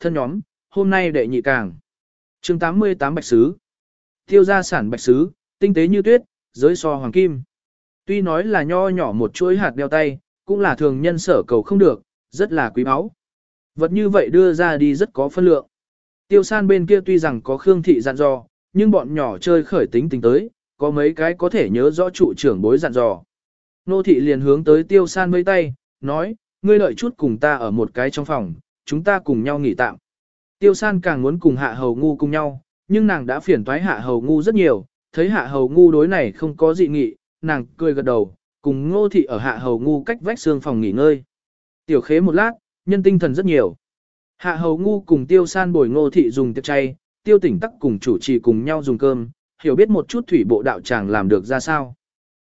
thân nhóm, hôm nay đệ nhị càng. chương 88 Bạch Sứ. Tiêu gia sản Bạch Sứ, tinh tế như tuyết, giới so hoàng kim. Tuy nói là nho nhỏ một chuỗi hạt đeo tay, cũng là thường nhân sở cầu không được, rất là quý báu. Vật như vậy đưa ra đi rất có phân lượng. Tiêu san bên kia tuy rằng có Khương Thị dặn dò, nhưng bọn nhỏ chơi khởi tính tính tới, có mấy cái có thể nhớ rõ trụ trưởng bối dặn dò. Nô Thị liền hướng tới Tiêu san mấy tay, nói, ngươi đợi chút cùng ta ở một cái trong phòng, chúng ta cùng nhau nghỉ tạm. Tiêu san càng muốn cùng hạ hầu ngu cùng nhau, nhưng nàng đã phiền toái hạ hầu ngu rất nhiều, thấy hạ hầu ngu đối này không có dị nghị, nàng cười gật đầu, cùng ngô thị ở hạ hầu ngu cách vách xương phòng nghỉ ngơi. Tiểu khế một lát, nhân tinh thần rất nhiều. Hạ hầu ngu cùng tiêu san bồi ngô thị dùng tiệc chay, tiêu tỉnh tắc cùng chủ trì cùng nhau dùng cơm, hiểu biết một chút thủy bộ đạo tràng làm được ra sao.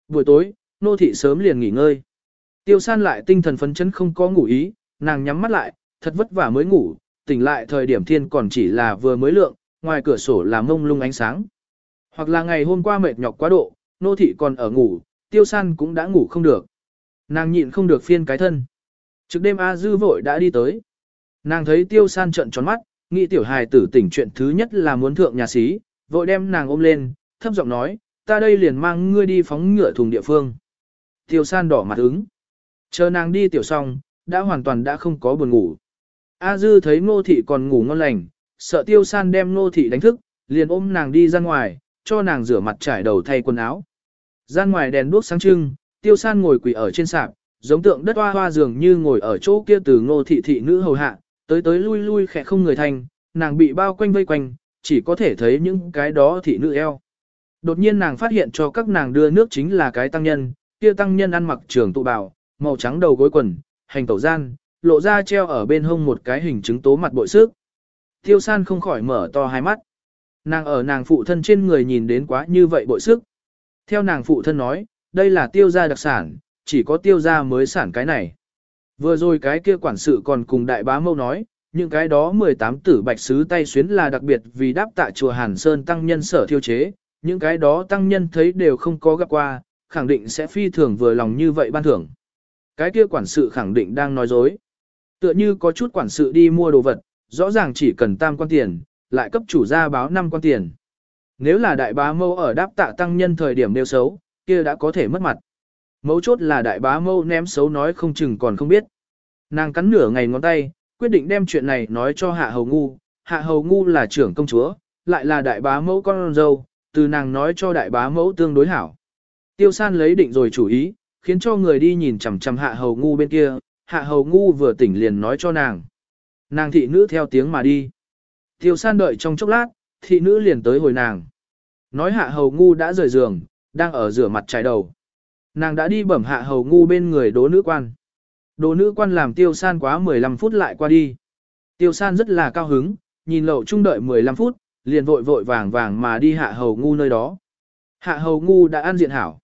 Buổi tối, ngô thị sớm liền nghỉ ngơi. Tiêu san lại tinh thần phấn chấn không có ngủ ý, nàng nhắm mắt lại, thật vất vả mới ngủ, tỉnh lại thời điểm thiên còn chỉ là vừa mới lượng, ngoài cửa sổ là mông lung ánh sáng. Hoặc là ngày hôm qua mệt nhọc quá độ, nô thị còn ở ngủ, tiêu san cũng đã ngủ không được. Nàng nhịn không được phiên cái thân. Trước đêm A Dư vội đã đi tới. Nàng thấy tiêu san trận tròn mắt, nghĩ tiểu hài tử tỉnh chuyện thứ nhất là muốn thượng nhà xí, vội đem nàng ôm lên, thấp giọng nói, ta đây liền mang ngươi đi phóng ngựa thùng địa phương. Tiêu san đỏ mặt ứng. Chờ nàng đi tiểu xong, đã hoàn toàn đã không có buồn ngủ. A Dư thấy ngô thị còn ngủ ngon lành, sợ tiêu san đem ngô thị đánh thức, liền ôm nàng đi ra ngoài, cho nàng rửa mặt trải đầu thay quần áo. Ra ngoài đèn đuốc sáng trưng, tiêu san ngồi quỳ ở trên sạp, giống tượng đất hoa hoa dường như ngồi ở chỗ kia từ ngô thị thị nữ hầu hạ, tới tới lui lui khẽ không người thành, nàng bị bao quanh vây quanh, chỉ có thể thấy những cái đó thị nữ eo. Đột nhiên nàng phát hiện cho các nàng đưa nước chính là cái tăng nhân, kia tăng nhân ăn mặc trường tụ bào, màu trắng đầu gối quần, hành tẩu gian, lộ ra treo ở bên hông một cái hình chứng tố mặt bội sức. Tiêu san không khỏi mở to hai mắt. Nàng ở nàng phụ thân trên người nhìn đến quá như vậy bội sức. Theo nàng phụ thân nói, đây là tiêu gia đặc sản, chỉ có tiêu gia mới sản cái này. Vừa rồi cái kia quản sự còn cùng đại bá mâu nói, những cái đó 18 tử bạch sứ tay xuyến là đặc biệt vì đáp tạ chùa Hàn Sơn tăng nhân sở thiêu chế, những cái đó tăng nhân thấy đều không có gặp qua, khẳng định sẽ phi thường vừa lòng như vậy ban thưởng. Cái kia quản sự khẳng định đang nói dối. Tựa như có chút quản sự đi mua đồ vật, rõ ràng chỉ cần tam quan tiền, lại cấp chủ gia báo năm quan tiền. Nếu là đại bá mâu ở đáp tạ tăng nhân thời điểm nêu xấu, kia đã có thể mất mặt. Mấu chốt là đại bá mâu ném xấu nói không chừng còn không biết. Nàng cắn nửa ngày ngón tay, quyết định đem chuyện này nói cho hạ hầu ngu. Hạ hầu ngu là trưởng công chúa, lại là đại bá mẫu con dâu, từ nàng nói cho đại bá mẫu tương đối hảo. Tiêu san lấy định rồi chủ ý, khiến cho người đi nhìn chằm chằm hạ hầu ngu bên kia, hạ hầu ngu vừa tỉnh liền nói cho nàng. Nàng thị nữ theo tiếng mà đi. Tiêu san đợi trong chốc lát, thị nữ liền tới hồi nàng. Nói hạ hầu ngu đã rời giường, đang ở rửa mặt trải đầu. Nàng đã đi bẩm hạ hầu ngu bên người đố nữ quan. Đố nữ quan làm tiêu san quá 15 phút lại qua đi. Tiêu san rất là cao hứng, nhìn lậu trung đợi 15 phút, liền vội vội vàng vàng mà đi hạ hầu ngu nơi đó. Hạ hầu ngu đã ăn diện hảo.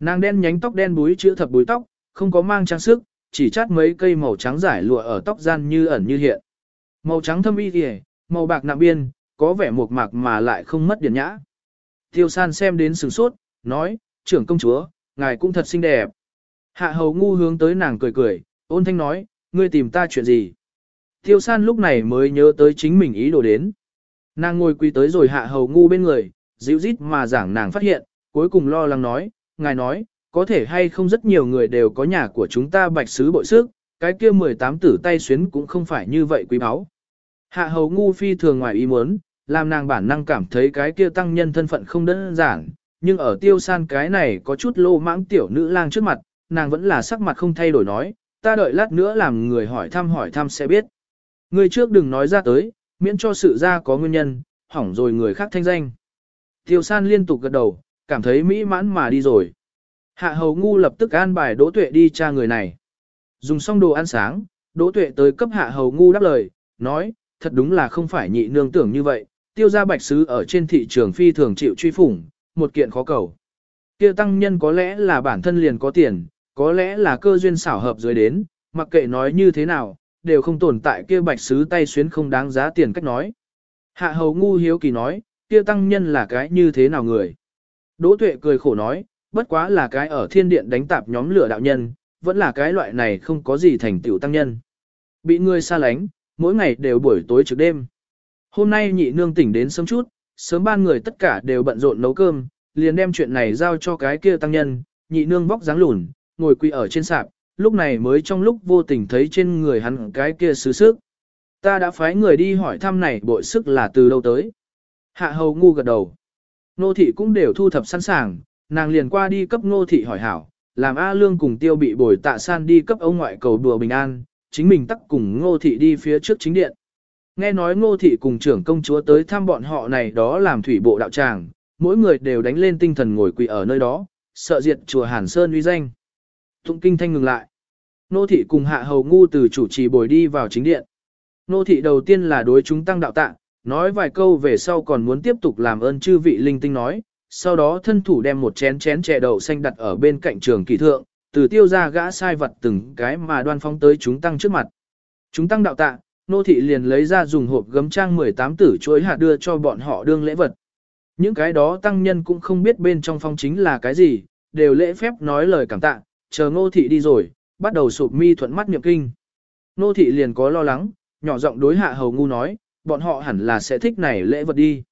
Nàng đen nhánh tóc đen búi chữa thập búi tóc, không có mang trang sức, chỉ chát mấy cây màu trắng giải lụa ở tóc gian như ẩn như hiện. Màu trắng thâm y kìa, màu bạc nạm biên, có vẻ mộc mạc mà lại không mất điển nhã. Tiêu san xem đến sừng sốt, nói, trưởng công chúa, ngài cũng thật xinh đẹp. Hạ hầu ngu hướng tới nàng cười cười, ôn thanh nói, ngươi tìm ta chuyện gì? Tiêu san lúc này mới nhớ tới chính mình ý đồ đến. Nàng ngồi quỳ tới rồi hạ hầu ngu bên người, dịu rít mà giảng nàng phát hiện, cuối cùng lo lắng nói, ngài nói, có thể hay không rất nhiều người đều có nhà của chúng ta bạch sứ bội sức, cái kia 18 tử tay xuyến cũng không phải như vậy quý báu. Hạ hầu ngu phi thường ngoài ý muốn, làm nàng bản năng cảm thấy cái kia tăng nhân thân phận không đơn giản, nhưng ở tiêu san cái này có chút lô mãng tiểu nữ lang trước mặt, nàng vẫn là sắc mặt không thay đổi nói, ta đợi lát nữa làm người hỏi thăm hỏi thăm sẽ biết. Người trước đừng nói ra tới, miễn cho sự ra có nguyên nhân, hỏng rồi người khác thanh danh. Tiêu san liên tục gật đầu, cảm thấy mỹ mãn mà đi rồi. Hạ hầu ngu lập tức an bài đỗ tuệ đi tra người này. Dùng xong đồ ăn sáng, đỗ tuệ tới cấp hạ hầu ngu đáp lời, nói, thật đúng là không phải nhị nương tưởng như vậy, tiêu gia bạch sứ ở trên thị trường phi thường chịu truy phủng, một kiện khó cầu. Kia tăng nhân có lẽ là bản thân liền có tiền, có lẽ là cơ duyên xảo hợp dưới đến, mặc kệ nói như thế nào, đều không tồn tại kia bạch sứ tay xuyến không đáng giá tiền cách nói. Hạ hầu ngu hiếu kỳ nói, kia tăng nhân là cái như thế nào người. Đỗ tuệ cười khổ nói, bất quá là cái ở thiên điện đánh tạp nhóm lửa đạo nhân, vẫn là cái loại này không có gì thành tựu tăng nhân. Bị người xa lánh, mỗi ngày đều buổi tối trực đêm. Hôm nay nhị nương tỉnh đến sớm chút, sớm ban người tất cả đều bận rộn nấu cơm, liền đem chuyện này giao cho cái kia tăng nhân, nhị nương vóc dáng lùn, ngồi quỳ ở trên sạp, lúc này mới trong lúc vô tình thấy trên người hắn cái kia sứ sức. Ta đã phái người đi hỏi thăm này bội sức là từ đâu tới. Hạ hầu ngu gật đầu. Nô thị cũng đều thu thập sẵn sàng, nàng liền qua đi cấp Ngô thị hỏi hảo, làm A Lương cùng tiêu bị bồi tạ san đi cấp ông ngoại cầu đùa bình an, chính mình tắc cùng ngô thị đi phía trước chính điện. Nghe nói ngô thị cùng trưởng công chúa tới thăm bọn họ này đó làm thủy bộ đạo tràng, mỗi người đều đánh lên tinh thần ngồi quỳ ở nơi đó, sợ diệt chùa Hàn Sơn uy danh. Tụng kinh thanh ngừng lại. Nô thị cùng hạ hầu ngu từ chủ trì bồi đi vào chính điện. Nô thị đầu tiên là đối chúng tăng đạo tạng, nói vài câu về sau còn muốn tiếp tục làm ơn chư vị linh tinh nói, sau đó thân thủ đem một chén chén chè đậu xanh đặt ở bên cạnh trường kỳ thượng, từ tiêu ra gã sai vật từng cái mà đoan phong tới chúng tăng trước mặt. Chúng tăng đạo tạ, nô thị liền lấy ra dùng hộp gấm trang 18 tử chuối hạt đưa cho bọn họ đương lễ vật. Những cái đó tăng nhân cũng không biết bên trong phong chính là cái gì, đều lễ phép nói lời cảm tạ, chờ ngô thị đi rồi, bắt đầu sụp mi thuận mắt niệm kinh. Nô thị liền có lo lắng, nhỏ giọng đối hạ hầu ngu nói, bọn họ hẳn là sẽ thích này lễ vật đi.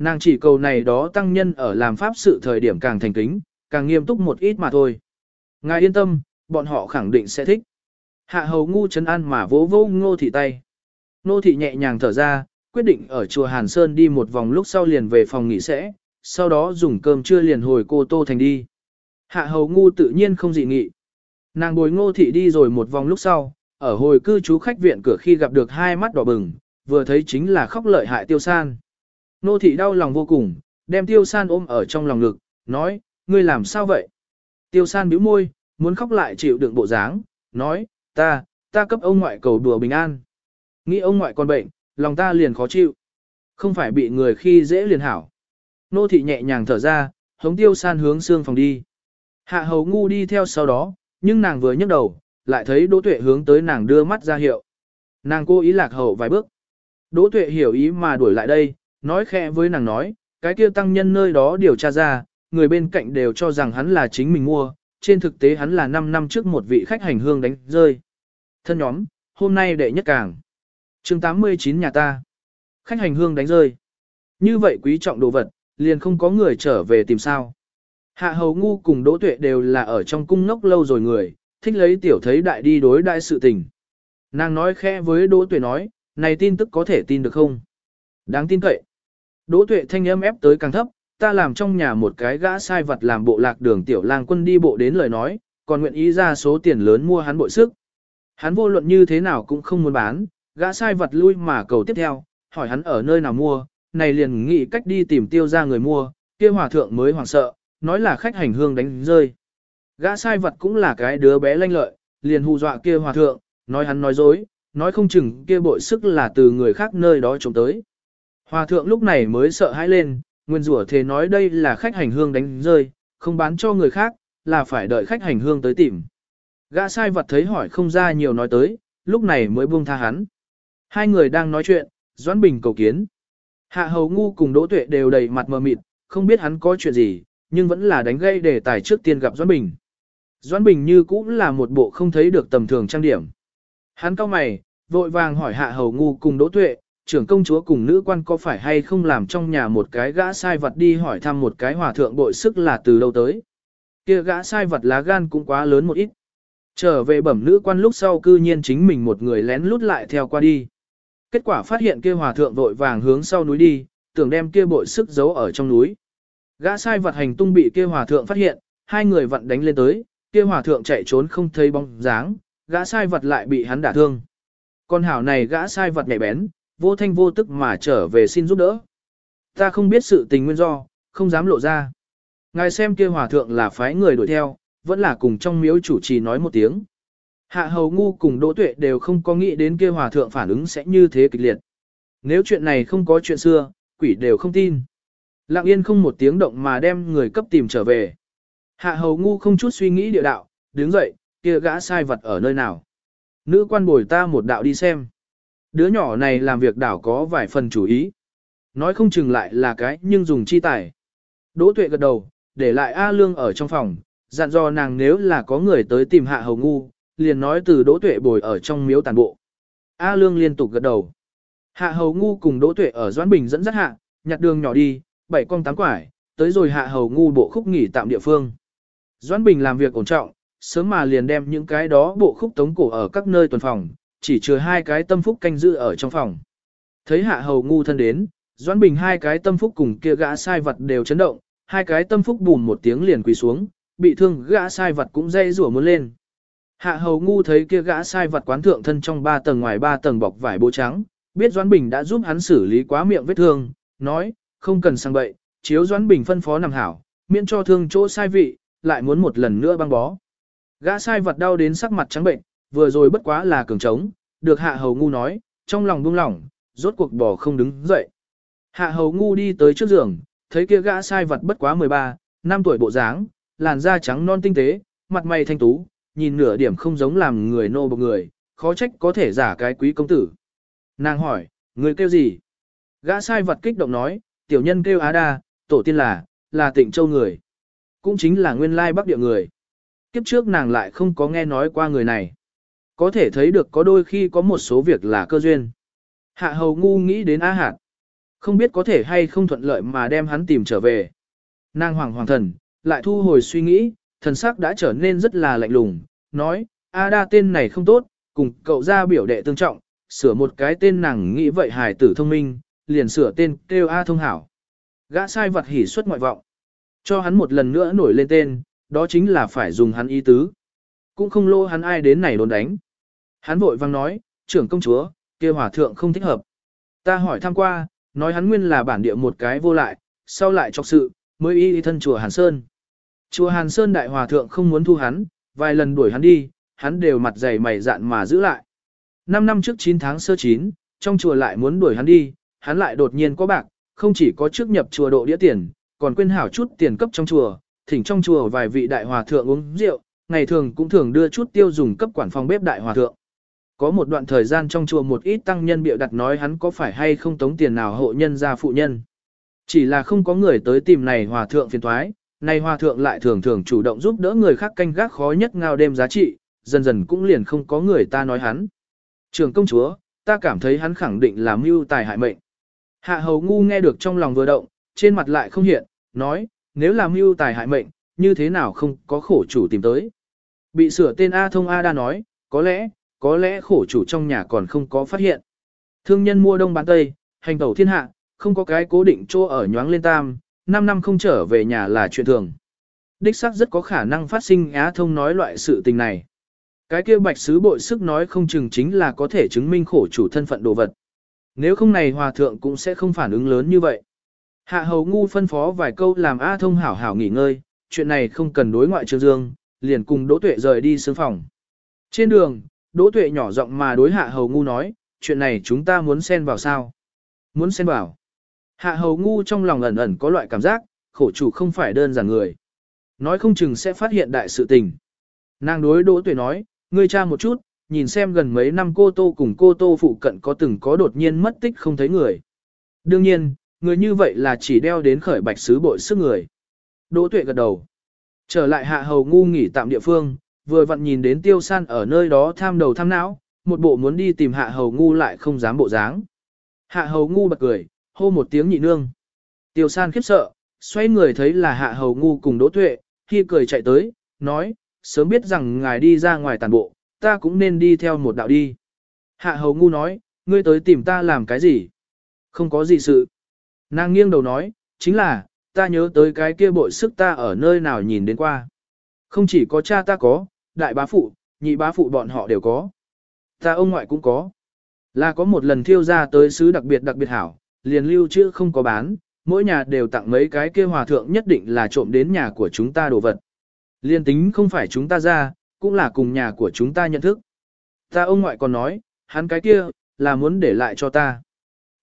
Nàng chỉ cầu này đó tăng nhân ở làm pháp sự thời điểm càng thành kính, càng nghiêm túc một ít mà thôi. Ngài yên tâm, bọn họ khẳng định sẽ thích. Hạ hầu ngu chấn an mà vỗ vỗ ngô thị tay. Ngô thị nhẹ nhàng thở ra, quyết định ở chùa Hàn Sơn đi một vòng lúc sau liền về phòng nghỉ sẽ, sau đó dùng cơm trưa liền hồi cô Tô Thành đi. Hạ hầu ngu tự nhiên không dị nghị. Nàng bồi ngô thị đi rồi một vòng lúc sau, ở hồi cư trú khách viện cửa khi gặp được hai mắt đỏ bừng, vừa thấy chính là khóc lợi hại tiêu san. Nô thị đau lòng vô cùng, đem tiêu san ôm ở trong lòng ngực, nói, ngươi làm sao vậy? Tiêu san bĩu môi, muốn khóc lại chịu đựng bộ dáng, nói, ta, ta cấp ông ngoại cầu đùa bình an. Nghĩ ông ngoại còn bệnh, lòng ta liền khó chịu. Không phải bị người khi dễ liền hảo. Nô thị nhẹ nhàng thở ra, hống tiêu san hướng xương phòng đi. Hạ hầu ngu đi theo sau đó, nhưng nàng vừa nhấc đầu, lại thấy Đỗ Tuệ hướng tới nàng đưa mắt ra hiệu. Nàng cố ý lạc hậu vài bước. Đỗ Tuệ hiểu ý mà đuổi lại đây, nói khẽ với nàng nói, cái kia tăng nhân nơi đó điều tra ra, người bên cạnh đều cho rằng hắn là chính mình mua, trên thực tế hắn là 5 năm trước một vị khách hành hương đánh rơi. Thân nhóm, hôm nay đệ nhất càng. chương 89 nhà ta. Khách hành hương đánh rơi. Như vậy quý trọng đồ vật, liền không có người trở về tìm sao. Hạ hầu ngu cùng đỗ tuệ đều là ở trong cung ngốc lâu rồi người, thích lấy tiểu thấy đại đi đối đại sự tình. Nàng nói khẽ với đỗ tuệ nói, này tin tức có thể tin được không? Đáng tin cậy. Đỗ tuệ thanh âm ép tới càng thấp, ta làm trong nhà một cái gã sai vật làm bộ lạc đường tiểu lang quân đi bộ đến lời nói, còn nguyện ý ra số tiền lớn mua hắn bội sức. Hắn vô luận như thế nào cũng không muốn bán, gã sai vật lui mà cầu tiếp theo, hỏi hắn ở nơi nào mua, này liền nghĩ cách đi tìm tiêu ra người mua, kia hòa thượng mới hoảng sợ, nói là khách hành hương đánh rơi. Gã sai vật cũng là cái đứa bé lanh lợi, liền hù dọa kia hòa thượng, nói hắn nói dối, nói không chừng kia bội sức là từ người khác nơi đó trộm tới. Hòa thượng lúc này mới sợ hãi lên, nguyên rủa thế nói đây là khách hành hương đánh rơi, không bán cho người khác, là phải đợi khách hành hương tới tìm. Gã sai vật thấy hỏi không ra nhiều nói tới, lúc này mới buông tha hắn. Hai người đang nói chuyện, Doãn Bình cầu kiến. Hạ hầu ngu cùng Đỗ Tuệ đều đầy mặt mờ mịt, không biết hắn có chuyện gì, nhưng vẫn là đánh gây để tài trước tiên gặp Doãn Bình. Doãn Bình như cũng là một bộ không thấy được tầm thường trang điểm. Hắn cao mày, vội vàng hỏi hạ hầu ngu cùng Đỗ Tuệ, trưởng công chúa cùng nữ quan có phải hay không làm trong nhà một cái gã sai vật đi hỏi thăm một cái hòa thượng bội sức là từ đâu tới. Kia gã sai vật lá gan cũng quá lớn một ít. Trở về bẩm nữ quan lúc sau cư nhiên chính mình một người lén lút lại theo qua đi. Kết quả phát hiện kia hòa thượng vội vàng hướng sau núi đi, tưởng đem kia bội sức giấu ở trong núi. Gã sai vật hành tung bị kia hòa thượng phát hiện, hai người vặn đánh lên tới, kia hòa thượng chạy trốn không thấy bóng dáng, gã sai vật lại bị hắn đả thương. Con hảo này gã sai vật nhạy bén, vô thanh vô tức mà trở về xin giúp đỡ. Ta không biết sự tình nguyên do, không dám lộ ra. Ngài xem kia hòa thượng là phái người đuổi theo, vẫn là cùng trong miếu chủ trì nói một tiếng. Hạ hầu ngu cùng đỗ tuệ đều không có nghĩ đến kia hòa thượng phản ứng sẽ như thế kịch liệt. Nếu chuyện này không có chuyện xưa, quỷ đều không tin. Lặng yên không một tiếng động mà đem người cấp tìm trở về. Hạ hầu ngu không chút suy nghĩ địa đạo, đứng dậy, kia gã sai vật ở nơi nào. Nữ quan bồi ta một đạo đi xem. Đứa nhỏ này làm việc đảo có vài phần chủ ý. Nói không chừng lại là cái nhưng dùng chi tài. Đỗ tuệ gật đầu, để lại A Lương ở trong phòng, dặn dò nàng nếu là có người tới tìm hạ hầu ngu, liền nói từ đỗ tuệ bồi ở trong miếu tàn bộ. A Lương liên tục gật đầu. Hạ hầu ngu cùng Đỗ Tuệ ở Doãn Bình dẫn dắt hạ, nhặt đường nhỏ đi, bảy cong tám quải, tới rồi hạ hầu ngu bộ khúc nghỉ tạm địa phương. Doãn Bình làm việc ổn trọng, sớm mà liền đem những cái đó bộ khúc tống cổ ở các nơi tuần phòng, chỉ chừa hai cái tâm phúc canh giữ ở trong phòng. Thấy hạ hầu ngu thân đến, Doãn Bình hai cái tâm phúc cùng kia gã sai vật đều chấn động, hai cái tâm phúc bùn một tiếng liền quỳ xuống, bị thương gã sai vật cũng dây rủa muốn lên. Hạ hầu ngu thấy kia gã sai vật quán thượng thân trong ba tầng ngoài ba tầng bọc vải bố trắng, biết Doãn Bình đã giúp hắn xử lý quá miệng vết thương, nói, không cần sang bậy, chiếu Doãn Bình phân phó nằm hảo, miễn cho thương chỗ sai vị, lại muốn một lần nữa băng bó. Gã sai vật đau đến sắc mặt trắng bệnh, vừa rồi bất quá là cường trống, được hạ hầu ngu nói, trong lòng buông lỏng, rốt cuộc bỏ không đứng dậy. Hạ hầu ngu đi tới trước giường, thấy kia gã sai vật bất quá 13, năm tuổi bộ dáng, làn da trắng non tinh tế, mặt mày thanh tú, nhìn nửa điểm không giống làm người nô bộc người, khó trách có thể giả cái quý công tử. Nàng hỏi, người kêu gì? Gã sai vật kích động nói, tiểu nhân kêu Á Đa, tổ tiên là, là tỉnh châu người. Cũng chính là nguyên lai bắc địa người. Kiếp trước nàng lại không có nghe nói qua người này. Có thể thấy được có đôi khi có một số việc là cơ duyên. Hạ hầu ngu nghĩ đến Á Hạt. Không biết có thể hay không thuận lợi mà đem hắn tìm trở về. Nàng hoàng hoàng thần, lại thu hồi suy nghĩ, thần sắc đã trở nên rất là lạnh lùng, nói, A đa tên này không tốt, cùng cậu ra biểu đệ tương trọng, sửa một cái tên nàng nghĩ vậy hài tử thông minh, liền sửa tên kêu A thông hảo. Gã sai vật hỉ xuất ngoại vọng. Cho hắn một lần nữa nổi lên tên, đó chính là phải dùng hắn ý tứ. Cũng không lô hắn ai đến này đồn đánh. Hắn vội vang nói, trưởng công chúa, kia hòa thượng không thích hợp. Ta hỏi thăm qua, nói hắn nguyên là bản địa một cái vô lại, sau lại trọc sự, mới y thân chùa Hàn Sơn. Chùa Hàn Sơn đại hòa thượng không muốn thu hắn, vài lần đuổi hắn đi, hắn đều mặt dày mày dạn mà giữ lại. Năm năm trước 9 tháng sơ chín, trong chùa lại muốn đuổi hắn đi, hắn lại đột nhiên có bạc, không chỉ có trước nhập chùa độ đĩa tiền, còn quên hảo chút tiền cấp trong chùa, thỉnh trong chùa vài vị đại hòa thượng uống rượu, ngày thường cũng thường đưa chút tiêu dùng cấp quản phòng bếp đại hòa thượng. Có một đoạn thời gian trong chùa một ít tăng nhân biệu đặt nói hắn có phải hay không tống tiền nào hộ nhân ra phụ nhân. Chỉ là không có người tới tìm này hòa thượng phiền thoái, này hòa thượng lại thường thường chủ động giúp đỡ người khác canh gác khó nhất ngao đêm giá trị, dần dần cũng liền không có người ta nói hắn. Trường công chúa, ta cảm thấy hắn khẳng định là mưu tài hại mệnh. Hạ hầu ngu nghe được trong lòng vừa động, trên mặt lại không hiện, nói, nếu là mưu tài hại mệnh, như thế nào không có khổ chủ tìm tới. Bị sửa tên A thông A đa nói, có lẽ, có lẽ khổ chủ trong nhà còn không có phát hiện. Thương nhân mua đông bán tây, hành tẩu thiên hạ, không có cái cố định chỗ ở nhoáng lên tam, 5 năm không trở về nhà là chuyện thường. Đích xác rất có khả năng phát sinh Á thông nói loại sự tình này. Cái kia bạch sứ bội sức nói không chừng chính là có thể chứng minh khổ chủ thân phận đồ vật. Nếu không này hòa thượng cũng sẽ không phản ứng lớn như vậy. Hạ hầu ngu phân phó vài câu làm A thông hảo hảo nghỉ ngơi, chuyện này không cần đối ngoại trương dương, liền cùng Đỗ Tuệ rời đi sương phòng. Trên đường, Đỗ Tuệ nhỏ giọng mà đối hạ hầu ngu nói, chuyện này chúng ta muốn xen vào sao? Muốn xen vào. Hạ hầu ngu trong lòng ẩn ẩn có loại cảm giác, khổ chủ không phải đơn giản người. Nói không chừng sẽ phát hiện đại sự tình. Nàng đối Đỗ Tuệ nói, ngươi tra một chút, nhìn xem gần mấy năm cô Tô cùng cô Tô phụ cận có từng có đột nhiên mất tích không thấy người. Đương nhiên, người như vậy là chỉ đeo đến khởi bạch sứ bội sức người. Đỗ Tuệ gật đầu. Trở lại hạ hầu ngu nghỉ tạm địa phương, vừa vặn nhìn đến tiêu san ở nơi đó tham đầu tham não, một bộ muốn đi tìm hạ hầu ngu lại không dám bộ dáng. Hạ hầu ngu bật cười, hô một tiếng nhị nương. Tiêu san khiếp sợ, xoay người thấy là hạ hầu ngu cùng đỗ tuệ, khi cười chạy tới, nói, sớm biết rằng ngài đi ra ngoài tàn bộ, ta cũng nên đi theo một đạo đi. Hạ hầu ngu nói, ngươi tới tìm ta làm cái gì? Không có gì sự. Nàng nghiêng đầu nói, chính là, ta nhớ tới cái kia bội sức ta ở nơi nào nhìn đến qua. Không chỉ có cha ta có, đại bá phụ, nhị bá phụ bọn họ đều có. Ta ông ngoại cũng có. Là có một lần thiêu ra tới sứ đặc biệt đặc biệt hảo, liền lưu trữ không có bán, mỗi nhà đều tặng mấy cái kia hòa thượng nhất định là trộm đến nhà của chúng ta đồ vật. Liên tính không phải chúng ta ra, cũng là cùng nhà của chúng ta nhận thức. Ta ông ngoại còn nói, hắn cái kia, là muốn để lại cho ta.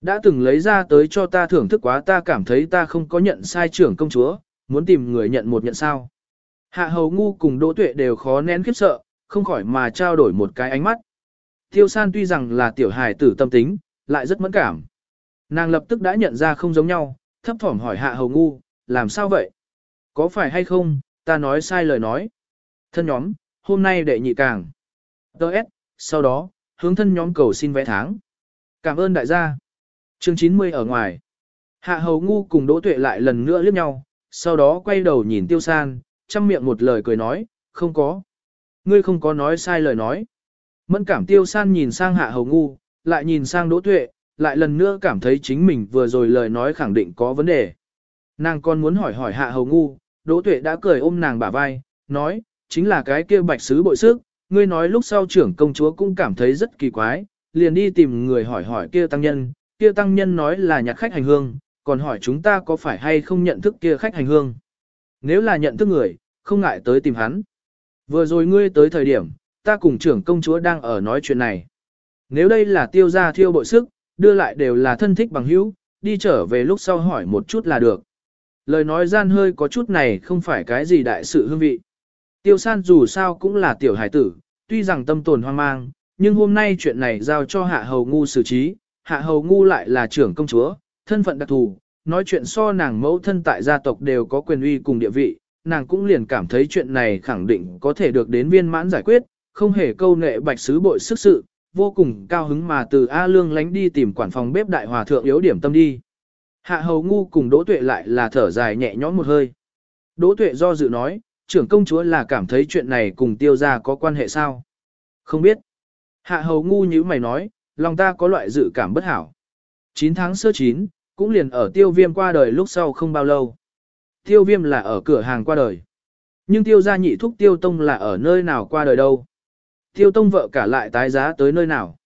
Đã từng lấy ra tới cho ta thưởng thức quá ta cảm thấy ta không có nhận sai trưởng công chúa, muốn tìm người nhận một nhận sao. Hạ hầu ngu cùng đỗ tuệ đều khó nén khiếp sợ, không khỏi mà trao đổi một cái ánh mắt. Tiêu san tuy rằng là tiểu hài tử tâm tính, lại rất mẫn cảm. Nàng lập tức đã nhận ra không giống nhau, thấp thỏm hỏi hạ hầu ngu, làm sao vậy? Có phải hay không, ta nói sai lời nói. Thân nhóm, hôm nay đệ nhị càng. Đợt, sau đó, hướng thân nhóm cầu xin vẽ tháng. Cảm ơn đại gia. Chương 90 ở ngoài. Hạ hầu ngu cùng Đỗ Tuệ lại lần nữa liếc nhau, sau đó quay đầu nhìn Tiêu San, chăm miệng một lời cười nói, không có. Ngươi không có nói sai lời nói. Mẫn cảm Tiêu San nhìn sang Hạ hầu ngu, lại nhìn sang Đỗ Tuệ, lại lần nữa cảm thấy chính mình vừa rồi lời nói khẳng định có vấn đề. Nàng còn muốn hỏi hỏi Hạ hầu ngu, Đỗ Tuệ đã cười ôm nàng bả vai, nói, chính là cái kia bạch sứ bội sức, ngươi nói lúc sau trưởng công chúa cũng cảm thấy rất kỳ quái, liền đi tìm người hỏi hỏi kia tăng nhân, kia tăng nhân nói là nhặt khách hành hương, còn hỏi chúng ta có phải hay không nhận thức kia khách hành hương. Nếu là nhận thức người, không ngại tới tìm hắn. Vừa rồi ngươi tới thời điểm, ta cùng trưởng công chúa đang ở nói chuyện này. Nếu đây là tiêu gia thiêu bội sức, đưa lại đều là thân thích bằng hữu, đi trở về lúc sau hỏi một chút là được. Lời nói gian hơi có chút này không phải cái gì đại sự hương vị. Tiêu san dù sao cũng là tiểu hải tử, tuy rằng tâm tồn hoang mang, nhưng hôm nay chuyện này giao cho hạ hầu ngu xử trí, hạ hầu ngu lại là trưởng công chúa, thân phận đặc thù, nói chuyện so nàng mẫu thân tại gia tộc đều có quyền uy cùng địa vị, nàng cũng liền cảm thấy chuyện này khẳng định có thể được đến viên mãn giải quyết, không hề câu nệ bạch sứ bội sức sự, vô cùng cao hứng mà từ A Lương lánh đi tìm quản phòng bếp đại hòa thượng yếu điểm tâm đi. Hạ hầu ngu cùng Đỗ Tuệ lại là thở dài nhẹ nhõm một hơi. Đỗ Tuệ do dự nói, trưởng công chúa là cảm thấy chuyện này cùng tiêu gia có quan hệ sao? Không biết. Hạ hầu ngu như mày nói, lòng ta có loại dự cảm bất hảo. 9 tháng sơ chín, cũng liền ở tiêu viêm qua đời lúc sau không bao lâu. Tiêu viêm là ở cửa hàng qua đời. Nhưng tiêu gia nhị thúc tiêu tông là ở nơi nào qua đời đâu. Tiêu tông vợ cả lại tái giá tới nơi nào.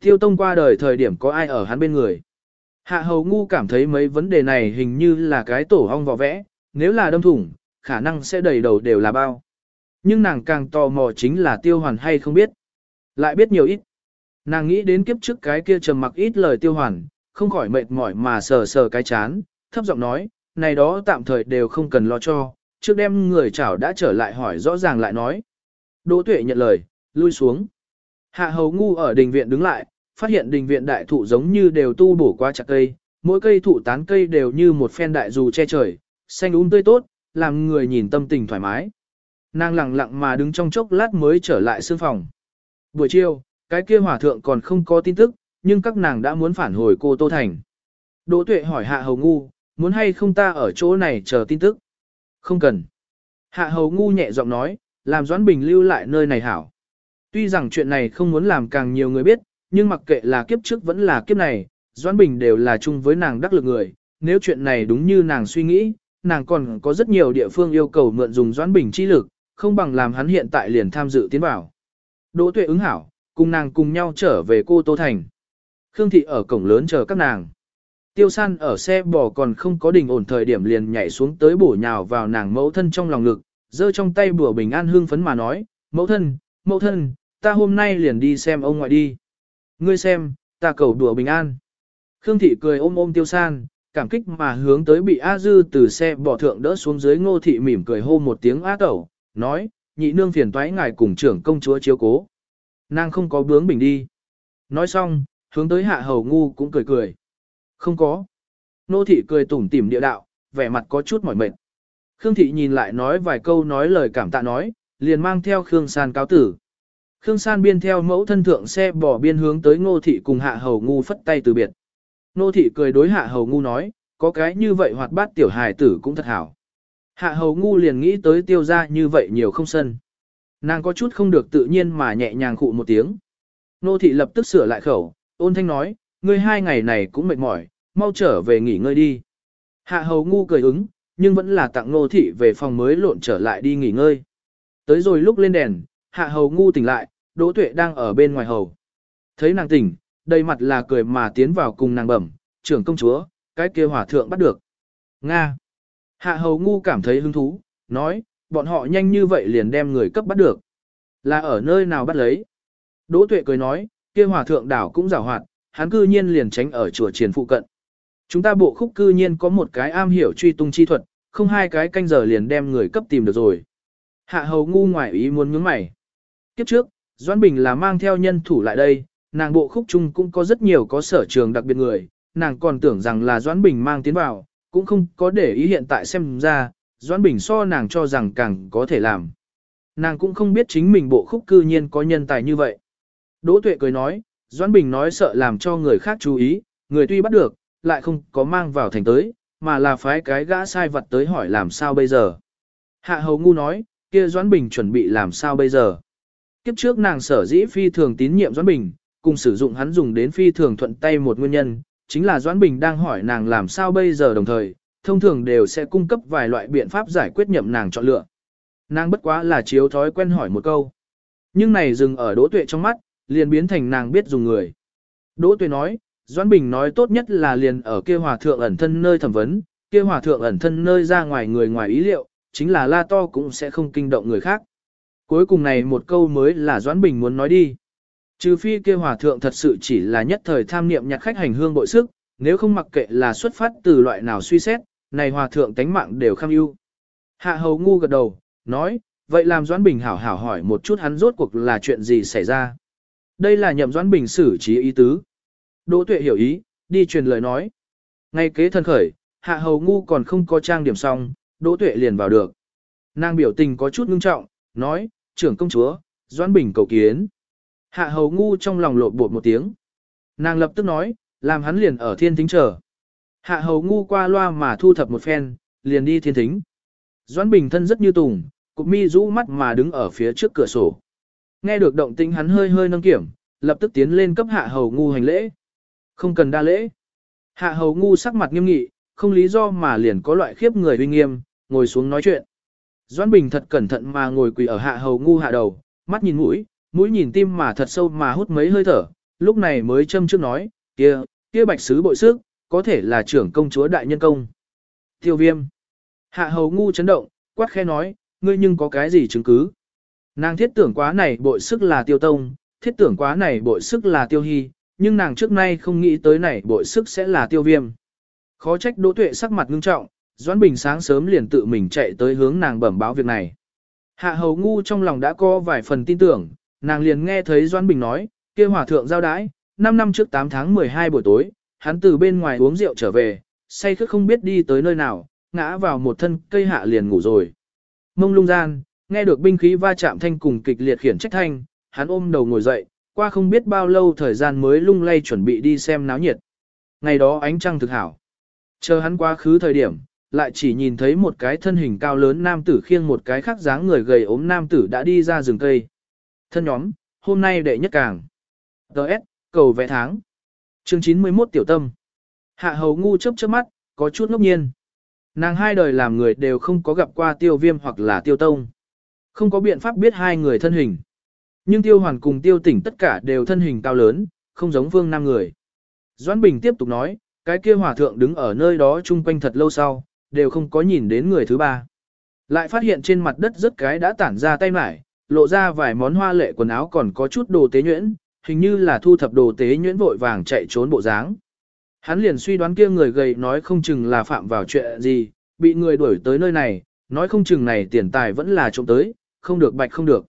Tiêu tông qua đời thời điểm có ai ở hắn bên người. Hạ hầu ngu cảm thấy mấy vấn đề này hình như là cái tổ hong vò vẽ, nếu là đâm thủng, khả năng sẽ đầy đầu đều là bao. Nhưng nàng càng tò mò chính là tiêu hoàn hay không biết. Lại biết nhiều ít. Nàng nghĩ đến kiếp trước cái kia trầm mặc ít lời tiêu hoàn, không khỏi mệt mỏi mà sờ sờ cái chán, thấp giọng nói, này đó tạm thời đều không cần lo cho, trước đem người chảo đã trở lại hỏi rõ ràng lại nói. Đỗ tuệ nhận lời, lui xuống. Hạ hầu ngu ở đình viện đứng lại, phát hiện đình viện đại thụ giống như đều tu bổ qua chặt cây, mỗi cây thụ tán cây đều như một phen đại dù che trời, xanh um tươi tốt, làm người nhìn tâm tình thoải mái. Nàng lặng lặng mà đứng trong chốc lát mới trở lại sương phòng. Buổi chiều, cái kia hỏa thượng còn không có tin tức, nhưng các nàng đã muốn phản hồi cô Tô Thành. Đỗ Tuệ hỏi Hạ Hầu Ngu, muốn hay không ta ở chỗ này chờ tin tức? Không cần. Hạ Hầu Ngu nhẹ giọng nói, làm Doãn Bình lưu lại nơi này hảo. Tuy rằng chuyện này không muốn làm càng nhiều người biết, nhưng mặc kệ là kiếp trước vẫn là kiếp này, Doãn Bình đều là chung với nàng đắc lực người. Nếu chuyện này đúng như nàng suy nghĩ, nàng còn có rất nhiều địa phương yêu cầu mượn dùng Doãn Bình chi lực, không bằng làm hắn hiện tại liền tham dự tiến vào. Đỗ Tuệ ứng hảo, cùng nàng cùng nhau trở về cô Tô Thành. Khương Thị ở cổng lớn chờ các nàng. Tiêu san ở xe bò còn không có đình ổn thời điểm liền nhảy xuống tới bổ nhào vào nàng mẫu thân trong lòng ngực, giơ trong tay bùa bình an hương phấn mà nói, mẫu thân, mẫu thân, ta hôm nay liền đi xem ông ngoại đi. Ngươi xem, ta cầu đùa bình an. Khương Thị cười ôm ôm tiêu san, cảm kích mà hướng tới bị A Dư từ xe bò thượng đỡ xuống dưới ngô thị mỉm cười hô một tiếng á tẩu, nói, nhị nương phiền toái ngài cùng trưởng công chúa chiếu cố. Nàng không có bướng bình đi. Nói xong, hướng tới hạ hầu ngu cũng cười cười. Không có. Nô thị cười tủm tỉm địa đạo, vẻ mặt có chút mỏi mệt. Khương thị nhìn lại nói vài câu nói lời cảm tạ nói, liền mang theo Khương San cáo tử. Khương San biên theo mẫu thân thượng xe bỏ biên hướng tới ngô thị cùng hạ hầu ngu phất tay từ biệt. Nô thị cười đối hạ hầu ngu nói, có cái như vậy hoạt bát tiểu hài tử cũng thật hảo. Hạ hầu ngu liền nghĩ tới tiêu ra như vậy nhiều không sân. Nàng có chút không được tự nhiên mà nhẹ nhàng khụ một tiếng. Nô thị lập tức sửa lại khẩu, ôn thanh nói, ngươi hai ngày này cũng mệt mỏi, mau trở về nghỉ ngơi đi. Hạ hầu ngu cười ứng, nhưng vẫn là tặng nô thị về phòng mới lộn trở lại đi nghỉ ngơi. Tới rồi lúc lên đèn, hạ hầu ngu tỉnh lại, đỗ tuệ đang ở bên ngoài hầu. Thấy nàng tỉnh, đầy mặt là cười mà tiến vào cùng nàng bẩm, trưởng công chúa, cái kia hỏa thượng bắt được. Nga. Hạ hầu ngu cảm thấy hứng thú, nói, bọn họ nhanh như vậy liền đem người cấp bắt được. Là ở nơi nào bắt lấy? Đỗ tuệ cười nói, kia hòa thượng đảo cũng giảo hoạt, hắn cư nhiên liền tránh ở chùa triền phụ cận. Chúng ta bộ khúc cư nhiên có một cái am hiểu truy tung chi thuật, không hai cái canh giờ liền đem người cấp tìm được rồi. Hạ hầu ngu ngoài ý muốn nhướng mày. Kiếp trước, Doãn Bình là mang theo nhân thủ lại đây, nàng bộ khúc chung cũng có rất nhiều có sở trường đặc biệt người, nàng còn tưởng rằng là Doãn Bình mang tiến vào, cũng không có để ý hiện tại xem ra, Doãn Bình so nàng cho rằng càng có thể làm. Nàng cũng không biết chính mình bộ khúc cư nhiên có nhân tài như vậy. Đỗ Tuệ cười nói, Doãn Bình nói sợ làm cho người khác chú ý, người tuy bắt được, lại không có mang vào thành tới, mà là phái cái gã sai vật tới hỏi làm sao bây giờ. Hạ hầu ngu nói, kia Doãn Bình chuẩn bị làm sao bây giờ. Kiếp trước nàng sở dĩ phi thường tín nhiệm Doãn Bình, cùng sử dụng hắn dùng đến phi thường thuận tay một nguyên nhân, chính là Doãn Bình đang hỏi nàng làm sao bây giờ đồng thời, thông thường đều sẽ cung cấp vài loại biện pháp giải quyết nhậm nàng chọn lựa. Nàng bất quá là chiếu thói quen hỏi một câu. Nhưng này dừng ở Đỗ Tuệ trong mắt, liền biến thành nàng biết dùng người. Đỗ Tuệ nói, Doãn Bình nói tốt nhất là liền ở kia hòa thượng ẩn thân nơi thẩm vấn, kia hòa thượng ẩn thân nơi ra ngoài người ngoài ý liệu, chính là la to cũng sẽ không kinh động người khác. Cuối cùng này một câu mới là Doãn Bình muốn nói đi. Trừ phi kia hòa thượng thật sự chỉ là nhất thời tham niệm nhặt khách hành hương bội sức, nếu không mặc kệ là xuất phát từ loại nào suy xét, này hòa thượng tánh mạng đều kham ưu. Hạ hầu ngu gật đầu, nói, vậy làm Doãn Bình hảo hảo hỏi một chút hắn rốt cuộc là chuyện gì xảy ra. Đây là nhậm Doãn Bình xử trí ý tứ. Đỗ tuệ hiểu ý, đi truyền lời nói. Ngay kế thân khởi, hạ hầu ngu còn không có trang điểm xong, Đỗ tuệ liền vào được. Nàng biểu tình có chút ngưng trọng, nói, trưởng công chúa, Doãn Bình cầu kiến. Hạ hầu ngu trong lòng lộn bột một tiếng. Nàng lập tức nói, làm hắn liền ở thiên thính chờ. Hạ hầu ngu qua loa mà thu thập một phen, liền đi thiên thính. Doãn Bình thân rất như tùng, cục mi rũ mắt mà đứng ở phía trước cửa sổ. Nghe được động tĩnh hắn hơi hơi nâng kiểm, lập tức tiến lên cấp hạ hầu ngu hành lễ. Không cần đa lễ. Hạ hầu ngu sắc mặt nghiêm nghị, không lý do mà liền có loại khiếp người uy nghiêm, ngồi xuống nói chuyện. Doãn Bình thật cẩn thận mà ngồi quỳ ở hạ hầu ngu hạ đầu, mắt nhìn mũi, mũi nhìn tim mà thật sâu mà hút mấy hơi thở, lúc này mới châm trước nói, kia, kia bạch sứ bội sức, có thể là trưởng công chúa đại nhân công. Tiêu viêm. Hạ hầu ngu chấn động, quát khe nói, ngươi nhưng có cái gì chứng cứ. Nàng thiết tưởng quá này bội sức là tiêu tông, thiết tưởng quá này bội sức là tiêu hy, nhưng nàng trước nay không nghĩ tới này bội sức sẽ là tiêu viêm. Khó trách đỗ tuệ sắc mặt ngưng trọng, Doãn Bình sáng sớm liền tự mình chạy tới hướng nàng bẩm báo việc này. Hạ hầu ngu trong lòng đã có vài phần tin tưởng, nàng liền nghe thấy Doãn Bình nói, kia hòa thượng giao đãi, 5 năm trước 8 tháng 12 buổi tối, hắn từ bên ngoài uống rượu trở về, say khước không biết đi tới nơi nào, ngã vào một thân cây hạ liền ngủ rồi. Mông lung gian, nghe được binh khí va chạm thanh cùng kịch liệt khiển trách thanh, hắn ôm đầu ngồi dậy, qua không biết bao lâu thời gian mới lung lay chuẩn bị đi xem náo nhiệt. Ngày đó ánh trăng thực hảo. Chờ hắn quá khứ thời điểm, lại chỉ nhìn thấy một cái thân hình cao lớn nam tử khiêng một cái khác dáng người gầy ốm nam tử đã đi ra rừng cây. Thân nhóm, hôm nay đệ nhất càng. Đợt, cầu vẽ tháng. Chương 91 tiểu tâm. Hạ hầu ngu chớp chớp mắt, có chút ngốc nhiên. Nàng hai đời làm người đều không có gặp qua tiêu viêm hoặc là tiêu tông. Không có biện pháp biết hai người thân hình. Nhưng tiêu hoàn cùng tiêu tỉnh tất cả đều thân hình cao lớn, không giống vương nam người. Doãn Bình tiếp tục nói, cái kia hòa thượng đứng ở nơi đó chung quanh thật lâu sau, đều không có nhìn đến người thứ ba. Lại phát hiện trên mặt đất rất cái đã tản ra tay mải, lộ ra vài món hoa lệ quần áo còn có chút đồ tế nhuyễn, hình như là thu thập đồ tế nhuyễn vội vàng chạy trốn bộ dáng. Hắn liền suy đoán kia người gầy nói không chừng là phạm vào chuyện gì, bị người đuổi tới nơi này, nói không chừng này tiền tài vẫn là trộm tới, không được bạch không được.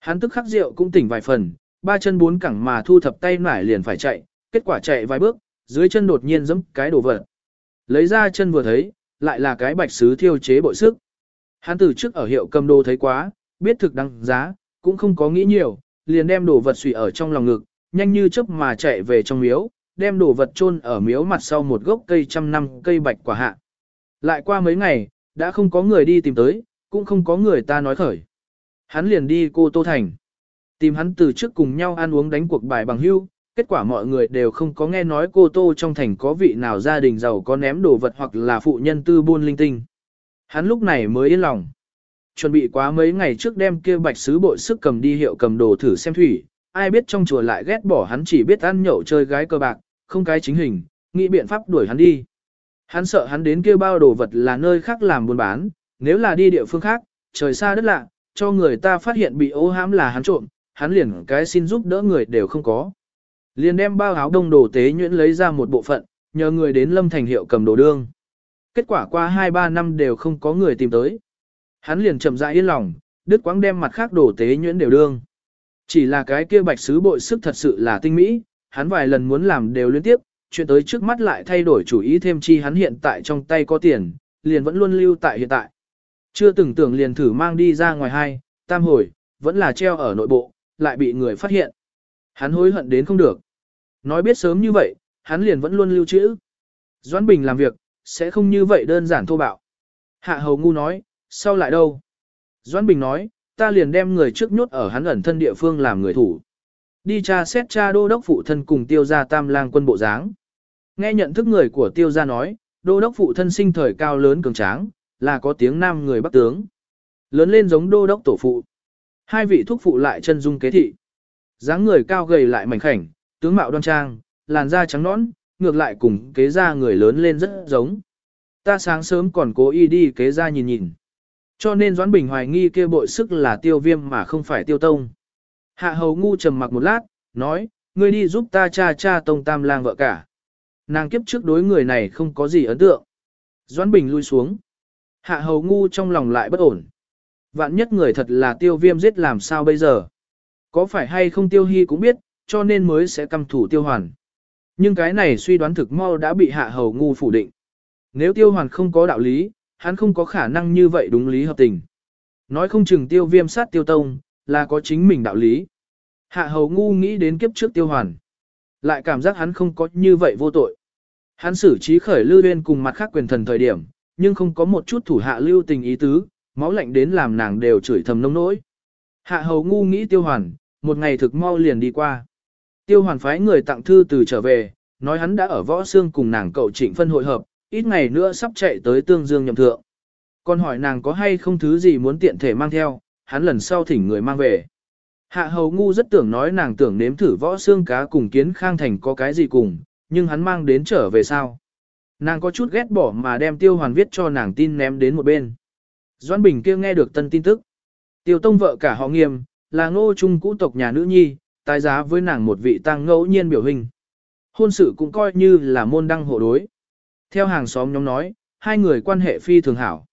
Hắn tức khắc rượu cũng tỉnh vài phần, ba chân bốn cẳng mà thu thập tay nải liền phải chạy, kết quả chạy vài bước, dưới chân đột nhiên giẫm cái đồ vật. Lấy ra chân vừa thấy, lại là cái bạch sứ thiêu chế bội sức. Hắn từ trước ở hiệu cầm đồ thấy quá, biết thực đăng giá, cũng không có nghĩ nhiều, liền đem đồ vật xùy ở trong lòng ngực, nhanh như chớp mà chạy về trong miếu, đem đồ vật chôn ở miếu mặt sau một gốc cây trăm năm cây bạch quả hạ. Lại qua mấy ngày, đã không có người đi tìm tới, cũng không có người ta nói khởi. Hắn liền đi cô Tô Thành. Tìm hắn từ trước cùng nhau ăn uống đánh cuộc bài bằng hưu, kết quả mọi người đều không có nghe nói cô Tô trong thành có vị nào gia đình giàu có ném đồ vật hoặc là phụ nhân tư buôn linh tinh. Hắn lúc này mới yên lòng. Chuẩn bị quá mấy ngày trước đem kia bạch sứ bội sức cầm đi hiệu cầm đồ thử xem thủy, ai biết trong chùa lại ghét bỏ hắn chỉ biết ăn nhậu chơi gái cơ bạc, không cái chính hình, nghĩ biện pháp đuổi hắn đi. Hắn sợ hắn đến kia bao đồ vật là nơi khác làm buôn bán, nếu là đi địa phương khác, trời xa đất lạ, cho người ta phát hiện bị ô hãm là hắn trộm, hắn liền cái xin giúp đỡ người đều không có. Liền đem bao áo đông đồ tế nhuyễn lấy ra một bộ phận, nhờ người đến lâm thành hiệu cầm đồ đương. Kết quả qua 2-3 năm đều không có người tìm tới. Hắn liền chậm rãi yên lòng, đứt quãng đem mặt khác đồ tế nhuyễn đều đương. Chỉ là cái kia bạch sứ bội sức thật sự là tinh mỹ, hắn vài lần muốn làm đều liên tiếp, chuyện tới trước mắt lại thay đổi chủ ý thêm chi hắn hiện tại trong tay có tiền, liền vẫn luôn lưu tại hiện tại. Chưa từng tưởng liền thử mang đi ra ngoài hai, tam hồi, vẫn là treo ở nội bộ, lại bị người phát hiện. Hắn hối hận đến không được. Nói biết sớm như vậy, hắn liền vẫn luôn lưu trữ. Doãn Bình làm việc, sẽ không như vậy đơn giản thô bạo. Hạ hầu ngu nói, sau lại đâu? Doãn Bình nói, ta liền đem người trước nhốt ở hắn ẩn thân địa phương làm người thủ. Đi tra xét cha đô đốc phụ thân cùng tiêu gia tam lang quân bộ dáng. Nghe nhận thức người của tiêu gia nói, đô đốc phụ thân sinh thời cao lớn cường tráng, là có tiếng nam người bắc tướng. Lớn lên giống đô đốc tổ phụ. Hai vị thúc phụ lại chân dung kế thị. dáng người cao gầy lại mảnh khảnh, tướng mạo đoan trang, làn da trắng nõn, ngược lại cùng kế gia người lớn lên rất giống. Ta sáng sớm còn cố ý đi kế gia nhìn nhìn. Cho nên Doãn Bình hoài nghi kia bội sức là tiêu viêm mà không phải tiêu tông. Hạ hầu ngu trầm mặc một lát, nói, ngươi đi giúp ta cha cha tông tam lang vợ cả. Nàng kiếp trước đối người này không có gì ấn tượng. Doãn Bình lui xuống. Hạ hầu ngu trong lòng lại bất ổn. Vạn nhất người thật là tiêu viêm giết làm sao bây giờ. Có phải hay không tiêu hy cũng biết, cho nên mới sẽ căm thủ tiêu hoàn. Nhưng cái này suy đoán thực mau đã bị hạ hầu ngu phủ định. Nếu tiêu hoàn không có đạo lý, hắn không có khả năng như vậy đúng lý hợp tình. Nói không chừng tiêu viêm sát tiêu tông, là có chính mình đạo lý. Hạ hầu ngu nghĩ đến kiếp trước tiêu hoàn. Lại cảm giác hắn không có như vậy vô tội. Hắn xử trí khởi lưu bên cùng mặt khác quyền thần thời điểm, nhưng không có một chút thủ hạ lưu tình ý tứ, máu lạnh đến làm nàng đều chửi thầm nông nỗi. Hạ hầu ngu nghĩ tiêu hoàn, một ngày thực mau liền đi qua. Tiêu hoàn phái người tặng thư từ trở về, nói hắn đã ở võ xương cùng nàng cậu trịnh phân hội hợp, ít ngày nữa sắp chạy tới tương dương nhậm thượng. Còn hỏi nàng có hay không thứ gì muốn tiện thể mang theo, hắn lần sau thỉnh người mang về. Hạ hầu ngu rất tưởng nói nàng tưởng nếm thử võ xương cá cùng kiến khang thành có cái gì cùng, nhưng hắn mang đến trở về sao. Nàng có chút ghét bỏ mà đem tiêu hoàn viết cho nàng tin ném đến một bên. Doãn Bình kia nghe được tân tin tức. Tiêu tông vợ cả họ nghiêm, là ngô trung cũ tộc nhà nữ nhi, tái giá với nàng một vị tăng ngẫu nhiên biểu hình. Hôn sự cũng coi như là môn đăng hộ đối. Theo hàng xóm nhóm nói, hai người quan hệ phi thường hảo.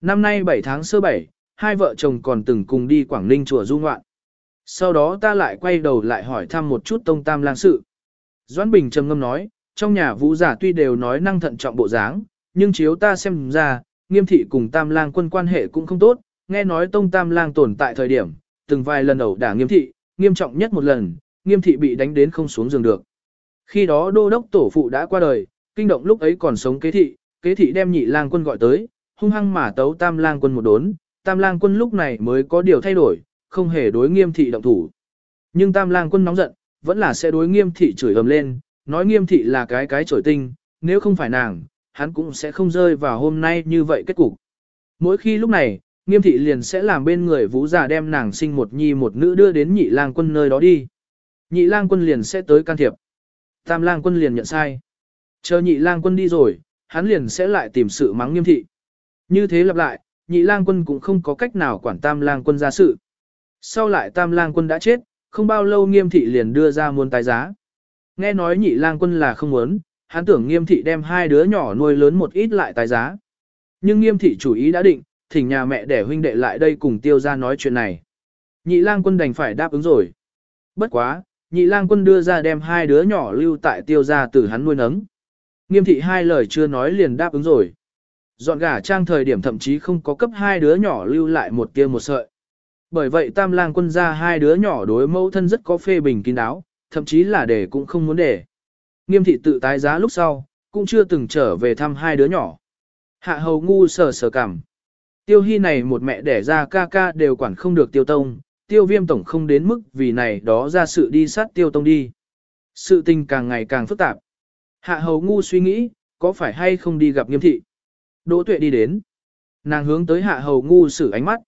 Năm nay 7 tháng sơ 7, hai vợ chồng còn từng cùng đi Quảng Ninh chùa du ngoạn. Sau đó ta lại quay đầu lại hỏi thăm một chút tông tam lang sự. Doãn Bình trầm ngâm nói, trong nhà vũ giả tuy đều nói năng thận trọng bộ dáng, nhưng chiếu ta xem ra, nghiêm thị cùng tam lang quân quan hệ cũng không tốt, nghe nói tông tam lang tồn tại thời điểm, từng vài lần ẩu đả nghiêm thị, nghiêm trọng nhất một lần, nghiêm thị bị đánh đến không xuống giường được. Khi đó đô đốc tổ phụ đã qua đời, kinh động lúc ấy còn sống kế thị, kế thị đem nhị lang quân gọi tới, hung hăng mà tấu tam lang quân một đốn, tam lang quân lúc này mới có điều thay đổi, không hề đối nghiêm thị động thủ. Nhưng tam lang quân nóng giận, vẫn là sẽ đối nghiêm thị chửi ầm lên, nói nghiêm thị là cái cái trổi tinh, nếu không phải nàng, hắn cũng sẽ không rơi vào hôm nay như vậy kết cục. Mỗi khi lúc này, nghiêm thị liền sẽ làm bên người vũ già đem nàng sinh một nhi một nữ đưa đến nhị lang quân nơi đó đi. Nhị lang quân liền sẽ tới can thiệp. Tam lang quân liền nhận sai. Chờ nhị lang quân đi rồi, hắn liền sẽ lại tìm sự mắng nghiêm thị. Như thế lặp lại, nhị lang quân cũng không có cách nào quản tam lang quân ra sự. Sau lại tam lang quân đã chết, không bao lâu nghiêm thị liền đưa ra muôn tài giá. Nghe nói nhị lang quân là không muốn, hắn tưởng nghiêm thị đem hai đứa nhỏ nuôi lớn một ít lại tài giá. Nhưng nghiêm thị chủ ý đã định, thỉnh nhà mẹ để huynh đệ lại đây cùng tiêu ra nói chuyện này. Nhị lang quân đành phải đáp ứng rồi. Bất quá, nhị lang quân đưa ra đem hai đứa nhỏ lưu tại tiêu ra từ hắn nuôi nấng. Nghiêm thị hai lời chưa nói liền đáp ứng rồi. Dọn gả trang thời điểm thậm chí không có cấp hai đứa nhỏ lưu lại một kia một sợi. Bởi vậy tam lang quân ra hai đứa nhỏ đối mẫu thân rất có phê bình kín đáo, thậm chí là để cũng không muốn để. Nghiêm thị tự tái giá lúc sau, cũng chưa từng trở về thăm hai đứa nhỏ. Hạ hầu ngu sờ sờ cảm. Tiêu hy này một mẹ đẻ ra ca ca đều quản không được tiêu tông, tiêu viêm tổng không đến mức vì này đó ra sự đi sát tiêu tông đi. Sự tình càng ngày càng phức tạp. Hạ hầu ngu suy nghĩ, có phải hay không đi gặp nghiêm thị. Đỗ tuệ đi đến. Nàng hướng tới hạ hầu ngu xử ánh mắt.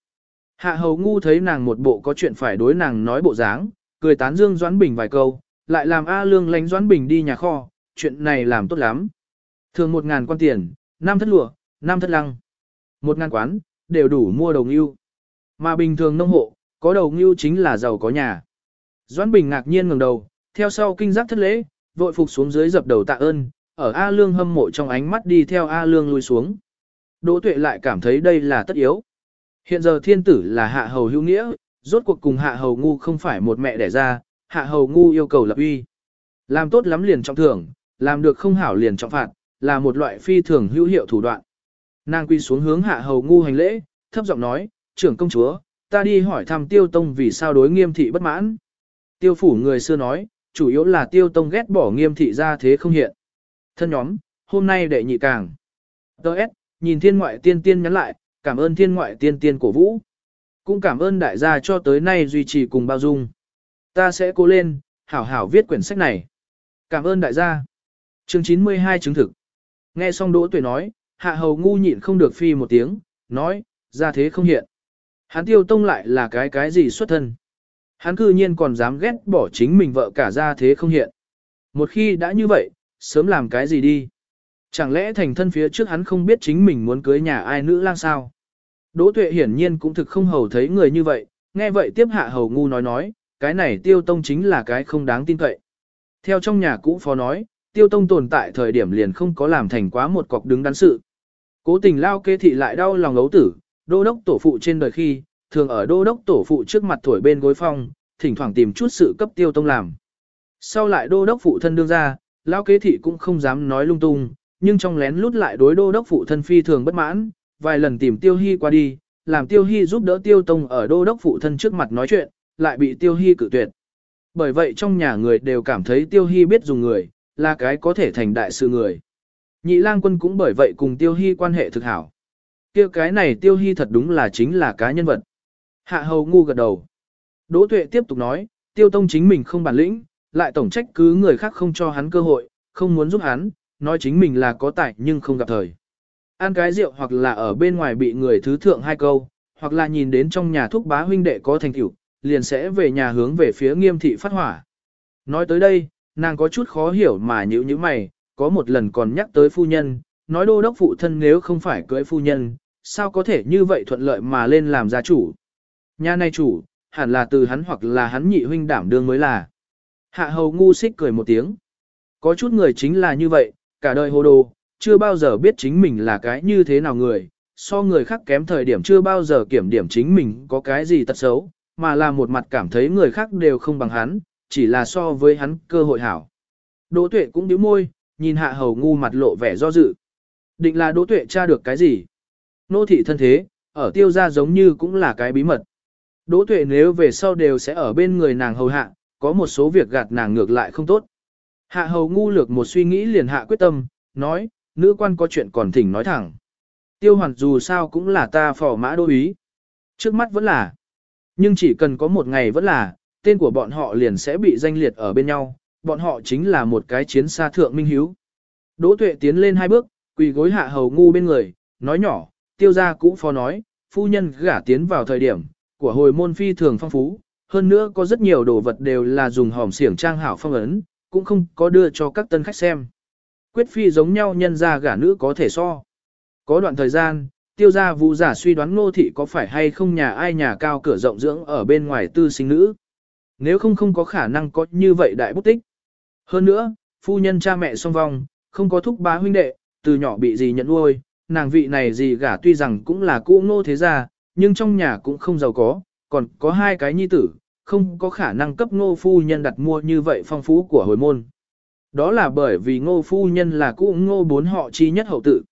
Hạ hầu ngu thấy nàng một bộ có chuyện phải đối nàng nói bộ dáng, cười tán dương Doãn Bình vài câu, lại làm A Lương lánh Doãn Bình đi nhà kho, chuyện này làm tốt lắm. Thường một ngàn quan tiền, năm thất lụa, năm thất lăng. Một ngàn quán, đều đủ mua đầu ngưu. Mà bình thường nông hộ, có đầu ngưu chính là giàu có nhà. Doãn Bình ngạc nhiên ngẩng đầu, theo sau kinh giác thất lễ, vội phục xuống dưới dập đầu tạ ơn, ở A Lương hâm mộ trong ánh mắt đi theo A Lương lui xuống. Đỗ Tuệ lại cảm thấy đây là tất yếu. Hiện giờ thiên tử là hạ hầu hữu nghĩa, rốt cuộc cùng hạ hầu ngu không phải một mẹ đẻ ra, hạ hầu ngu yêu cầu lập uy. Làm tốt lắm liền trọng thưởng, làm được không hảo liền trọng phạt, là một loại phi thường hữu hiệu thủ đoạn. Nàng quy xuống hướng hạ hầu ngu hành lễ, thấp giọng nói, trưởng công chúa, ta đi hỏi thăm tiêu tông vì sao đối nghiêm thị bất mãn. Tiêu phủ người xưa nói, chủ yếu là tiêu tông ghét bỏ nghiêm thị ra thế không hiện. Thân nhóm, hôm nay đệ nhị càng. Đợt, nhìn thiên ngoại tiên tiên nhắn lại, cảm ơn thiên ngoại tiên tiên cổ vũ. Cũng cảm ơn đại gia cho tới nay duy trì cùng bao dung. Ta sẽ cố lên, hảo hảo viết quyển sách này. Cảm ơn đại gia. Chương 92 chứng thực. Nghe xong Đỗ Tuệ nói, hạ hầu ngu nhịn không được phi một tiếng, nói, ra thế không hiện. Hắn tiêu tông lại là cái cái gì xuất thân. Hắn cư nhiên còn dám ghét bỏ chính mình vợ cả ra thế không hiện. Một khi đã như vậy, sớm làm cái gì đi. Chẳng lẽ thành thân phía trước hắn không biết chính mình muốn cưới nhà ai nữ lang sao? Đỗ tuệ hiển nhiên cũng thực không hầu thấy người như vậy, nghe vậy tiếp hạ hầu ngu nói nói, cái này tiêu tông chính là cái không đáng tin cậy. Theo trong nhà cũ phó nói, tiêu tông tồn tại thời điểm liền không có làm thành quá một cọc đứng đắn sự. Cố tình lao kê thị lại đau lòng ấu tử, đô đốc tổ phụ trên đời khi, thường ở đô đốc tổ phụ trước mặt thổi bên gối phong, thỉnh thoảng tìm chút sự cấp tiêu tông làm. Sau lại đô đốc phụ thân đương ra, lao kế thị cũng không dám nói lung tung, nhưng trong lén lút lại đối đô đốc phụ thân phi thường bất mãn, vài lần tìm tiêu hy qua đi, làm tiêu hy giúp đỡ tiêu tông ở đô đốc phụ thân trước mặt nói chuyện, lại bị tiêu hy cự tuyệt. Bởi vậy trong nhà người đều cảm thấy tiêu hy biết dùng người, là cái có thể thành đại sự người. Nhị lang quân cũng bởi vậy cùng tiêu hy quan hệ thực hảo. kia cái này tiêu hy thật đúng là chính là cá nhân vật. Hạ hầu ngu gật đầu. Đỗ tuệ tiếp tục nói, tiêu tông chính mình không bản lĩnh, lại tổng trách cứ người khác không cho hắn cơ hội, không muốn giúp hắn, nói chính mình là có tài nhưng không gặp thời. Ăn cái rượu hoặc là ở bên ngoài bị người thứ thượng hai câu, hoặc là nhìn đến trong nhà thúc bá huynh đệ có thành tựu, liền sẽ về nhà hướng về phía nghiêm thị phát hỏa. Nói tới đây, nàng có chút khó hiểu mà nhữ như mày, có một lần còn nhắc tới phu nhân, nói đô đốc phụ thân nếu không phải cưới phu nhân, sao có thể như vậy thuận lợi mà lên làm gia chủ. Nhà này chủ, hẳn là từ hắn hoặc là hắn nhị huynh đảm đương mới là. Hạ hầu ngu xích cười một tiếng. Có chút người chính là như vậy, cả đời hồ đồ, chưa bao giờ biết chính mình là cái như thế nào người, so người khác kém thời điểm chưa bao giờ kiểm điểm chính mình có cái gì tật xấu, mà là một mặt cảm thấy người khác đều không bằng hắn, chỉ là so với hắn cơ hội hảo. Đỗ tuệ cũng điếu môi, nhìn hạ hầu ngu mặt lộ vẻ do dự. Định là đỗ tuệ tra được cái gì? Nô thị thân thế, ở tiêu gia giống như cũng là cái bí mật. Đỗ tuệ nếu về sau đều sẽ ở bên người nàng hầu hạ, có một số việc gạt nàng ngược lại không tốt. Hạ hầu ngu lược một suy nghĩ liền hạ quyết tâm, nói, nữ quan có chuyện còn thỉnh nói thẳng. Tiêu hoàn dù sao cũng là ta phò mã đô ý. Trước mắt vẫn là. Nhưng chỉ cần có một ngày vẫn là, tên của bọn họ liền sẽ bị danh liệt ở bên nhau, bọn họ chính là một cái chiến xa thượng minh hiếu. Đỗ tuệ tiến lên hai bước, quỳ gối hạ hầu ngu bên người, nói nhỏ, tiêu gia cũ phó nói, phu nhân gả tiến vào thời điểm, của hồi môn phi thường phong phú, hơn nữa có rất nhiều đồ vật đều là dùng hòm xiển trang hảo phong ấn, cũng không có đưa cho các tân khách xem. Quyết phi giống nhau nhân ra gả nữ có thể so. Có đoạn thời gian, tiêu gia vụ giả suy đoán ngô thị có phải hay không nhà ai nhà cao cửa rộng dưỡng ở bên ngoài tư sinh nữ. Nếu không không có khả năng có như vậy đại bút tích. Hơn nữa, phu nhân cha mẹ song vong, không có thúc bá huynh đệ, từ nhỏ bị gì nhận nuôi, nàng vị này gì gả tuy rằng cũng là cũ ngô thế gia, nhưng trong nhà cũng không giàu có, còn có hai cái nhi tử, không có khả năng cấp ngô phu nhân đặt mua như vậy phong phú của hồi môn. Đó là bởi vì ngô phu nhân là cụ ngô bốn họ chi nhất hậu tự.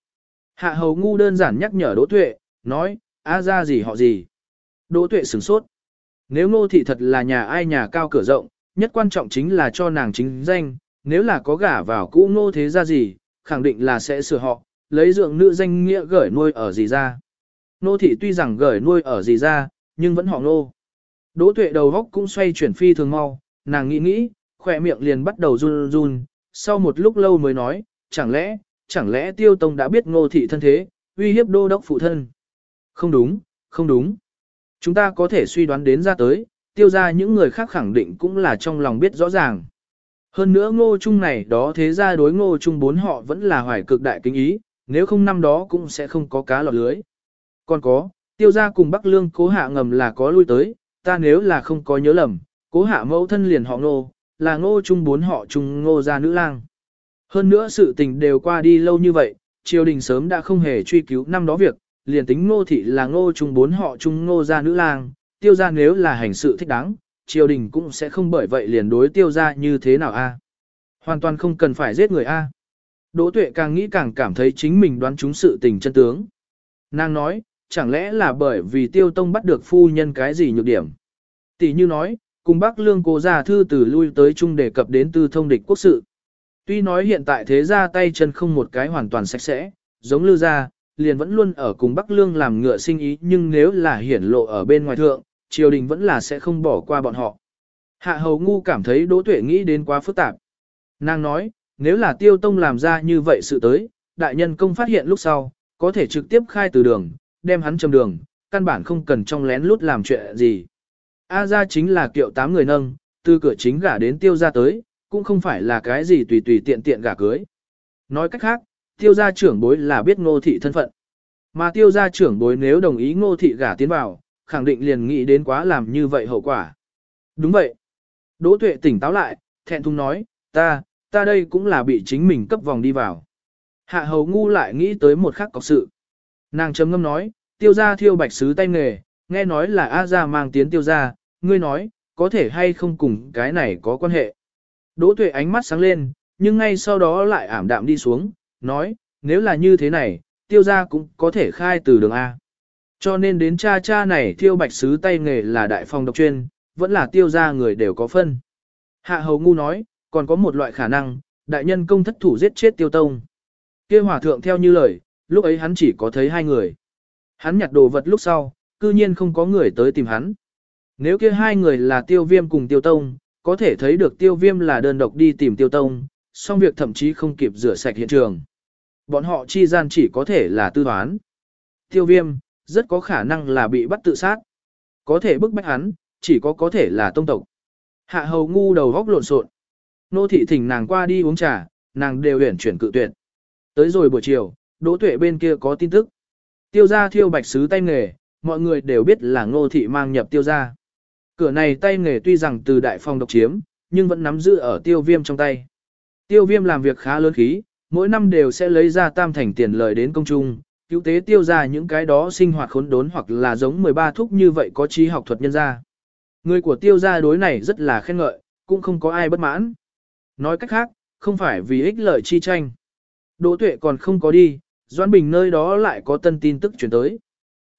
Hạ hầu ngu đơn giản nhắc nhở Đỗ Tuệ, nói, a ra gì họ gì. Đỗ Tuệ sửng sốt. Nếu ngô thị thật là nhà ai nhà cao cửa rộng, nhất quan trọng chính là cho nàng chính danh, nếu là có gả vào cụ ngô thế ra gì, khẳng định là sẽ sửa họ, lấy dượng nữ danh nghĩa gửi nuôi ở gì ra. Nô thị tuy rằng gửi nuôi ở gì ra, nhưng vẫn họ nô. Đỗ tuệ đầu góc cũng xoay chuyển phi thường mau, nàng nghĩ nghĩ, khỏe miệng liền bắt đầu run run, sau một lúc lâu mới nói, chẳng lẽ, chẳng lẽ tiêu tông đã biết ngô thị thân thế, uy hiếp đô đốc phụ thân. Không đúng, không đúng. Chúng ta có thể suy đoán đến ra tới, tiêu ra những người khác khẳng định cũng là trong lòng biết rõ ràng. Hơn nữa ngô trung này đó thế ra đối ngô trung bốn họ vẫn là hoài cực đại kính ý, nếu không năm đó cũng sẽ không có cá lọt lưới. Còn có, tiêu gia cùng Bắc Lương cố hạ ngầm là có lui tới, ta nếu là không có nhớ lầm, cố hạ mẫu thân liền họ ngô, là ngô trung bốn họ trung ngô gia nữ lang. Hơn nữa sự tình đều qua đi lâu như vậy, triều đình sớm đã không hề truy cứu năm đó việc, liền tính ngô thị là ngô trung bốn họ trung ngô gia nữ lang, tiêu gia nếu là hành sự thích đáng, triều đình cũng sẽ không bởi vậy liền đối tiêu gia như thế nào a Hoàn toàn không cần phải giết người a Đỗ tuệ càng nghĩ càng cảm thấy chính mình đoán trúng sự tình chân tướng. Nàng nói, chẳng lẽ là bởi vì tiêu tông bắt được phu nhân cái gì nhược điểm. Tỷ như nói, Cùng Bắc Lương cố gia thư từ lui tới chung đề cập đến tư thông địch quốc sự. Tuy nói hiện tại thế gia tay chân không một cái hoàn toàn sạch sẽ, giống Lưu gia, liền vẫn luôn ở cùng Bắc Lương làm ngựa sinh ý nhưng nếu là hiển lộ ở bên ngoài thượng, triều đình vẫn là sẽ không bỏ qua bọn họ. Hạ hầu ngu cảm thấy đỗ tuệ nghĩ đến quá phức tạp. Nàng nói, nếu là tiêu tông làm ra như vậy sự tới, đại nhân công phát hiện lúc sau, có thể trực tiếp khai từ đường, đem hắn châm đường, căn bản không cần trong lén lút làm chuyện gì. A ra chính là kiệu tám người nâng, từ cửa chính gả đến tiêu ra tới, cũng không phải là cái gì tùy tùy tiện tiện gả cưới. Nói cách khác, tiêu gia trưởng bối là biết ngô thị thân phận. Mà tiêu gia trưởng bối nếu đồng ý ngô thị gả tiến vào, khẳng định liền nghĩ đến quá làm như vậy hậu quả. Đúng vậy. Đỗ tuệ tỉnh táo lại, thẹn thùng nói, ta, ta đây cũng là bị chính mình cấp vòng đi vào. Hạ hầu ngu lại nghĩ tới một khắc cọc sự. Nàng chấm ngâm nói, tiêu gia thiêu bạch sứ tay nghề, nghe nói là A gia mang tiến tiêu gia, ngươi nói, có thể hay không cùng cái này có quan hệ. Đỗ tuệ ánh mắt sáng lên, nhưng ngay sau đó lại ảm đạm đi xuống, nói, nếu là như thế này, tiêu gia cũng có thể khai từ đường A. Cho nên đến cha cha này thiêu bạch sứ tay nghề là đại phong độc chuyên, vẫn là tiêu gia người đều có phân. Hạ hầu ngu nói, còn có một loại khả năng, đại nhân công thất thủ giết chết tiêu tông. kia hòa thượng theo như lời, lúc ấy hắn chỉ có thấy hai người. Hắn nhặt đồ vật lúc sau, cư nhiên không có người tới tìm hắn. Nếu kia hai người là tiêu viêm cùng tiêu tông, có thể thấy được tiêu viêm là đơn độc đi tìm tiêu tông, song việc thậm chí không kịp rửa sạch hiện trường. Bọn họ chi gian chỉ có thể là tư toán. Tiêu viêm, rất có khả năng là bị bắt tự sát. Có thể bức bách hắn, chỉ có có thể là tông tộc. Hạ hầu ngu đầu góc lộn xộn. Nô thị thỉnh nàng qua đi uống trà, nàng đều huyển chuyển cự tuyệt. Tới rồi buổi chiều, đỗ tuệ bên kia có tin tức. Tiêu gia thiêu bạch sứ tay nghề, mọi người đều biết là ngô thị mang nhập tiêu gia. Cửa này tay nghề tuy rằng từ đại phong độc chiếm, nhưng vẫn nắm giữ ở tiêu viêm trong tay. Tiêu viêm làm việc khá lớn khí, mỗi năm đều sẽ lấy ra tam thành tiền lời đến công trung, cứu tế tiêu ra những cái đó sinh hoạt khốn đốn hoặc là giống 13 thúc như vậy có trí học thuật nhân ra. Người của tiêu gia đối này rất là khen ngợi, cũng không có ai bất mãn. Nói cách khác, không phải vì ích lợi chi tranh. Đỗ tuệ còn không có đi, Doãn Bình nơi đó lại có tân tin tức chuyển tới.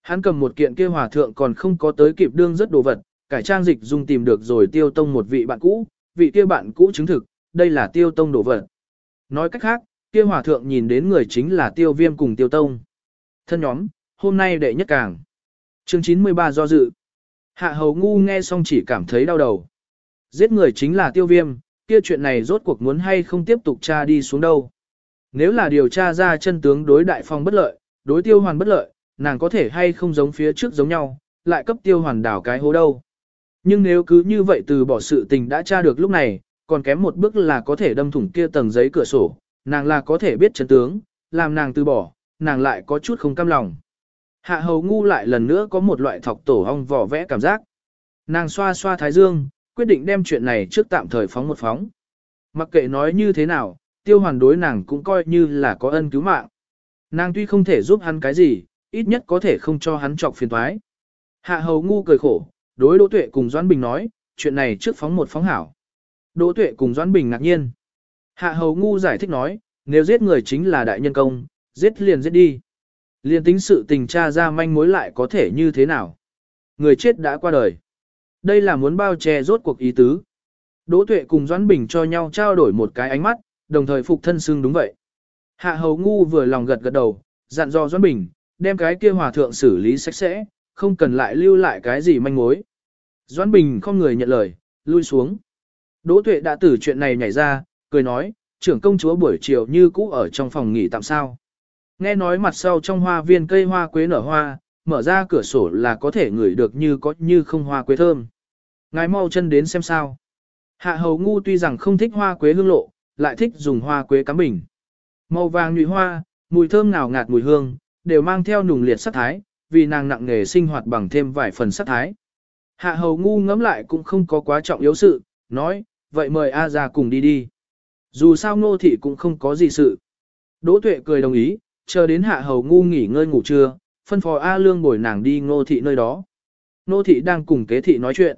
Hắn cầm một kiện kia hòa thượng còn không có tới kịp đương rất đồ vật, cải trang dịch dung tìm được rồi tiêu tông một vị bạn cũ, vị kia bạn cũ chứng thực, đây là tiêu tông đổ vật. Nói cách khác, kia hòa thượng nhìn đến người chính là tiêu viêm cùng tiêu tông. Thân nhóm, hôm nay đệ nhất càng. Chương 93 do dự. Hạ hầu ngu nghe xong chỉ cảm thấy đau đầu. Giết người chính là tiêu viêm, kia chuyện này rốt cuộc muốn hay không tiếp tục tra đi xuống đâu. Nếu là điều tra ra chân tướng đối đại phong bất lợi, đối tiêu hoàn bất lợi, nàng có thể hay không giống phía trước giống nhau, lại cấp tiêu hoàn đảo cái hố đâu. Nhưng nếu cứ như vậy từ bỏ sự tình đã tra được lúc này, còn kém một bước là có thể đâm thủng kia tầng giấy cửa sổ, nàng là có thể biết chấn tướng, làm nàng từ bỏ, nàng lại có chút không cam lòng. Hạ hầu ngu lại lần nữa có một loại thọc tổ ong vỏ vẽ cảm giác. Nàng xoa xoa thái dương, quyết định đem chuyện này trước tạm thời phóng một phóng. Mặc kệ nói như thế nào, tiêu hoàn đối nàng cũng coi như là có ân cứu mạng. Nàng tuy không thể giúp hắn cái gì, ít nhất có thể không cho hắn trọc phiền thoái. Hạ hầu ngu cười khổ, đối Đỗ Tuệ cùng Doãn Bình nói, chuyện này trước phóng một phóng hảo. Đỗ Tuệ cùng Doãn Bình ngạc nhiên. Hạ hầu ngu giải thích nói, nếu giết người chính là đại nhân công, giết liền giết đi. Liền tính sự tình tra ra manh mối lại có thể như thế nào. Người chết đã qua đời. Đây là muốn bao che rốt cuộc ý tứ. Đỗ Tuệ cùng Doãn Bình cho nhau trao đổi một cái ánh mắt, đồng thời phục thân xưng đúng vậy. Hạ hầu ngu vừa lòng gật gật đầu, dặn dò Doãn Bình, đem cái kia hòa thượng xử lý sạch sẽ, không cần lại lưu lại cái gì manh mối. Doãn Bình không người nhận lời, lui xuống. Đỗ Tuệ đã từ chuyện này nhảy ra, cười nói, trưởng công chúa buổi chiều như cũ ở trong phòng nghỉ tạm sao. Nghe nói mặt sau trong hoa viên cây hoa quế nở hoa, mở ra cửa sổ là có thể ngửi được như có như không hoa quế thơm. Ngài mau chân đến xem sao. Hạ hầu ngu tuy rằng không thích hoa quế hương lộ, lại thích dùng hoa quế cắm bình. Màu vàng nhụy hoa, mùi thơm ngào ngạt mùi hương, đều mang theo nùng liệt sắc thái, vì nàng nặng nghề sinh hoạt bằng thêm vài phần sắc thái. Hạ hầu ngu ngẫm lại cũng không có quá trọng yếu sự, nói, vậy mời A ra cùng đi đi. Dù sao ngô thị cũng không có gì sự. Đỗ tuệ cười đồng ý, chờ đến hạ hầu ngu nghỉ ngơi ngủ trưa, phân phó A lương bồi nàng đi ngô thị nơi đó. Ngô thị đang cùng kế thị nói chuyện.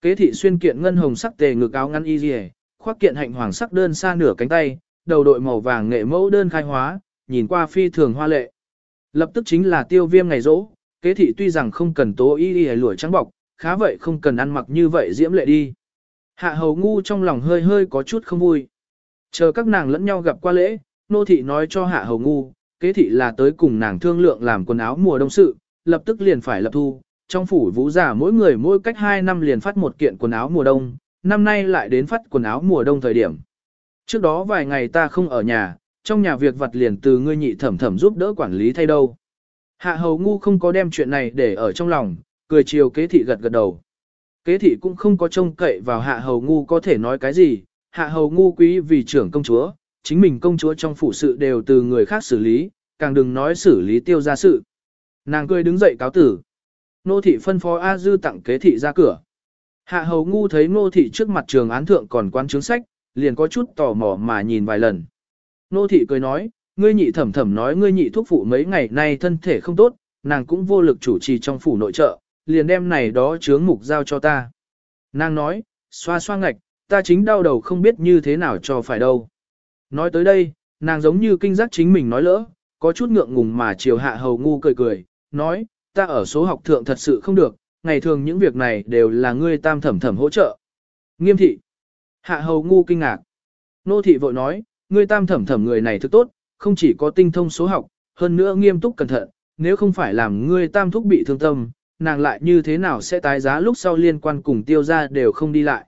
Kế thị xuyên kiện ngân hồng sắc tề ngực áo ngăn y dì khoác kiện hạnh hoàng sắc đơn xa nửa cánh tay, đầu đội màu vàng nghệ mẫu đơn khai hóa, nhìn qua phi thường hoa lệ. Lập tức chính là tiêu viêm ngày rỗ, kế thị tuy rằng không cần tố y y lụa trắng bọc, khá vậy không cần ăn mặc như vậy diễm lệ đi. Hạ hầu ngu trong lòng hơi hơi có chút không vui. Chờ các nàng lẫn nhau gặp qua lễ, nô thị nói cho hạ hầu ngu, kế thị là tới cùng nàng thương lượng làm quần áo mùa đông sự, lập tức liền phải lập thu. Trong phủ vũ giả mỗi người mỗi cách 2 năm liền phát một kiện quần áo mùa đông, năm nay lại đến phát quần áo mùa đông thời điểm. Trước đó vài ngày ta không ở nhà, trong nhà việc vặt liền từ ngươi nhị thẩm thẩm giúp đỡ quản lý thay đâu. Hạ hầu ngu không có đem chuyện này để ở trong lòng, cười chiều kế thị gật gật đầu. Kế thị cũng không có trông cậy vào hạ hầu ngu có thể nói cái gì, hạ hầu ngu quý vì trưởng công chúa, chính mình công chúa trong phủ sự đều từ người khác xử lý, càng đừng nói xử lý tiêu ra sự. Nàng cười đứng dậy cáo tử. Nô thị phân phó A Dư tặng kế thị ra cửa. Hạ hầu ngu thấy nô thị trước mặt trường án thượng còn quan chứng sách, liền có chút tò mò mà nhìn vài lần. Nô thị cười nói, ngươi nhị thẩm thẩm nói ngươi nhị thuốc phụ mấy ngày nay thân thể không tốt, nàng cũng vô lực chủ trì trong phủ nội trợ, liền đem này đó chướng mục giao cho ta. Nàng nói, xoa xoa ngạch, ta chính đau đầu không biết như thế nào cho phải đâu. Nói tới đây, nàng giống như kinh giác chính mình nói lỡ, có chút ngượng ngùng mà chiều hạ hầu ngu cười cười, nói, ta ở số học thượng thật sự không được, ngày thường những việc này đều là ngươi tam thẩm thẩm hỗ trợ. Nghiêm thị. Hạ hầu ngu kinh ngạc. Nô thị vội nói, ngươi tam thẩm thẩm người này thức tốt, không chỉ có tinh thông số học, hơn nữa nghiêm túc cẩn thận, nếu không phải làm ngươi tam thúc bị thương tâm, nàng lại như thế nào sẽ tái giá lúc sau liên quan cùng tiêu ra đều không đi lại.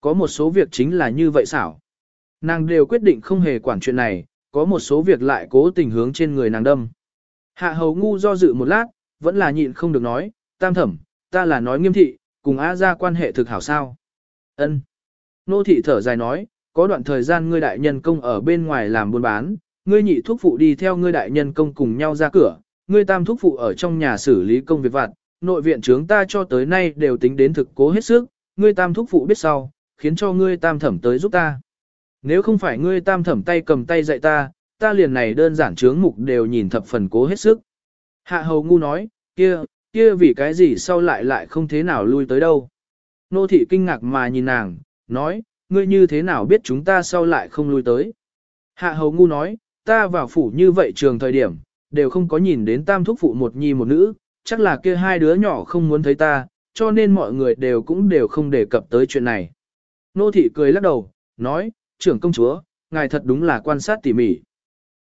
Có một số việc chính là như vậy xảo. Nàng đều quyết định không hề quản chuyện này, có một số việc lại cố tình hướng trên người nàng đâm. Hạ hầu ngu do dự một lát, vẫn là nhịn không được nói, tam thẩm, ta là nói nghiêm thị, cùng á ra quan hệ thực hảo sao. ân Nô thị thở dài nói, có đoạn thời gian ngươi đại nhân công ở bên ngoài làm buôn bán, ngươi nhị thuốc phụ đi theo ngươi đại nhân công cùng nhau ra cửa, ngươi tam thuốc phụ ở trong nhà xử lý công việc vặt, nội viện trưởng ta cho tới nay đều tính đến thực cố hết sức, ngươi tam thúc phụ biết sau, khiến cho ngươi tam thẩm tới giúp ta. Nếu không phải ngươi tam thẩm tay cầm tay dạy ta, ta liền này đơn giản chướng mục đều nhìn thập phần cố hết sức. Hạ hầu ngu nói, kia, kia vì cái gì sau lại lại không thế nào lui tới đâu. Nô thị kinh ngạc mà nhìn nàng, nói, ngươi như thế nào biết chúng ta sau lại không lui tới. Hạ hầu ngu nói, ta vào phủ như vậy trường thời điểm, đều không có nhìn đến tam thúc phụ một nhi một nữ, chắc là kia hai đứa nhỏ không muốn thấy ta, cho nên mọi người đều cũng đều không đề cập tới chuyện này. Nô thị cười lắc đầu, nói, trưởng công chúa, ngài thật đúng là quan sát tỉ mỉ.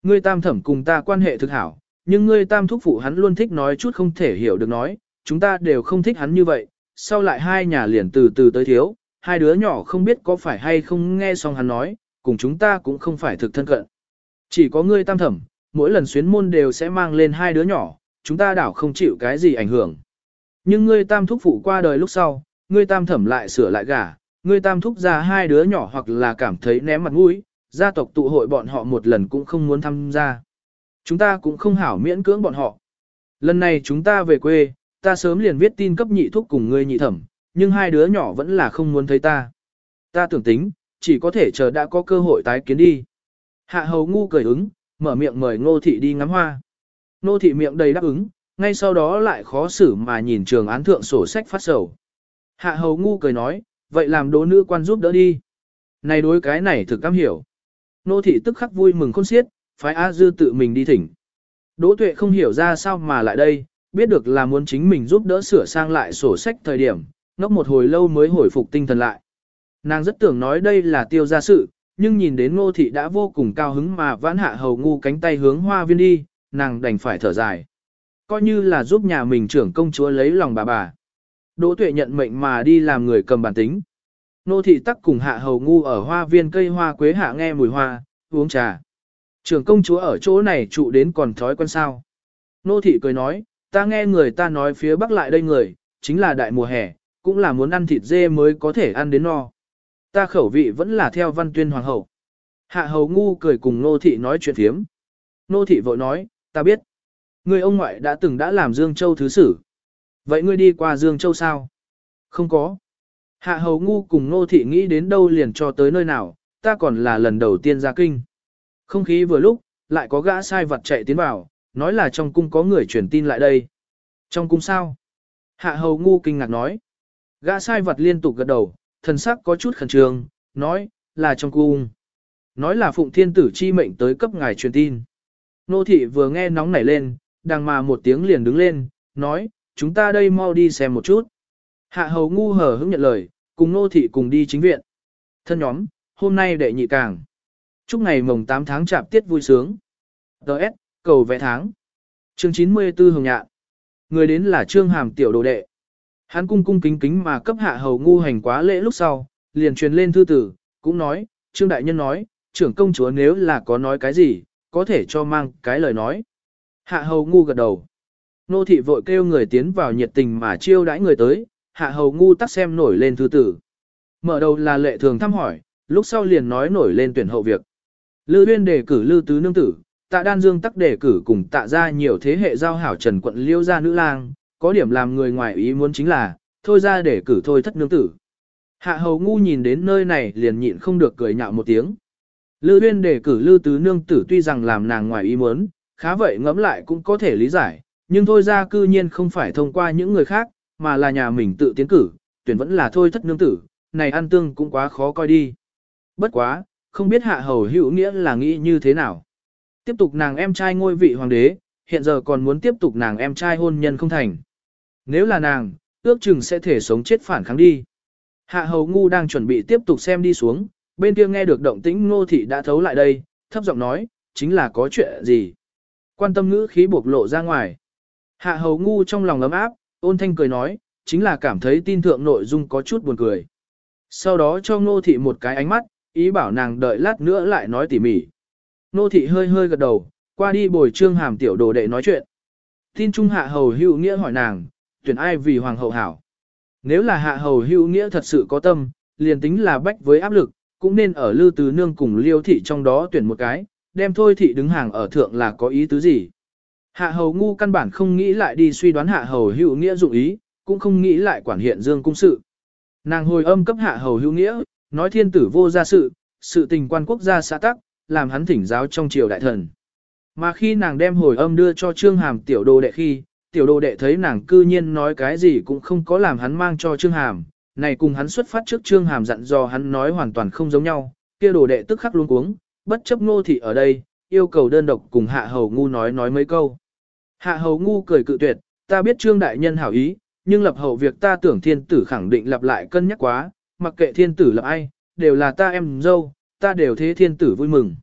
Ngươi tam thẩm cùng ta quan hệ thực hảo, nhưng ngươi tam thúc phụ hắn luôn thích nói chút không thể hiểu được nói, chúng ta đều không thích hắn như vậy, sau lại hai nhà liền từ từ tới thiếu, hai đứa nhỏ không biết có phải hay không nghe xong hắn nói, cùng chúng ta cũng không phải thực thân cận. Chỉ có ngươi tam thẩm, mỗi lần xuyến môn đều sẽ mang lên hai đứa nhỏ, chúng ta đảo không chịu cái gì ảnh hưởng. Nhưng ngươi tam thúc phụ qua đời lúc sau, ngươi tam thẩm lại sửa lại gả, ngươi tam thúc ra hai đứa nhỏ hoặc là cảm thấy ném mặt mũi, gia tộc tụ hội bọn họ một lần cũng không muốn tham gia. Chúng ta cũng không hảo miễn cưỡng bọn họ. Lần này chúng ta về quê, ta sớm liền viết tin cấp nhị thúc cùng ngươi nhị thẩm, nhưng hai đứa nhỏ vẫn là không muốn thấy ta. Ta tưởng tính, chỉ có thể chờ đã có cơ hội tái kiến đi. Hạ hầu ngu cười ứng, mở miệng mời ngô thị đi ngắm hoa. Nô thị miệng đầy đáp ứng, ngay sau đó lại khó xử mà nhìn trường án thượng sổ sách phát sầu. Hạ hầu ngu cười nói, vậy làm đố nữ quan giúp đỡ đi. Này đối cái này thực cam hiểu. Nô thị tức khắc vui mừng khôn xiết, phái A Dư tự mình đi thỉnh. Đỗ tuệ không hiểu ra sao mà lại đây, biết được là muốn chính mình giúp đỡ sửa sang lại sổ sách thời điểm, ngốc một hồi lâu mới hồi phục tinh thần lại. Nàng rất tưởng nói đây là tiêu gia sự, nhưng nhìn đến ngô thị đã vô cùng cao hứng mà vãn hạ hầu ngu cánh tay hướng hoa viên đi, nàng đành phải thở dài. Coi như là giúp nhà mình trưởng công chúa lấy lòng bà bà. Đỗ tuệ nhận mệnh mà đi làm người cầm bản tính. Nô thị tắc cùng hạ hầu ngu ở hoa viên cây hoa quế hạ nghe mùi hoa, uống trà. Trưởng công chúa ở chỗ này trụ đến còn thói quen sao. Nô thị cười nói, ta nghe người ta nói phía bắc lại đây người, chính là đại mùa hè, cũng là muốn ăn thịt dê mới có thể ăn đến no. Ta khẩu vị vẫn là theo văn tuyên hoàng hậu. Hạ hầu ngu cười cùng nô thị nói chuyện thiếm. Nô thị vội nói, ta biết. Người ông ngoại đã từng đã làm Dương Châu thứ sử. Vậy ngươi đi qua Dương Châu sao? Không có. Hạ hầu ngu cùng nô thị nghĩ đến đâu liền cho tới nơi nào, ta còn là lần đầu tiên ra kinh. Không khí vừa lúc, lại có gã sai vật chạy tiến vào, nói là trong cung có người truyền tin lại đây. Trong cung sao? Hạ hầu ngu kinh ngạc nói. Gã sai vật liên tục gật đầu, thần sắc có chút khẩn trương, nói, là trong cung. Nói là phụng thiên tử chi mệnh tới cấp ngài truyền tin. Nô thị vừa nghe nóng nảy lên, đằng mà một tiếng liền đứng lên, nói, chúng ta đây mau đi xem một chút. Hạ hầu ngu hờ hững nhận lời, cùng nô thị cùng đi chính viện. Thân nhóm, hôm nay đệ nhị càng. Chúc ngày mồng 8 tháng chạp tiết vui sướng. Đợt, cầu vẽ tháng. Chương 94 Hồng Nhạn. Người đến là Trương Hàm tiểu đồ đệ. Hắn cung cung kính kính mà cấp hạ hầu ngu hành quá lễ lúc sau, liền truyền lên thư tử, cũng nói, Trương Đại Nhân nói, trưởng công chúa nếu là có nói cái gì, có thể cho mang cái lời nói. Hạ hầu ngu gật đầu. Nô thị vội kêu người tiến vào nhiệt tình mà chiêu đãi người tới, hạ hầu ngu tắt xem nổi lên thư tử. Mở đầu là lệ thường thăm hỏi, lúc sau liền nói nổi lên tuyển hậu việc. Lư uyên đề cử Lư Tứ Nương Tử, tạ đan dương tắc đề cử cùng tạ ra nhiều thế hệ giao hảo trần quận liêu gia nữ lang, có điểm làm người ngoài ý muốn chính là, thôi ra để cử thôi thất nương tử. Hạ hầu ngu nhìn đến nơi này liền nhịn không được cười nhạo một tiếng. Lư Huyên đề cử Lư Tứ Nương Tử tuy rằng làm nàng ngoài ý muốn, khá vậy ngẫm lại cũng có thể lý giải, nhưng thôi ra cư nhiên không phải thông qua những người khác, mà là nhà mình tự tiến cử, tuyển vẫn là thôi thất nương tử, này ăn tương cũng quá khó coi đi. Bất quá, không biết hạ hầu hữu nghĩa là nghĩ như thế nào. Tiếp tục nàng em trai ngôi vị hoàng đế, hiện giờ còn muốn tiếp tục nàng em trai hôn nhân không thành. Nếu là nàng, ước chừng sẽ thể sống chết phản kháng đi. Hạ hầu ngu đang chuẩn bị tiếp tục xem đi xuống, bên kia nghe được động tĩnh ngô thị đã thấu lại đây, thấp giọng nói, chính là có chuyện gì. Quan tâm ngữ khí buộc lộ ra ngoài. Hạ hầu ngu trong lòng ấm áp, ôn thanh cười nói, chính là cảm thấy tin thượng nội dung có chút buồn cười. Sau đó cho ngô thị một cái ánh mắt, ý bảo nàng đợi lát nữa lại nói tỉ mỉ. Ngô thị hơi hơi gật đầu, qua đi bồi trương hàm tiểu đồ đệ nói chuyện. Tin trung hạ hầu hữu nghĩa hỏi nàng, tuyển ai vì hoàng hậu hảo. Nếu là hạ hầu hữu nghĩa thật sự có tâm, liền tính là bách với áp lực, cũng nên ở lưu tứ nương cùng liêu thị trong đó tuyển một cái, đem thôi thị đứng hàng ở thượng là có ý tứ gì. Hạ hầu ngu căn bản không nghĩ lại đi suy đoán hạ hầu hữu nghĩa dụng ý, cũng không nghĩ lại quản hiện dương cung sự. Nàng hồi âm cấp hạ hầu hữu nghĩa, nói thiên tử vô gia sự, sự tình quan quốc gia xã tắc, làm hắn thỉnh giáo trong triều đại thần. Mà khi nàng đem hồi âm đưa cho trương hàm tiểu đồ đệ khi, tiểu đồ đệ thấy nàng cư nhiên nói cái gì cũng không có làm hắn mang cho trương hàm, này cùng hắn xuất phát trước trương hàm dặn dò hắn nói hoàn toàn không giống nhau, kia đồ đệ tức khắc luôn cuống, bất chấp ngô thị ở đây, yêu cầu đơn độc cùng hạ hầu ngu nói nói mấy câu. Hạ hầu ngu cười cự tuyệt, ta biết trương đại nhân hảo ý, nhưng lập hậu việc ta tưởng thiên tử khẳng định lặp lại cân nhắc quá, mặc kệ thiên tử lập ai, đều là ta em dâu, ta đều thế thiên tử vui mừng.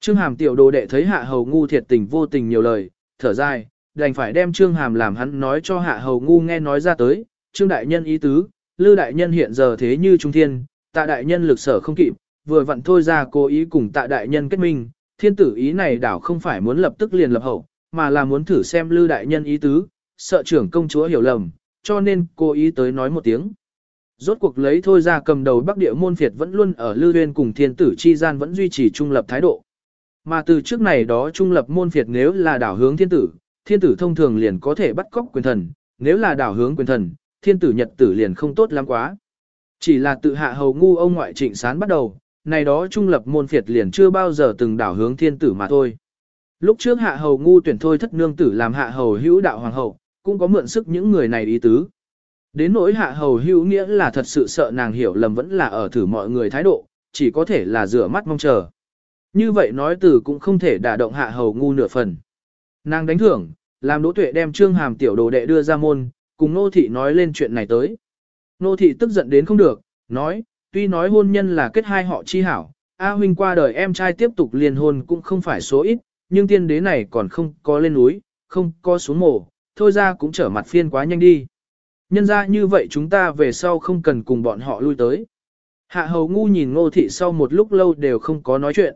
Trương hàm tiểu đồ đệ thấy hạ hầu ngu thiệt tình vô tình nhiều lời, thở dài, đành phải đem trương hàm làm hắn nói cho hạ hầu ngu nghe nói ra tới, trương đại nhân ý tứ, lư đại nhân hiện giờ thế như trung thiên, tạ đại nhân lực sở không kịp, vừa vặn thôi ra cố ý cùng tạ đại nhân kết minh, thiên tử ý này đảo không phải muốn lập tức liền lập hậu, mà là muốn thử xem lư đại nhân ý tứ, sợ trưởng công chúa hiểu lầm, cho nên cố ý tới nói một tiếng. Rốt cuộc lấy thôi ra cầm đầu Bắc Địa môn phiệt vẫn luôn ở Lư Uyên cùng thiên tử chi gian vẫn duy trì trung lập thái độ. Mà từ trước này đó trung lập môn phiệt nếu là đảo hướng thiên tử, thiên tử thông thường liền có thể bắt cóc quyền thần, nếu là đảo hướng quyền thần, thiên tử nhật tử liền không tốt lắm quá. Chỉ là tự hạ hầu ngu ông ngoại trịnh sán bắt đầu, này đó trung lập môn phiệt liền chưa bao giờ từng đảo hướng thiên tử mà thôi. Lúc trước hạ hầu ngu tuyển thôi thất nương tử làm hạ hầu hữu đạo hoàng hậu, cũng có mượn sức những người này ý tứ. Đến nỗi hạ hầu hữu nghĩa là thật sự sợ nàng hiểu lầm vẫn là ở thử mọi người thái độ, chỉ có thể là rửa mắt mong chờ. Như vậy nói từ cũng không thể đả động hạ hầu ngu nửa phần. Nàng đánh thưởng, làm đỗ tuệ đem trương hàm tiểu đồ đệ đưa ra môn, cùng nô thị nói lên chuyện này tới. Nô thị tức giận đến không được, nói, tuy nói hôn nhân là kết hai họ chi hảo, A huynh qua đời em trai tiếp tục liên hôn cũng không phải số ít, nhưng tiên đế này còn không có lên núi, không có xuống mổ, thôi ra cũng trở mặt phiên quá nhanh đi. Nhân ra như vậy chúng ta về sau không cần cùng bọn họ lui tới. Hạ hầu ngu nhìn ngô thị sau một lúc lâu đều không có nói chuyện.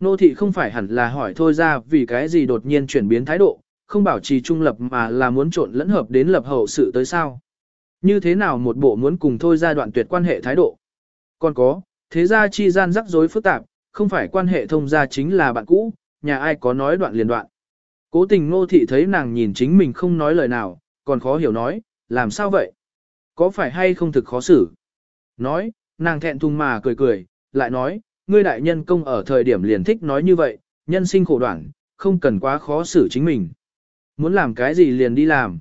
nô thị không phải hẳn là hỏi thôi ra vì cái gì đột nhiên chuyển biến thái độ, không bảo trì trung lập mà là muốn trộn lẫn hợp đến lập hậu sự tới sao. Như thế nào một bộ muốn cùng thôi ra đoạn tuyệt quan hệ thái độ. Còn có, thế ra chi gian rắc rối phức tạp, không phải quan hệ thông gia chính là bạn cũ, nhà ai có nói đoạn liền đoạn. Cố tình ngô thị thấy nàng nhìn chính mình không nói lời nào, còn khó hiểu nói, làm sao vậy? Có phải hay không thực khó xử? Nói, nàng thẹn thùng mà cười cười, lại nói, ngươi đại nhân công ở thời điểm liền thích nói như vậy, nhân sinh khổ đoạn, không cần quá khó xử chính mình. Muốn làm cái gì liền đi làm.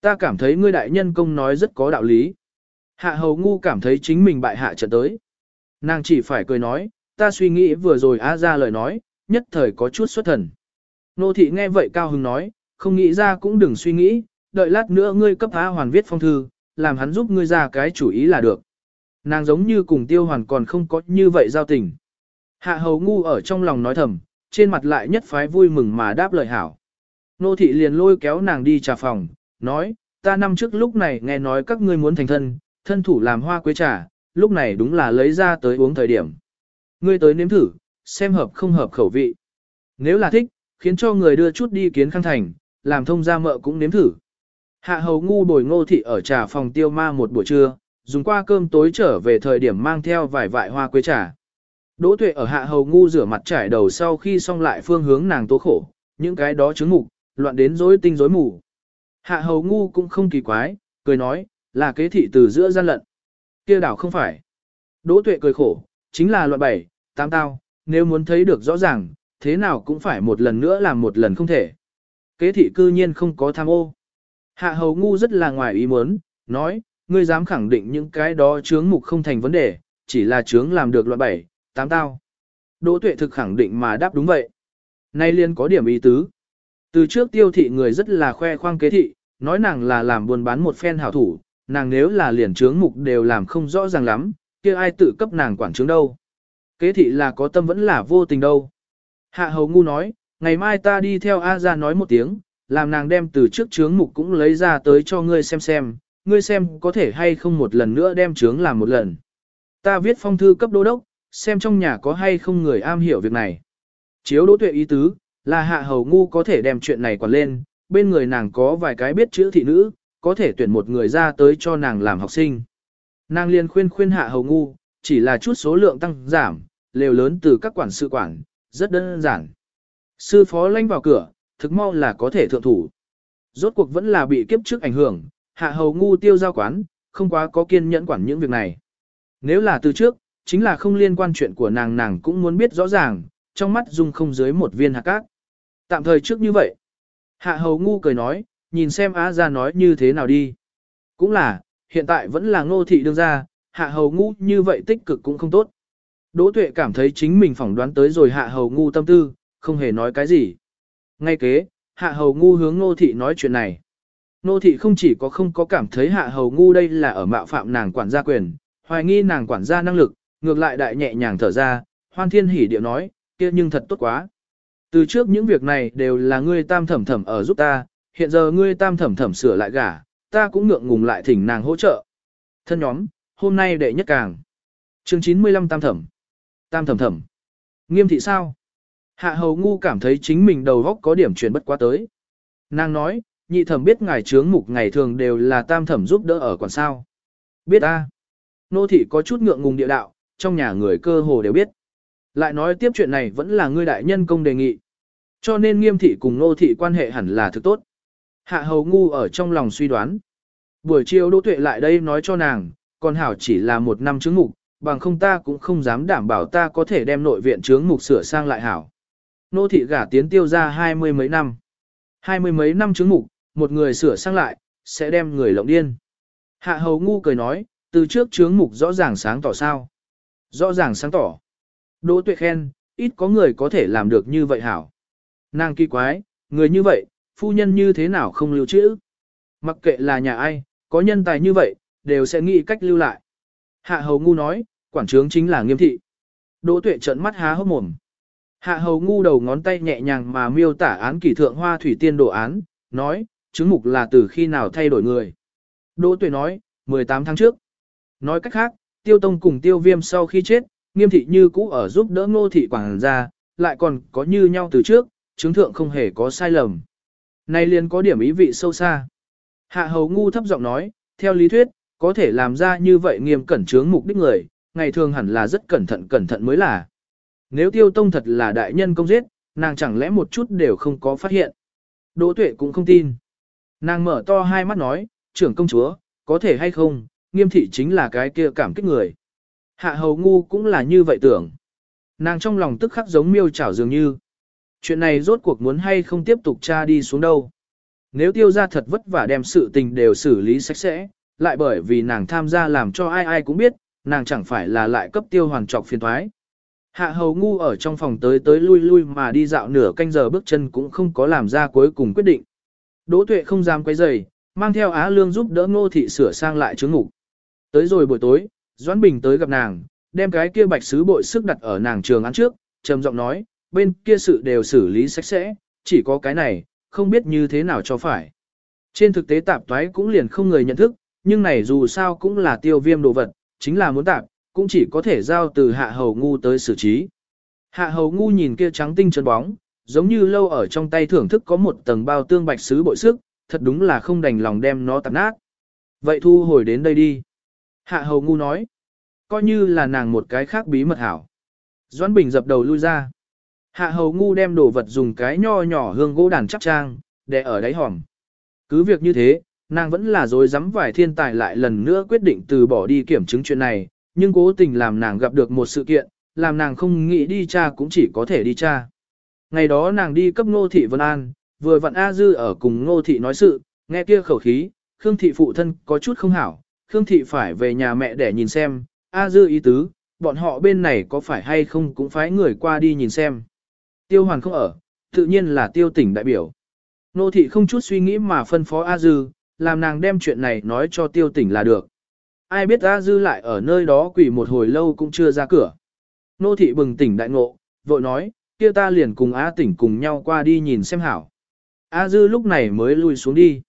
Ta cảm thấy ngươi đại nhân công nói rất có đạo lý. Hạ hầu ngu cảm thấy chính mình bại hạ trận tới. Nàng chỉ phải cười nói, ta suy nghĩ vừa rồi á ra lời nói, nhất thời có chút xuất thần. Nô thị nghe vậy cao hứng nói, không nghĩ ra cũng đừng suy nghĩ, đợi lát nữa ngươi cấp A hoàn viết phong thư, làm hắn giúp ngươi ra cái chủ ý là được. Nàng giống như cùng tiêu hoàn còn không có như vậy giao tình. Hạ hầu ngu ở trong lòng nói thầm, trên mặt lại nhất phái vui mừng mà đáp lời hảo. Nô thị liền lôi kéo nàng đi trà phòng, nói, ta năm trước lúc này nghe nói các ngươi muốn thành thân, thân thủ làm hoa quế trà, lúc này đúng là lấy ra tới uống thời điểm. Ngươi tới nếm thử, xem hợp không hợp khẩu vị. Nếu là thích, khiến cho người đưa chút đi kiến khang thành, làm thông gia mợ cũng nếm thử. Hạ hầu ngu bồi ngô thị ở trà phòng tiêu ma một buổi trưa, dùng qua cơm tối trở về thời điểm mang theo vài vại hoa quế trà. Đỗ tuệ ở hạ hầu ngu rửa mặt trải đầu sau khi xong lại phương hướng nàng tố khổ, những cái đó chứng mục, loạn đến rối tinh rối mù. Hạ hầu ngu cũng không kỳ quái, cười nói, là kế thị từ giữa gian lận. kia đảo không phải. Đỗ tuệ cười khổ, chính là loạn bảy, tám tao, nếu muốn thấy được rõ ràng, thế nào cũng phải một lần nữa làm một lần không thể. Kế thị cư nhiên không có tham ô. Hạ hầu ngu rất là ngoài ý muốn, nói, ngươi dám khẳng định những cái đó chướng mục không thành vấn đề, chỉ là chướng làm được loại bảy, tám tao. Đỗ tuệ thực khẳng định mà đáp đúng vậy. Nay liên có điểm ý tứ. Từ trước tiêu thị người rất là khoe khoang kế thị, nói nàng là làm buôn bán một phen hảo thủ, nàng nếu là liền trướng mục đều làm không rõ ràng lắm, kia ai tự cấp nàng quản trướng đâu. Kế thị là có tâm vẫn là vô tình đâu. Hạ hầu ngu nói, ngày mai ta đi theo A ra nói một tiếng, làm nàng đem từ trước trướng mục cũng lấy ra tới cho ngươi xem xem, ngươi xem có thể hay không một lần nữa đem trướng làm một lần. Ta viết phong thư cấp đô đốc, xem trong nhà có hay không người am hiểu việc này. Chiếu đỗ tuệ ý tứ, là hạ hầu ngu có thể đem chuyện này quản lên, bên người nàng có vài cái biết chữ thị nữ, có thể tuyển một người ra tới cho nàng làm học sinh. Nàng liền khuyên khuyên hạ hầu ngu, chỉ là chút số lượng tăng giảm, lều lớn từ các quản sự quản, rất đơn giản. Sư phó lanh vào cửa, thực mau là có thể thượng thủ. Rốt cuộc vẫn là bị kiếp trước ảnh hưởng, hạ hầu ngu tiêu giao quán, không quá có kiên nhẫn quản những việc này. Nếu là từ trước, chính là không liên quan chuyện của nàng nàng cũng muốn biết rõ ràng, trong mắt dung không dưới một viên hạt cát. Tạm thời trước như vậy. Hạ hầu ngu cười nói, nhìn xem á ra nói như thế nào đi. Cũng là, hiện tại vẫn là ngô thị đương ra, hạ hầu ngu như vậy tích cực cũng không tốt. Đỗ tuệ cảm thấy chính mình phỏng đoán tới rồi hạ hầu ngu tâm tư, không hề nói cái gì. Ngay kế, hạ hầu ngu hướng ngô thị nói chuyện này. Nô thị không chỉ có không có cảm thấy hạ hầu ngu đây là ở mạo phạm nàng quản gia quyền, hoài nghi nàng quản gia năng lực, ngược lại đại nhẹ nhàng thở ra, hoan thiên hỉ điệu nói, kia nhưng thật tốt quá. Từ trước những việc này đều là ngươi tam thẩm thẩm ở giúp ta, hiện giờ ngươi tam thẩm thẩm sửa lại gả, ta cũng ngượng ngùng lại thỉnh nàng hỗ trợ. Thân nhóm, hôm nay đệ nhất càng. chương 95 tam thẩm. Tam thẩm thẩm. Nghiêm thị sao? Hạ hầu ngu cảm thấy chính mình đầu góc có điểm chuyển bất quá tới. Nàng nói, nhị thẩm biết ngài trướng mục ngày thường đều là tam thẩm giúp đỡ ở còn sao. Biết a Nô thị có chút ngượng ngùng địa đạo, trong nhà người cơ hồ đều biết. Lại nói tiếp chuyện này vẫn là ngươi đại nhân công đề nghị. Cho nên nghiêm thị cùng nô thị quan hệ hẳn là thực tốt. Hạ hầu ngu ở trong lòng suy đoán. Buổi chiều đỗ tuệ lại đây nói cho nàng, còn hảo chỉ là một năm chứng mục, bằng không ta cũng không dám đảm bảo ta có thể đem nội viện chứng mục sửa sang lại hảo. Nô thị gả tiến tiêu ra hai mươi mấy năm. Hai mươi mấy năm chứng mục, một người sửa sang lại, sẽ đem người lộng điên. Hạ hầu ngu cười nói, từ trước chướng mục rõ ràng sáng tỏ sao. Rõ ràng sáng tỏ. Đỗ tuệ khen, ít có người có thể làm được như vậy hảo. Nàng kỳ quái, người như vậy, phu nhân như thế nào không lưu trữ. Mặc kệ là nhà ai, có nhân tài như vậy, đều sẽ nghĩ cách lưu lại. Hạ hầu ngu nói, quản trướng chính là nghiêm thị. Đỗ tuệ trợn mắt há hốc mồm. Hạ hầu ngu đầu ngón tay nhẹ nhàng mà miêu tả án kỷ thượng hoa thủy tiên đồ án, nói, chứng mục là từ khi nào thay đổi người. Đỗ tuệ nói, 18 tháng trước. Nói cách khác, tiêu tông cùng tiêu viêm sau khi chết, nghiêm thị như cũ ở giúp đỡ ngô thị quảng gia, lại còn có như nhau từ trước, chứng thượng không hề có sai lầm. Này liền có điểm ý vị sâu xa. Hạ hầu ngu thấp giọng nói, theo lý thuyết, có thể làm ra như vậy nghiêm cẩn trướng mục đích người, ngày thường hẳn là rất cẩn thận cẩn thận mới là. Nếu tiêu tông thật là đại nhân công giết, nàng chẳng lẽ một chút đều không có phát hiện. Đỗ tuệ cũng không tin. Nàng mở to hai mắt nói, trưởng công chúa, có thể hay không, nghiêm thị chính là cái kia cảm kích người. Hạ hầu ngu cũng là như vậy tưởng. Nàng trong lòng tức khắc giống miêu chảo dường như. Chuyện này rốt cuộc muốn hay không tiếp tục tra đi xuống đâu. Nếu tiêu ra thật vất vả đem sự tình đều xử lý sạch sẽ, lại bởi vì nàng tham gia làm cho ai ai cũng biết, nàng chẳng phải là lại cấp tiêu hoàn trọc phiền thoái. Hạ hầu ngu ở trong phòng tới tới lui lui mà đi dạo nửa canh giờ bước chân cũng không có làm ra cuối cùng quyết định. Đỗ tuệ không dám quay giày mang theo Á Lương giúp đỡ Ngô Thị sửa sang lại chứng ngục. Tới rồi buổi tối, Doãn Bình tới gặp nàng, đem cái kia bạch sứ bội sức đặt ở nàng trường án trước, trầm giọng nói, bên kia sự đều xử lý sạch sẽ, chỉ có cái này, không biết như thế nào cho phải. Trên thực tế tạp toái cũng liền không người nhận thức, nhưng này dù sao cũng là tiêu viêm đồ vật, chính là muốn tạp, cũng chỉ có thể giao từ hạ hầu ngu tới xử trí. Hạ hầu ngu nhìn kia trắng tinh trơn bóng, giống như lâu ở trong tay thưởng thức có một tầng bao tương bạch sứ bội sức, thật đúng là không đành lòng đem nó tạp nát. Vậy thu hồi đến đây đi. Hạ hầu ngu nói, coi như là nàng một cái khác bí mật hảo. Doãn Bình dập đầu lui ra. Hạ hầu ngu đem đồ vật dùng cái nho nhỏ hương gỗ đàn chắc trang, để ở đáy hòm. Cứ việc như thế, nàng vẫn là dối rắm vài thiên tài lại lần nữa quyết định từ bỏ đi kiểm chứng chuyện này, nhưng cố tình làm nàng gặp được một sự kiện, làm nàng không nghĩ đi cha cũng chỉ có thể đi cha. Ngày đó nàng đi cấp ngô thị Vân An, vừa vặn A Dư ở cùng ngô thị nói sự, nghe kia khẩu khí, Khương thị phụ thân có chút không hảo, Khương thị phải về nhà mẹ để nhìn xem, A Dư ý tứ, bọn họ bên này có phải hay không cũng phải người qua đi nhìn xem. Tiêu hoàn không ở, tự nhiên là tiêu tỉnh đại biểu. Nô thị không chút suy nghĩ mà phân phó A Dư, làm nàng đem chuyện này nói cho tiêu tỉnh là được. Ai biết A Dư lại ở nơi đó quỷ một hồi lâu cũng chưa ra cửa. Nô thị bừng tỉnh đại ngộ, vội nói, kia ta liền cùng A tỉnh cùng nhau qua đi nhìn xem hảo. A Dư lúc này mới lui xuống đi.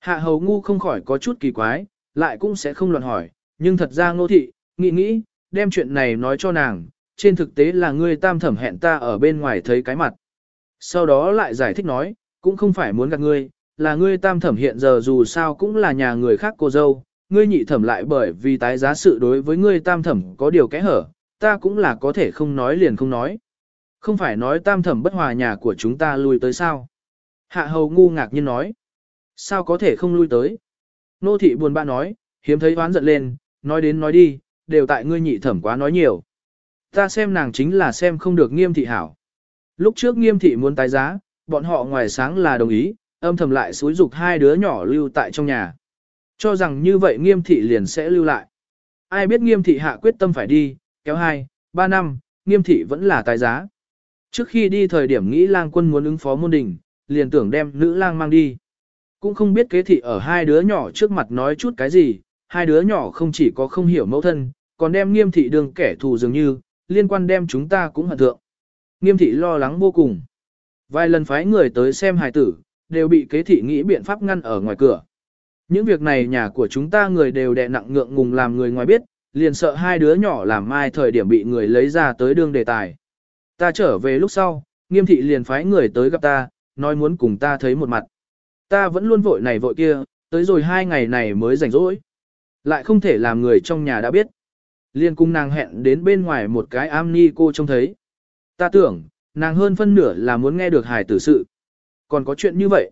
Hạ hầu ngu không khỏi có chút kỳ quái, lại cũng sẽ không luận hỏi, nhưng thật ra nô thị, nghĩ nghĩ, đem chuyện này nói cho nàng, trên thực tế là ngươi tam thẩm hẹn ta ở bên ngoài thấy cái mặt. Sau đó lại giải thích nói, cũng không phải muốn gặp ngươi, là ngươi tam thẩm hiện giờ dù sao cũng là nhà người khác cô dâu, ngươi nhị thẩm lại bởi vì tái giá sự đối với ngươi tam thẩm có điều kẽ hở, ta cũng là có thể không nói liền không nói. Không phải nói tam thẩm bất hòa nhà của chúng ta lui tới sao? Hạ hầu ngu ngạc nhiên nói. Sao có thể không lui tới? Nô thị buồn bã nói, hiếm thấy oán giận lên, nói đến nói đi, đều tại ngươi nhị thẩm quá nói nhiều. Ta xem nàng chính là xem không được nghiêm thị hảo. Lúc trước nghiêm thị muốn tái giá, bọn họ ngoài sáng là đồng ý, âm thầm lại xúi dục hai đứa nhỏ lưu tại trong nhà. Cho rằng như vậy nghiêm thị liền sẽ lưu lại. Ai biết nghiêm thị hạ quyết tâm phải đi, kéo hai, ba năm, nghiêm thị vẫn là tái giá. Trước khi đi thời điểm nghĩ lang quân muốn ứng phó môn đình, liền tưởng đem nữ lang mang đi. Cũng không biết kế thị ở hai đứa nhỏ trước mặt nói chút cái gì, hai đứa nhỏ không chỉ có không hiểu mẫu thân, còn đem nghiêm thị đường kẻ thù dường như, liên quan đem chúng ta cũng hận thượng. Nghiêm thị lo lắng vô cùng. Vài lần phái người tới xem hài tử, đều bị kế thị nghĩ biện pháp ngăn ở ngoài cửa. Những việc này nhà của chúng ta người đều đè nặng ngượng ngùng làm người ngoài biết, liền sợ hai đứa nhỏ làm mai thời điểm bị người lấy ra tới đương đề tài. Ta trở về lúc sau, nghiêm thị liền phái người tới gặp ta, nói muốn cùng ta thấy một mặt. Ta vẫn luôn vội này vội kia, tới rồi hai ngày này mới rảnh rỗi. Lại không thể làm người trong nhà đã biết. Liên cung nàng hẹn đến bên ngoài một cái am ni cô trông thấy. Ta tưởng, nàng hơn phân nửa là muốn nghe được hài tử sự. Còn có chuyện như vậy.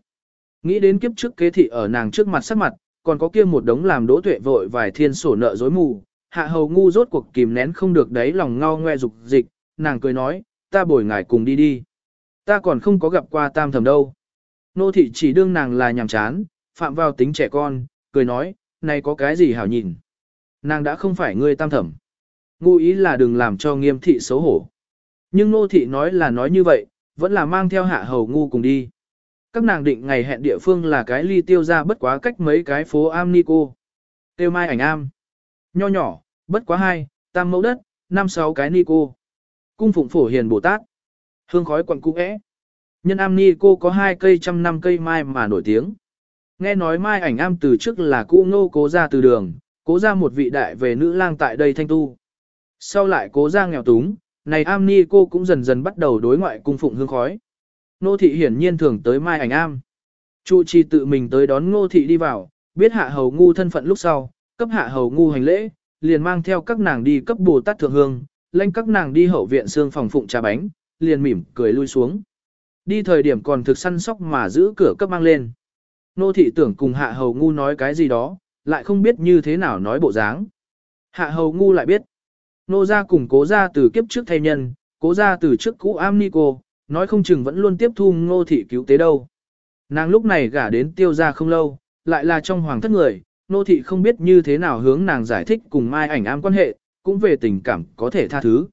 Nghĩ đến kiếp trước kế thị ở nàng trước mặt sắc mặt, còn có kia một đống làm đỗ tuệ vội vài thiên sổ nợ dối mù. Hạ hầu ngu rốt cuộc kìm nén không được đấy lòng ngao ngoe dục dịch, nàng cười nói, ta bồi ngài cùng đi đi. Ta còn không có gặp qua tam thầm đâu. Nô thị chỉ đương nàng là nhàm chán, phạm vào tính trẻ con, cười nói, này có cái gì hảo nhìn. Nàng đã không phải ngươi tam thẩm. Ngụ ý là đừng làm cho nghiêm thị xấu hổ. Nhưng nô thị nói là nói như vậy, vẫn là mang theo hạ hầu ngu cùng đi. Các nàng định ngày hẹn địa phương là cái ly tiêu ra bất quá cách mấy cái phố am ni cô. Tiêu mai ảnh am. Nho nhỏ, bất quá hai, tam mẫu đất, năm sáu cái ni cô. Cung phụng phổ hiền Bồ Tát. Hương khói quận cung ẽ. Nhân am ni cô có hai cây trăm năm cây mai mà nổi tiếng. Nghe nói mai ảnh am từ trước là cũ ngô cố ra từ đường, cố ra một vị đại về nữ lang tại đây thanh tu. Sau lại cố ra nghèo túng, này am ni cô cũng dần dần bắt đầu đối ngoại cung phụng hương khói. Nô thị hiển nhiên thường tới mai ảnh am. Trụ trì tự mình tới đón ngô thị đi vào, biết hạ hầu ngu thân phận lúc sau, cấp hạ hầu ngu hành lễ, liền mang theo các nàng đi cấp bồ tát thượng hương, lệnh các nàng đi hậu viện xương phòng phụng trà bánh, liền mỉm cười lui xuống. Đi thời điểm còn thực săn sóc mà giữ cửa cấp mang lên. Nô thị tưởng cùng hạ hầu ngu nói cái gì đó, lại không biết như thế nào nói bộ dáng. Hạ hầu ngu lại biết. Nô ra cùng cố ra từ kiếp trước thay nhân, cố ra từ trước cũ am ni cô, nói không chừng vẫn luôn tiếp thu ngô thị cứu tế đâu. Nàng lúc này gả đến tiêu ra không lâu, lại là trong hoàng thất người, nô thị không biết như thế nào hướng nàng giải thích cùng mai ảnh am quan hệ, cũng về tình cảm có thể tha thứ.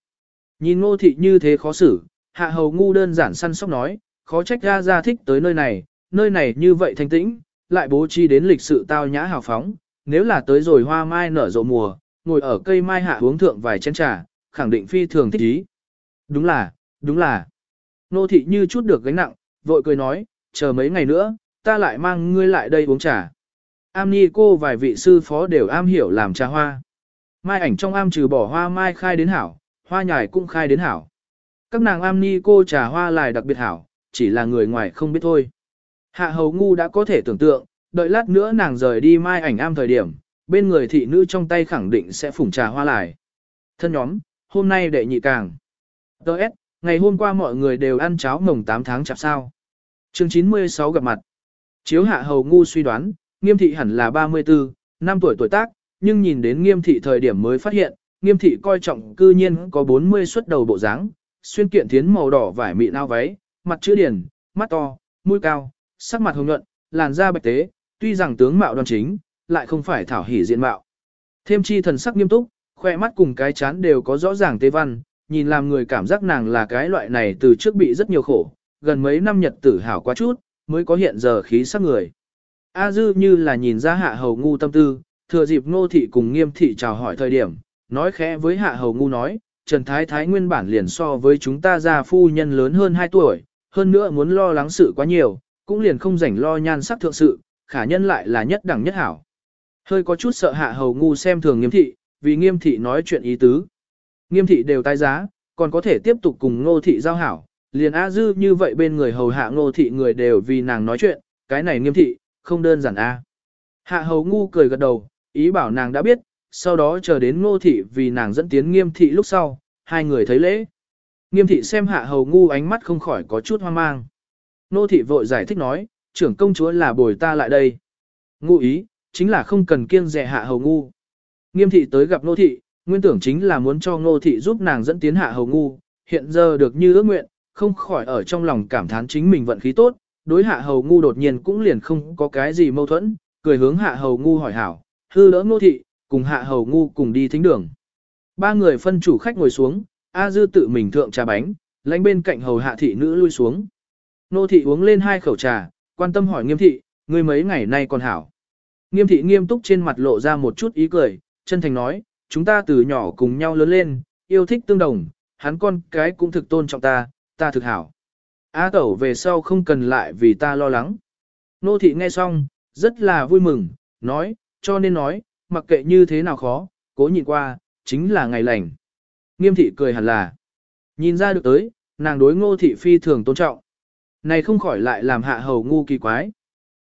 Nhìn ngô thị như thế khó xử, hạ hầu ngu đơn giản săn sóc nói, khó trách ra ra thích tới nơi này, nơi này như vậy thanh tĩnh, lại bố trí đến lịch sự tao nhã hào phóng, nếu là tới rồi hoa mai nở rộ mùa, ngồi ở cây mai hạ uống thượng vài chén trà, khẳng định phi thường thích ý. Đúng là, đúng là. Nô thị như chút được gánh nặng, vội cười nói, chờ mấy ngày nữa, ta lại mang ngươi lại đây uống trà. Am ni cô vài vị sư phó đều am hiểu làm trà hoa. Mai ảnh trong am trừ bỏ hoa mai khai đến hảo, hoa nhài cũng khai đến hảo. Các nàng am ni cô trà hoa lại đặc biệt hảo, chỉ là người ngoài không biết thôi. Hạ hầu ngu đã có thể tưởng tượng, đợi lát nữa nàng rời đi mai ảnh am thời điểm, bên người thị nữ trong tay khẳng định sẽ phủng trà hoa lại. Thân nhóm, hôm nay đệ nhị càng. Đợt, ngày hôm qua mọi người đều ăn cháo mồng 8 tháng chạp sao. chương 96 gặp mặt. Chiếu hạ hầu ngu suy đoán, nghiêm thị hẳn là 34, năm tuổi tuổi tác, nhưng nhìn đến nghiêm thị thời điểm mới phát hiện, nghiêm thị coi trọng cư nhiên có 40 xuất đầu bộ dáng, xuyên kiện thiến màu đỏ vải mịn ao váy, mặt chữ điển, mắt to, mũi cao, sắc mặt hồng nhuận, làn da bạch tế, tuy rằng tướng mạo đoan chính, lại không phải thảo hỉ diện mạo. Thêm chi thần sắc nghiêm túc, khoe mắt cùng cái chán đều có rõ ràng tế văn, nhìn làm người cảm giác nàng là cái loại này từ trước bị rất nhiều khổ, gần mấy năm nhật tử hảo quá chút, mới có hiện giờ khí sắc người. A dư như là nhìn ra hạ hầu ngu tâm tư, thừa dịp ngô thị cùng nghiêm thị chào hỏi thời điểm, nói khẽ với hạ hầu ngu nói, Trần Thái Thái nguyên bản liền so với chúng ta gia phu nhân lớn hơn 2 tuổi, hơn nữa muốn lo lắng sự quá nhiều, cũng liền không rảnh lo nhan sắc thượng sự, khả nhân lại là nhất đẳng nhất hảo. Hơi có chút sợ hạ hầu ngu xem thường nghiêm thị, vì nghiêm thị nói chuyện ý tứ. Nghiêm thị đều tái giá, còn có thể tiếp tục cùng ngô thị giao hảo, liền A dư như vậy bên người hầu hạ ngô thị người đều vì nàng nói chuyện, cái này nghiêm thị, không đơn giản A. Hạ hầu ngu cười gật đầu, ý bảo nàng đã biết, sau đó chờ đến ngô thị vì nàng dẫn tiến nghiêm thị lúc sau, hai người thấy lễ. Nghiêm thị xem hạ hầu ngu ánh mắt không khỏi có chút hoang mang. Ngô thị vội giải thích nói, trưởng công chúa là bồi ta lại đây. Ngụ ý, chính là không cần kiêng dè hạ hầu ngu. Nghiêm thị tới gặp nô thị, nguyên tưởng chính là muốn cho nô thị giúp nàng dẫn tiến hạ hầu ngu, hiện giờ được như ước nguyện, không khỏi ở trong lòng cảm thán chính mình vận khí tốt, đối hạ hầu ngu đột nhiên cũng liền không có cái gì mâu thuẫn, cười hướng hạ hầu ngu hỏi hảo, hư lỡ nô thị, cùng hạ hầu ngu cùng đi thính đường. Ba người phân chủ khách ngồi xuống, A dư tự mình thượng trà bánh, lánh bên cạnh hầu hạ thị nữ lui xuống. Nô thị uống lên hai khẩu trà, quan tâm hỏi nghiêm thị, người mấy ngày nay còn hảo. Nghiêm thị nghiêm túc trên mặt lộ ra một chút ý cười, chân thành nói, chúng ta từ nhỏ cùng nhau lớn lên, yêu thích tương đồng, hắn con cái cũng thực tôn trọng ta, ta thực hảo. A tẩu về sau không cần lại vì ta lo lắng. Nô thị nghe xong, rất là vui mừng, nói, cho nên nói, mặc kệ như thế nào khó, cố nhìn qua, chính là ngày lành. Nghiêm thị cười hẳn là, nhìn ra được tới, nàng đối ngô thị phi thường tôn trọng. Này không khỏi lại làm hạ hầu ngu kỳ quái.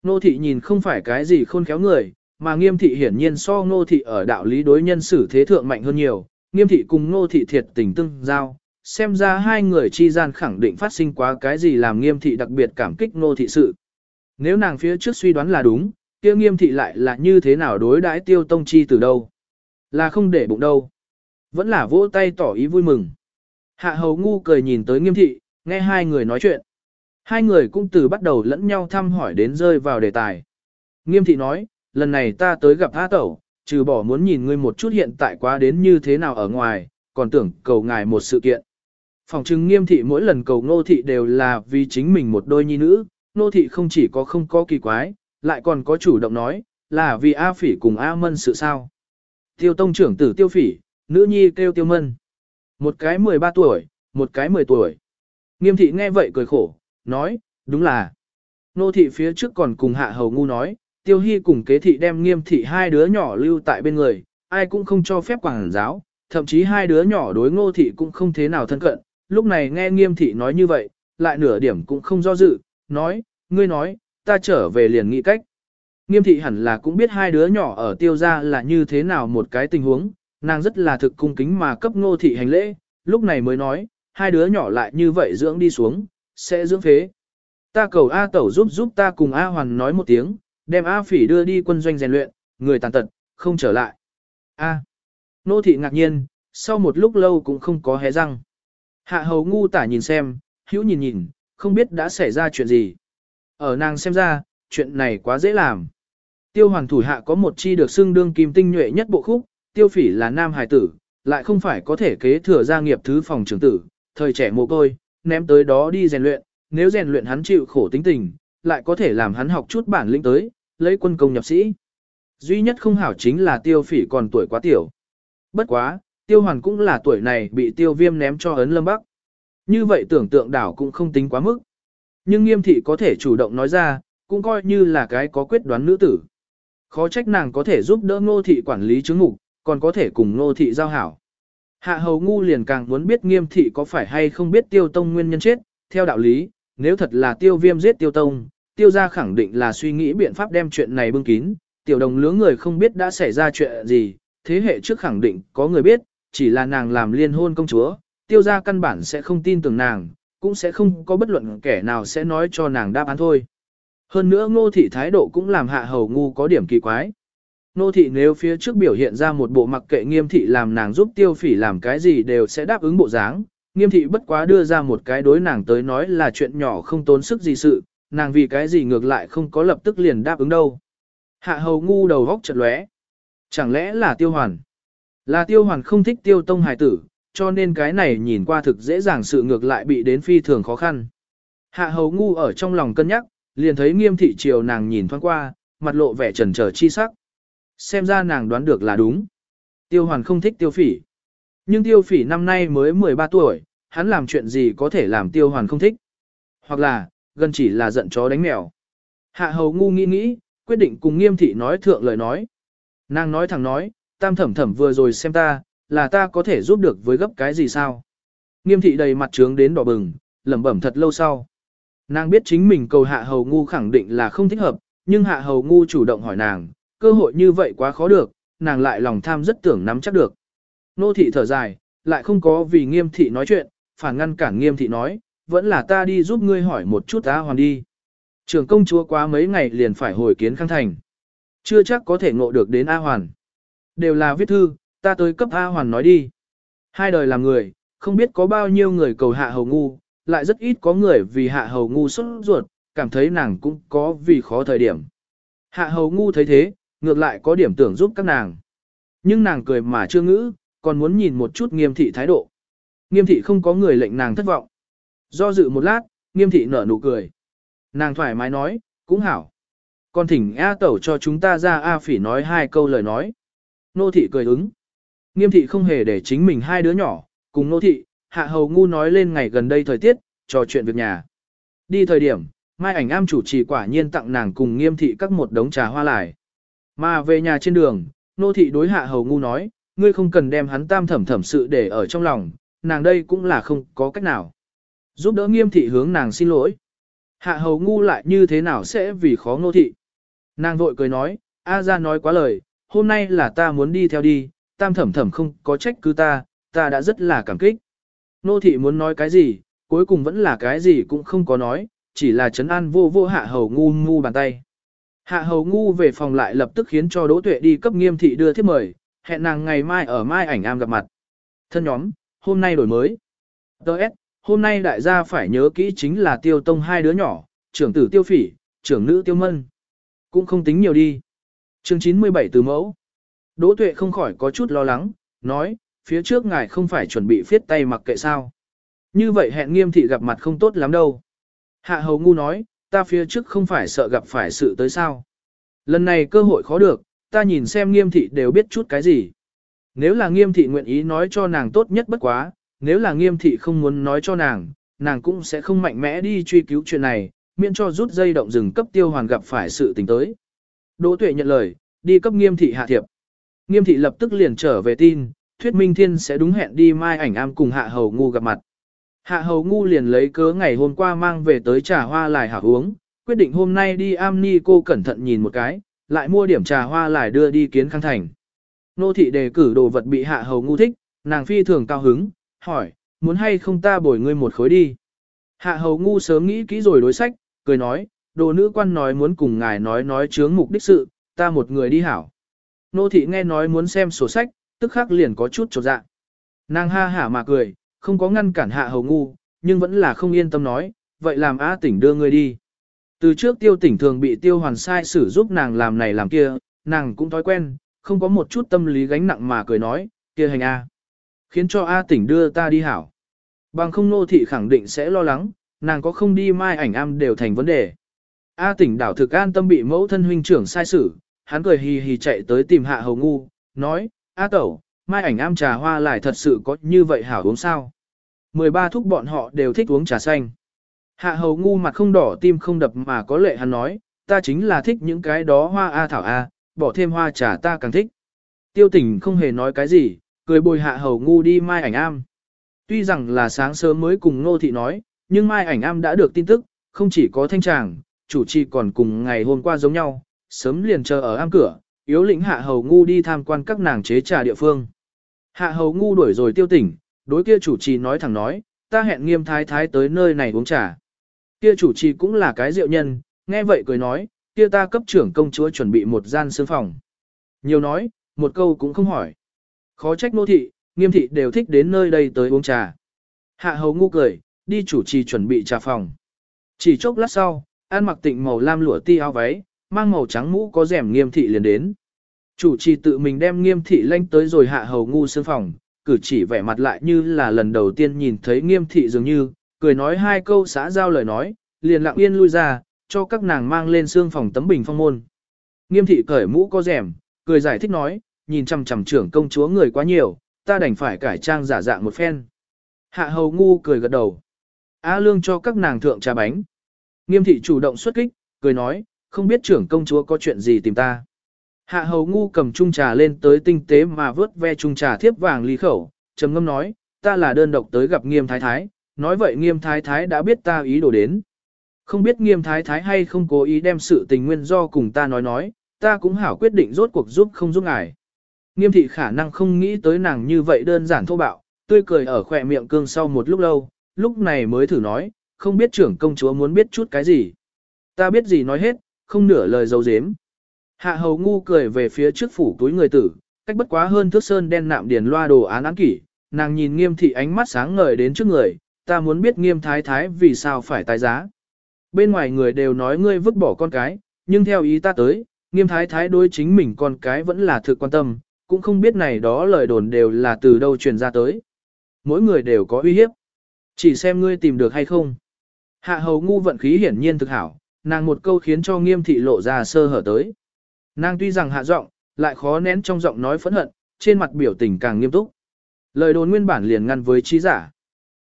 Nô thị nhìn không phải cái gì khôn khéo người, mà nghiêm thị hiển nhiên so nô thị ở đạo lý đối nhân xử thế thượng mạnh hơn nhiều. Nghiêm thị cùng nô thị thiệt tình tương giao, xem ra hai người chi gian khẳng định phát sinh quá cái gì làm nghiêm thị đặc biệt cảm kích nô thị sự. Nếu nàng phía trước suy đoán là đúng, kia nghiêm thị lại là như thế nào đối đãi tiêu tông chi từ đâu. Là không để bụng đâu. Vẫn là vỗ tay tỏ ý vui mừng. Hạ hầu ngu cười nhìn tới nghiêm thị, nghe hai người nói chuyện. Hai người cũng từ bắt đầu lẫn nhau thăm hỏi đến rơi vào đề tài. Nghiêm thị nói, lần này ta tới gặp A Tẩu, trừ bỏ muốn nhìn ngươi một chút hiện tại quá đến như thế nào ở ngoài, còn tưởng cầu ngài một sự kiện. Phòng chứng nghiêm thị mỗi lần cầu ngô thị đều là vì chính mình một đôi nhi nữ, ngô thị không chỉ có không có kỳ quái, lại còn có chủ động nói, là vì A phỉ cùng A mân sự sao. Tiêu tông trưởng tử tiêu phỉ, nữ nhi kêu tiêu mân. Một cái 13 tuổi, một cái 10 tuổi. Nghiêm thị nghe vậy cười khổ, nói, đúng là. Nô thị phía trước còn cùng hạ hầu ngu nói, tiêu hy cùng kế thị đem nghiêm thị hai đứa nhỏ lưu tại bên người, ai cũng không cho phép quảng giáo, thậm chí hai đứa nhỏ đối ngô thị cũng không thế nào thân cận. Lúc này nghe nghiêm thị nói như vậy, lại nửa điểm cũng không do dự, nói, ngươi nói, ta trở về liền nghĩ cách. Nghiêm thị hẳn là cũng biết hai đứa nhỏ ở tiêu gia là như thế nào một cái tình huống, nàng rất là thực cung kính mà cấp ngô thị hành lễ, lúc này mới nói, hai đứa nhỏ lại như vậy dưỡng đi xuống, sẽ dưỡng phế. Ta cầu A Tẩu giúp giúp ta cùng A Hoàn nói một tiếng, đem A Phỉ đưa đi quân doanh rèn luyện, người tàn tật, không trở lại. A. Nô thị ngạc nhiên, sau một lúc lâu cũng không có hé răng. Hạ hầu ngu tả nhìn xem, hữu nhìn nhìn, không biết đã xảy ra chuyện gì. Ở nàng xem ra, chuyện này quá dễ làm. Tiêu hoàng thủ hạ có một chi được xưng đương kim tinh nhuệ nhất bộ khúc, tiêu phỉ là nam hài tử, lại không phải có thể kế thừa gia nghiệp thứ phòng trưởng tử, thời trẻ mồ côi, ném tới đó đi rèn luyện, nếu rèn luyện hắn chịu khổ tính tình, lại có thể làm hắn học chút bản lĩnh tới, lấy quân công nhập sĩ. Duy nhất không hảo chính là tiêu phỉ còn tuổi quá tiểu. Bất quá, tiêu hoàn cũng là tuổi này bị tiêu viêm ném cho ấn lâm bắc. Như vậy tưởng tượng đảo cũng không tính quá mức. Nhưng nghiêm thị có thể chủ động nói ra, cũng coi như là cái có quyết đoán nữ tử. Khó trách nàng có thể giúp đỡ ngô thị quản lý chứng ngục, còn có thể cùng ngô thị giao hảo. Hạ hầu ngu liền càng muốn biết nghiêm thị có phải hay không biết tiêu tông nguyên nhân chết, theo đạo lý, nếu thật là tiêu viêm giết tiêu tông, tiêu gia khẳng định là suy nghĩ biện pháp đem chuyện này bưng kín, tiểu đồng lứa người không biết đã xảy ra chuyện gì, thế hệ trước khẳng định có người biết, chỉ là nàng làm liên hôn công chúa, tiêu gia căn bản sẽ không tin tưởng nàng, cũng sẽ không có bất luận kẻ nào sẽ nói cho nàng đáp án thôi. Hơn nữa ngô thị thái độ cũng làm hạ hầu ngu có điểm kỳ quái. Nô thị nếu phía trước biểu hiện ra một bộ mặc kệ nghiêm thị làm nàng giúp tiêu phỉ làm cái gì đều sẽ đáp ứng bộ dáng, nghiêm thị bất quá đưa ra một cái đối nàng tới nói là chuyện nhỏ không tốn sức gì sự, nàng vì cái gì ngược lại không có lập tức liền đáp ứng đâu. Hạ hầu ngu đầu góc chật lóe. Chẳng lẽ là tiêu hoàn? Là tiêu hoàn không thích tiêu tông hài tử, cho nên cái này nhìn qua thực dễ dàng sự ngược lại bị đến phi thường khó khăn. Hạ hầu ngu ở trong lòng cân nhắc, liền thấy nghiêm thị chiều nàng nhìn thoáng qua, mặt lộ vẻ trần trở chi sắc. Xem ra nàng đoán được là đúng. Tiêu hoàn không thích tiêu phỉ. Nhưng tiêu phỉ năm nay mới 13 tuổi, hắn làm chuyện gì có thể làm tiêu hoàn không thích. Hoặc là, gần chỉ là giận chó đánh mèo. Hạ hầu ngu nghĩ nghĩ, quyết định cùng nghiêm thị nói thượng lời nói. Nàng nói thẳng nói, tam thẩm thẩm vừa rồi xem ta, là ta có thể giúp được với gấp cái gì sao. Nghiêm thị đầy mặt trướng đến đỏ bừng, lẩm bẩm thật lâu sau. Nàng biết chính mình cầu hạ hầu ngu khẳng định là không thích hợp, nhưng hạ hầu ngu chủ động hỏi nàng, cơ hội như vậy quá khó được, nàng lại lòng tham rất tưởng nắm chắc được. Nô thị thở dài, lại không có vì nghiêm thị nói chuyện, phản ngăn cản nghiêm thị nói, vẫn là ta đi giúp ngươi hỏi một chút ta hoàn đi. Trường công chúa quá mấy ngày liền phải hồi kiến khang thành. Chưa chắc có thể ngộ được đến A Hoàn. Đều là viết thư, ta tới cấp A Hoàn nói đi. Hai đời làm người, không biết có bao nhiêu người cầu hạ hầu ngu, lại rất ít có người vì hạ hầu ngu xuất ruột, cảm thấy nàng cũng có vì khó thời điểm. Hạ hầu ngu thấy thế, ngược lại có điểm tưởng giúp các nàng. Nhưng nàng cười mà chưa ngữ, còn muốn nhìn một chút nghiêm thị thái độ. Nghiêm thị không có người lệnh nàng thất vọng. Do dự một lát, nghiêm thị nở nụ cười. Nàng thoải mái nói, cũng hảo. Con thỉnh A tẩu cho chúng ta ra A phỉ nói hai câu lời nói. Nô thị cười ứng. Nghiêm thị không hề để chính mình hai đứa nhỏ, cùng nô thị, hạ hầu ngu nói lên ngày gần đây thời tiết, trò chuyện việc nhà. Đi thời điểm, mai ảnh am chủ trì quả nhiên tặng nàng cùng nghiêm thị các một đống trà hoa lại. Mà về nhà trên đường, nô thị đối hạ hầu ngu nói, ngươi không cần đem hắn tam thẩm thẩm sự để ở trong lòng, nàng đây cũng là không có cách nào. Giúp đỡ nghiêm thị hướng nàng xin lỗi. Hạ hầu ngu lại như thế nào sẽ vì khó nô thị. Nàng vội cười nói, A ra nói quá lời, hôm nay là ta muốn đi theo đi, tam thẩm thẩm không có trách cứ ta, ta đã rất là cảm kích. Nô thị muốn nói cái gì, cuối cùng vẫn là cái gì cũng không có nói, chỉ là chấn an vô vô hạ hầu ngu ngu bàn tay. Hạ hầu ngu về phòng lại lập tức khiến cho Đỗ Tuệ đi cấp nghiêm thị đưa thiếp mời, hẹn nàng ngày mai ở mai ảnh am gặp mặt. Thân nhóm, hôm nay đổi mới. Đợt, hôm nay đại gia phải nhớ kỹ chính là tiêu tông hai đứa nhỏ, trưởng tử tiêu phỉ, trưởng nữ tiêu mân. Cũng không tính nhiều đi. chương 97 từ mẫu. Đỗ Tuệ không khỏi có chút lo lắng, nói, phía trước ngài không phải chuẩn bị phiết tay mặc kệ sao. Như vậy hẹn nghiêm thị gặp mặt không tốt lắm đâu. Hạ hầu ngu nói, ta phía trước không phải sợ gặp phải sự tới sao. Lần này cơ hội khó được, ta nhìn xem nghiêm thị đều biết chút cái gì. Nếu là nghiêm thị nguyện ý nói cho nàng tốt nhất bất quá, nếu là nghiêm thị không muốn nói cho nàng, nàng cũng sẽ không mạnh mẽ đi truy cứu chuyện này, miễn cho rút dây động rừng cấp tiêu hoàn gặp phải sự tình tới. Đỗ tuệ nhận lời, đi cấp nghiêm thị hạ thiệp. Nghiêm thị lập tức liền trở về tin, thuyết minh thiên sẽ đúng hẹn đi mai ảnh am cùng hạ hầu ngu gặp mặt. Hạ hầu ngu liền lấy cớ ngày hôm qua mang về tới trà hoa lại hảo uống, quyết định hôm nay đi am ni cô cẩn thận nhìn một cái, lại mua điểm trà hoa lại đưa đi kiến khang thành. Nô thị đề cử đồ vật bị hạ hầu ngu thích, nàng phi thường cao hứng, hỏi, muốn hay không ta bồi ngươi một khối đi. Hạ hầu ngu sớm nghĩ kỹ rồi đối sách, cười nói, đồ nữ quan nói muốn cùng ngài nói nói chướng mục đích sự, ta một người đi hảo. Nô thị nghe nói muốn xem sổ sách, tức khắc liền có chút trột dạ. Nàng ha hả mà cười, không có ngăn cản hạ hầu ngu, nhưng vẫn là không yên tâm nói, vậy làm a tỉnh đưa ngươi đi. Từ trước tiêu tỉnh thường bị tiêu hoàn sai sử giúp nàng làm này làm kia, nàng cũng thói quen, không có một chút tâm lý gánh nặng mà cười nói, kia hành A. Khiến cho A tỉnh đưa ta đi hảo. Bằng không nô thị khẳng định sẽ lo lắng, nàng có không đi mai ảnh am đều thành vấn đề. A tỉnh đảo thực an tâm bị mẫu thân huynh trưởng sai sử hắn cười hì hì chạy tới tìm hạ hầu ngu, nói, A tẩu, mai ảnh am trà hoa lại thật sự có như vậy hảo uống sao. 13 thúc bọn họ đều thích uống trà xanh. Hạ hầu ngu mặt không đỏ tim không đập mà có lệ hắn nói, ta chính là thích những cái đó hoa A thảo A, bỏ thêm hoa trà ta càng thích. Tiêu tỉnh không hề nói cái gì, cười bồi hạ hầu ngu đi mai ảnh am. Tuy rằng là sáng sớm mới cùng ngô thị nói, nhưng mai ảnh am đã được tin tức, không chỉ có thanh tràng, chủ trì còn cùng ngày hôm qua giống nhau, sớm liền chờ ở am cửa, yếu lĩnh hạ hầu ngu đi tham quan các nàng chế trà địa phương. Hạ hầu ngu đuổi rồi tiêu tỉnh, đối kia chủ trì nói thẳng nói, ta hẹn nghiêm thái thái tới nơi này uống trà. Kia chủ trì cũng là cái rượu nhân, nghe vậy cười nói, kia ta cấp trưởng công chúa chuẩn bị một gian sương phòng. Nhiều nói, một câu cũng không hỏi. Khó trách nô thị, nghiêm thị đều thích đến nơi đây tới uống trà. Hạ hầu ngu cười, đi chủ trì chuẩn bị trà phòng. Chỉ chốc lát sau, An mặc tịnh màu lam lụa ti áo váy, mang màu trắng mũ có rèm nghiêm thị liền đến. Chủ trì tự mình đem nghiêm thị lanh tới rồi hạ hầu ngu sương phòng, cử chỉ vẻ mặt lại như là lần đầu tiên nhìn thấy nghiêm thị dường như, cười nói hai câu xã giao lời nói, liền lặng yên lui ra, cho các nàng mang lên xương phòng tấm bình phong môn. Nghiêm thị cởi mũ có rèm, cười giải thích nói, nhìn chằm chằm trưởng công chúa người quá nhiều, ta đành phải cải trang giả dạng một phen. Hạ hầu ngu cười gật đầu. A lương cho các nàng thượng trà bánh. Nghiêm thị chủ động xuất kích, cười nói, không biết trưởng công chúa có chuyện gì tìm ta. Hạ hầu ngu cầm chung trà lên tới tinh tế mà vớt ve chung trà thiếp vàng ly khẩu, trầm ngâm nói, ta là đơn độc tới gặp nghiêm thái thái, nói vậy nghiêm thái thái đã biết ta ý đồ đến. Không biết nghiêm thái thái hay không cố ý đem sự tình nguyên do cùng ta nói nói, ta cũng hảo quyết định rốt cuộc giúp không giúp ngài. Nghiêm thị khả năng không nghĩ tới nàng như vậy đơn giản thô bạo, tươi cười ở khỏe miệng cương sau một lúc lâu, lúc này mới thử nói, không biết trưởng công chúa muốn biết chút cái gì. Ta biết gì nói hết, không nửa lời dấu dếm. Hạ hầu ngu cười về phía trước phủ túi người tử, cách bất quá hơn thước sơn đen nạm điền loa đồ án án kỷ, nàng nhìn nghiêm thị ánh mắt sáng ngời đến trước người, ta muốn biết nghiêm thái thái vì sao phải tái giá. Bên ngoài người đều nói ngươi vứt bỏ con cái, nhưng theo ý ta tới, nghiêm thái thái đối chính mình con cái vẫn là thực quan tâm, cũng không biết này đó lời đồn đều là từ đâu truyền ra tới. Mỗi người đều có uy hiếp. Chỉ xem ngươi tìm được hay không. Hạ hầu ngu vận khí hiển nhiên thực hảo, nàng một câu khiến cho nghiêm thị lộ ra sơ hở tới. Nàng tuy rằng hạ giọng, lại khó nén trong giọng nói phẫn hận, trên mặt biểu tình càng nghiêm túc. Lời đồn nguyên bản liền ngăn với trí giả.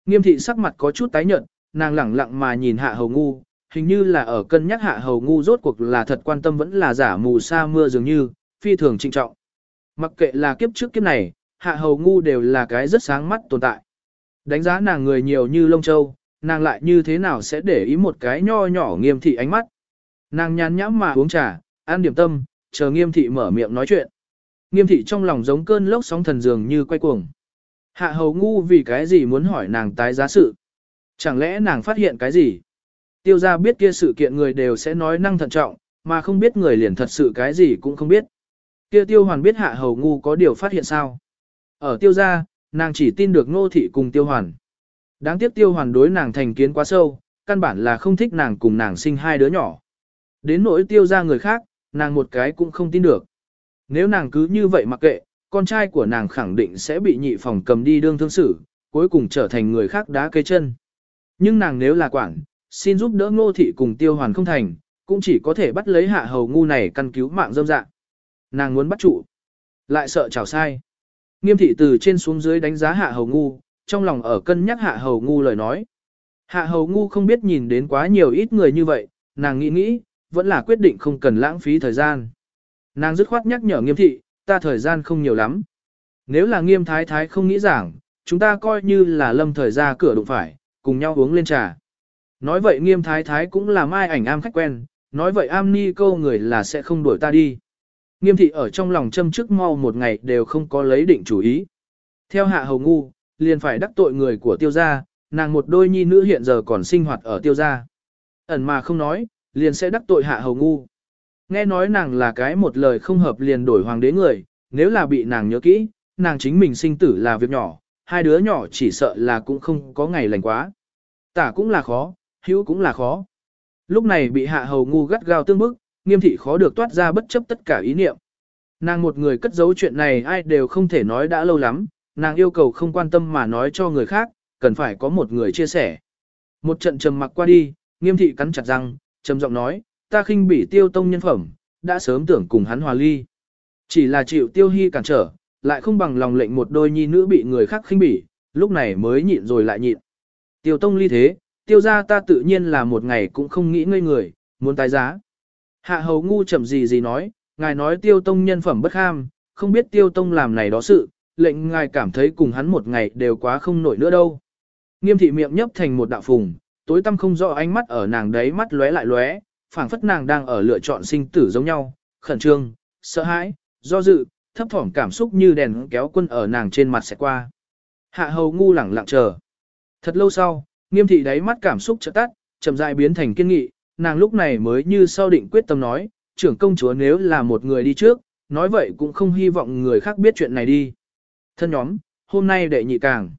Nghiêm thị sắc mặt có chút tái nhợt, nàng lẳng lặng mà nhìn hạ hầu ngu, hình như là ở cân nhắc hạ hầu ngu rốt cuộc là thật quan tâm vẫn là giả mù sa mưa dường như, phi thường trinh trọng. Mặc kệ là kiếp trước kiếp này, hạ hầu ngu đều là cái rất sáng mắt tồn tại. Đánh giá nàng người nhiều như lông châu, nàng lại như thế nào sẽ để ý một cái nho nhỏ nghiêm thị ánh mắt. Nàng nhàn nhãm mà uống trà, ăn điểm tâm, chờ nghiêm thị mở miệng nói chuyện. Nghiêm thị trong lòng giống cơn lốc sóng thần dường như quay cuồng. Hạ hầu ngu vì cái gì muốn hỏi nàng tái giá sự. Chẳng lẽ nàng phát hiện cái gì? Tiêu gia biết kia sự kiện người đều sẽ nói năng thận trọng, mà không biết người liền thật sự cái gì cũng không biết. Kia tiêu hoàn biết hạ hầu ngu có điều phát hiện sao? Ở tiêu gia, nàng chỉ tin được nô thị cùng tiêu hoàn. Đáng tiếc tiêu hoàn đối nàng thành kiến quá sâu, căn bản là không thích nàng cùng nàng sinh hai đứa nhỏ. Đến nỗi tiêu ra người khác, nàng một cái cũng không tin được. Nếu nàng cứ như vậy mặc kệ, con trai của nàng khẳng định sẽ bị nhị phòng cầm đi đương thương xử, cuối cùng trở thành người khác đá cây chân. Nhưng nàng nếu là quản, xin giúp đỡ ngô thị cùng tiêu hoàn không thành, cũng chỉ có thể bắt lấy hạ hầu ngu này căn cứu mạng dâm dạ. Nàng muốn bắt trụ, lại sợ chào sai. Nghiêm thị từ trên xuống dưới đánh giá hạ hầu ngu, trong lòng ở cân nhắc hạ hầu ngu lời nói. Hạ hầu ngu không biết nhìn đến quá nhiều ít người như vậy, nàng nghĩ nghĩ, vẫn là quyết định không cần lãng phí thời gian. Nàng dứt khoát nhắc nhở nghiêm thị, ta thời gian không nhiều lắm. Nếu là nghiêm thái thái không nghĩ giảng, chúng ta coi như là lâm thời ra cửa đụng phải, cùng nhau uống lên trà. Nói vậy nghiêm thái thái cũng là mai ảnh am khách quen, nói vậy am ni câu người là sẽ không đuổi ta đi. Nghiêm thị ở trong lòng châm trước mau một ngày đều không có lấy định chủ ý. Theo hạ hầu ngu, liền phải đắc tội người của tiêu gia, nàng một đôi nhi nữ hiện giờ còn sinh hoạt ở tiêu gia. Ẩn mà không nói, liền sẽ đắc tội hạ hầu ngu. Nghe nói nàng là cái một lời không hợp liền đổi hoàng đế người, nếu là bị nàng nhớ kỹ, nàng chính mình sinh tử là việc nhỏ, hai đứa nhỏ chỉ sợ là cũng không có ngày lành quá. Tả cũng là khó, hữu cũng là khó. Lúc này bị hạ hầu ngu gắt gao tương bức, nghiêm thị khó được toát ra bất chấp tất cả ý niệm. Nàng một người cất giấu chuyện này ai đều không thể nói đã lâu lắm, nàng yêu cầu không quan tâm mà nói cho người khác, cần phải có một người chia sẻ. Một trận trầm mặc qua đi, nghiêm thị cắn chặt răng, trầm giọng nói, ta khinh bỉ tiêu tông nhân phẩm, đã sớm tưởng cùng hắn hòa ly. Chỉ là chịu tiêu hy cản trở, lại không bằng lòng lệnh một đôi nhi nữ bị người khác khinh bỉ, lúc này mới nhịn rồi lại nhịn. Tiêu tông ly thế, tiêu ra ta tự nhiên là một ngày cũng không nghĩ ngây người, muốn tái giá. Hạ hầu ngu chậm gì gì nói, ngài nói tiêu tông nhân phẩm bất ham, không biết tiêu tông làm này đó sự, lệnh ngài cảm thấy cùng hắn một ngày đều quá không nổi nữa đâu. Nghiêm thị miệng nhấp thành một đạo phùng, tối tăm không rõ ánh mắt ở nàng đấy mắt lóe lại lóe, phảng phất nàng đang ở lựa chọn sinh tử giống nhau, khẩn trương, sợ hãi, do dự, thấp thỏm cảm xúc như đèn kéo quân ở nàng trên mặt sẽ qua. Hạ hầu ngu lẳng lặng chờ. Thật lâu sau, nghiêm thị đáy mắt cảm xúc chợt tắt, chậm rãi biến thành kiên nghị, nàng lúc này mới như sau định quyết tâm nói, trưởng công chúa nếu là một người đi trước, nói vậy cũng không hy vọng người khác biết chuyện này đi. Thân nhóm, hôm nay đệ nhị càng.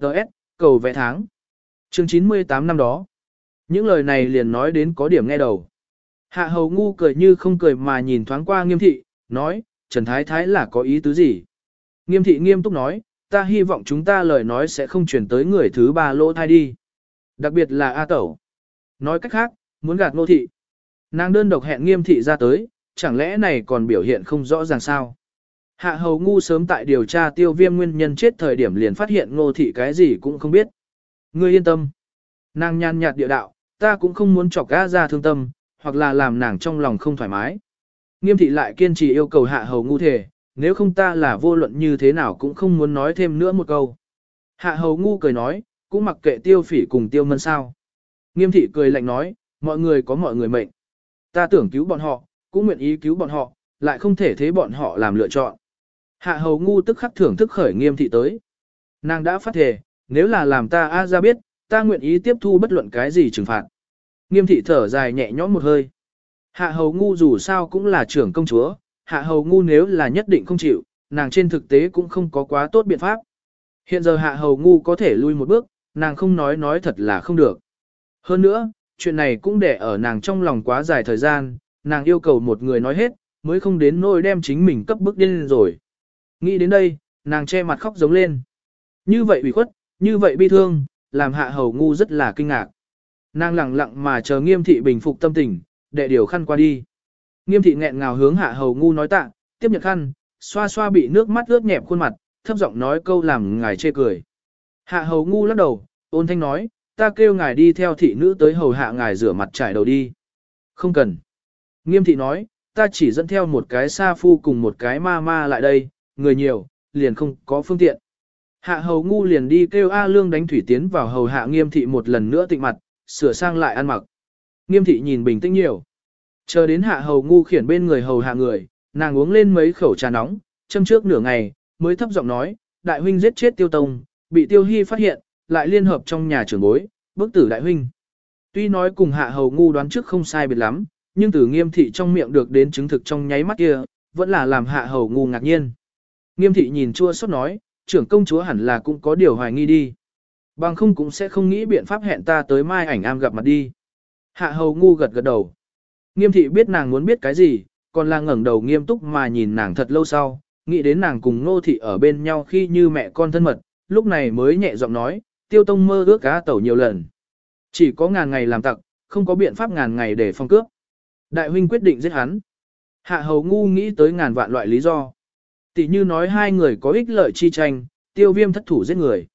Đợt, cầu vẽ tháng chương 98 năm đó. Những lời này liền nói đến có điểm nghe đầu. Hạ hầu ngu cười như không cười mà nhìn thoáng qua nghiêm thị, nói, Trần Thái Thái là có ý tứ gì? Nghiêm thị nghiêm túc nói, ta hy vọng chúng ta lời nói sẽ không chuyển tới người thứ ba lỗ thai đi. Đặc biệt là A Tẩu. Nói cách khác, muốn gạt nô thị. Nàng đơn độc hẹn nghiêm thị ra tới, chẳng lẽ này còn biểu hiện không rõ ràng sao? Hạ hầu ngu sớm tại điều tra tiêu viêm nguyên nhân chết thời điểm liền phát hiện ngô thị cái gì cũng không biết. Ngươi yên tâm. Nàng nhàn nhạt địa đạo, ta cũng không muốn chọc gã ra thương tâm, hoặc là làm nàng trong lòng không thoải mái. Nghiêm thị lại kiên trì yêu cầu hạ hầu ngu thể, nếu không ta là vô luận như thế nào cũng không muốn nói thêm nữa một câu. Hạ hầu ngu cười nói, cũng mặc kệ tiêu phỉ cùng tiêu mân sao. Nghiêm thị cười lạnh nói, mọi người có mọi người mệnh. Ta tưởng cứu bọn họ, cũng nguyện ý cứu bọn họ, lại không thể thế bọn họ làm lựa chọn. Hạ hầu ngu tức khắc thưởng thức khởi nghiêm thị tới. Nàng đã phát thề, nếu là làm ta A ra biết, ta nguyện ý tiếp thu bất luận cái gì trừng phạt. Nghiêm thị thở dài nhẹ nhõm một hơi. Hạ hầu ngu dù sao cũng là trưởng công chúa, hạ hầu ngu nếu là nhất định không chịu, nàng trên thực tế cũng không có quá tốt biện pháp. Hiện giờ hạ hầu ngu có thể lui một bước, nàng không nói nói thật là không được. Hơn nữa, chuyện này cũng để ở nàng trong lòng quá dài thời gian, nàng yêu cầu một người nói hết, mới không đến nỗi đem chính mình cấp bức điên rồi. Nghĩ đến đây, nàng che mặt khóc giống lên. Như vậy ủy khuất, như vậy bi thương, làm hạ hầu ngu rất là kinh ngạc. Nàng lặng lặng mà chờ nghiêm thị bình phục tâm tình, đệ điều khăn qua đi. Nghiêm thị nghẹn ngào hướng hạ hầu ngu nói tạ, tiếp nhận khăn, xoa xoa bị nước mắt ướt nhẹp khuôn mặt, thấp giọng nói câu làm ngài chê cười. Hạ hầu ngu lắc đầu, ôn thanh nói, ta kêu ngài đi theo thị nữ tới hầu hạ ngài rửa mặt trải đầu đi. Không cần. Nghiêm thị nói, ta chỉ dẫn theo một cái sa phu cùng một cái ma ma lại đây, người nhiều, liền không có phương tiện. Hạ hầu ngu liền đi kêu A Lương đánh thủy tiến vào hầu hạ nghiêm thị một lần nữa tịnh mặt, sửa sang lại ăn mặc. Nghiêm thị nhìn bình tĩnh nhiều. Chờ đến hạ hầu ngu khiển bên người hầu hạ người, nàng uống lên mấy khẩu trà nóng, châm trước nửa ngày, mới thấp giọng nói, đại huynh giết chết tiêu tông, bị tiêu hy phát hiện, lại liên hợp trong nhà trưởng bối, bức tử đại huynh. Tuy nói cùng hạ hầu ngu đoán trước không sai biệt lắm, nhưng từ nghiêm thị trong miệng được đến chứng thực trong nháy mắt kia, vẫn là làm hạ hầu ngu ngạc nhiên. Nghiêm thị nhìn chua xót nói, trưởng công chúa hẳn là cũng có điều hoài nghi đi. Bằng không cũng sẽ không nghĩ biện pháp hẹn ta tới mai ảnh am gặp mặt đi. Hạ hầu ngu gật gật đầu. Nghiêm thị biết nàng muốn biết cái gì, còn là ngẩng đầu nghiêm túc mà nhìn nàng thật lâu sau, nghĩ đến nàng cùng nô thị ở bên nhau khi như mẹ con thân mật, lúc này mới nhẹ giọng nói, tiêu tông mơ ước cá tẩu nhiều lần. Chỉ có ngàn ngày làm tặc, không có biện pháp ngàn ngày để phong cướp. Đại huynh quyết định giết hắn. Hạ hầu ngu nghĩ tới ngàn vạn loại lý do. Tỷ như nói hai người có ích lợi chi tranh, tiêu viêm thất thủ giết người.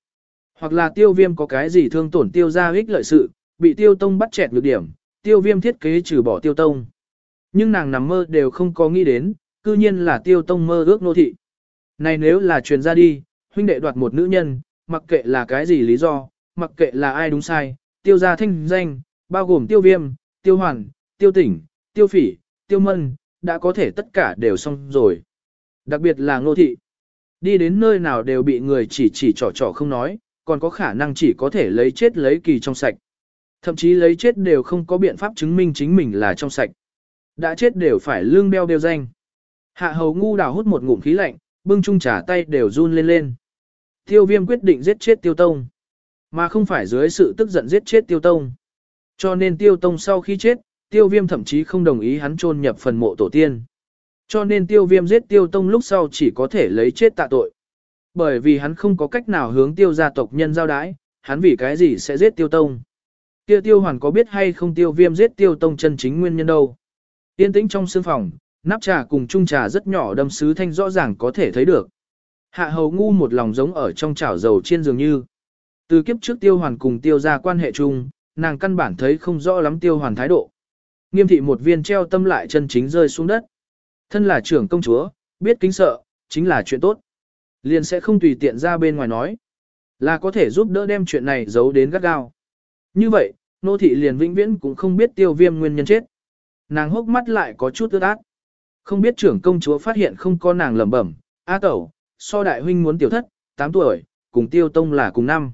Hoặc là tiêu viêm có cái gì thương tổn tiêu ra ích lợi sự, bị tiêu tông bắt chẹt lược điểm, tiêu viêm thiết kế trừ bỏ tiêu tông. Nhưng nàng nằm mơ đều không có nghĩ đến, cư nhiên là tiêu tông mơ ước nô thị. Này nếu là truyền ra đi, huynh đệ đoạt một nữ nhân, mặc kệ là cái gì lý do, mặc kệ là ai đúng sai, tiêu gia thanh danh, bao gồm tiêu viêm, tiêu hoàn, tiêu tỉnh, tiêu phỉ, tiêu mân, đã có thể tất cả đều xong rồi. Đặc biệt là ngô thị. Đi đến nơi nào đều bị người chỉ chỉ trò trò không nói, còn có khả năng chỉ có thể lấy chết lấy kỳ trong sạch. Thậm chí lấy chết đều không có biện pháp chứng minh chính mình là trong sạch. Đã chết đều phải lương đeo đeo danh. Hạ hầu ngu đào hút một ngụm khí lạnh, bưng chung trả tay đều run lên lên. Tiêu viêm quyết định giết chết tiêu tông. Mà không phải dưới sự tức giận giết chết tiêu tông. Cho nên tiêu tông sau khi chết, tiêu viêm thậm chí không đồng ý hắn chôn nhập phần mộ tổ tiên. Cho nên tiêu viêm giết tiêu tông lúc sau chỉ có thể lấy chết tạ tội. Bởi vì hắn không có cách nào hướng tiêu gia tộc nhân giao đái, hắn vì cái gì sẽ giết tiêu tông. Tiêu tiêu hoàn có biết hay không tiêu viêm giết tiêu tông chân chính nguyên nhân đâu. Yên tĩnh trong sương phòng, nắp trà cùng chung trà rất nhỏ đâm sứ thanh rõ ràng có thể thấy được. Hạ hầu ngu một lòng giống ở trong chảo dầu chiên dường như. Từ kiếp trước tiêu hoàn cùng tiêu ra quan hệ chung, nàng căn bản thấy không rõ lắm tiêu hoàn thái độ. Nghiêm thị một viên treo tâm lại chân chính rơi xuống đất. Thân là trưởng công chúa, biết kính sợ, chính là chuyện tốt. Liền sẽ không tùy tiện ra bên ngoài nói. Là có thể giúp đỡ đem chuyện này giấu đến gắt gao. Như vậy, nô thị liền vĩnh viễn cũng không biết tiêu viêm nguyên nhân chết. Nàng hốc mắt lại có chút ướt át. Không biết trưởng công chúa phát hiện không có nàng lẩm bẩm, A tẩu, so đại huynh muốn tiểu thất, 8 tuổi, cùng tiêu tông là cùng năm.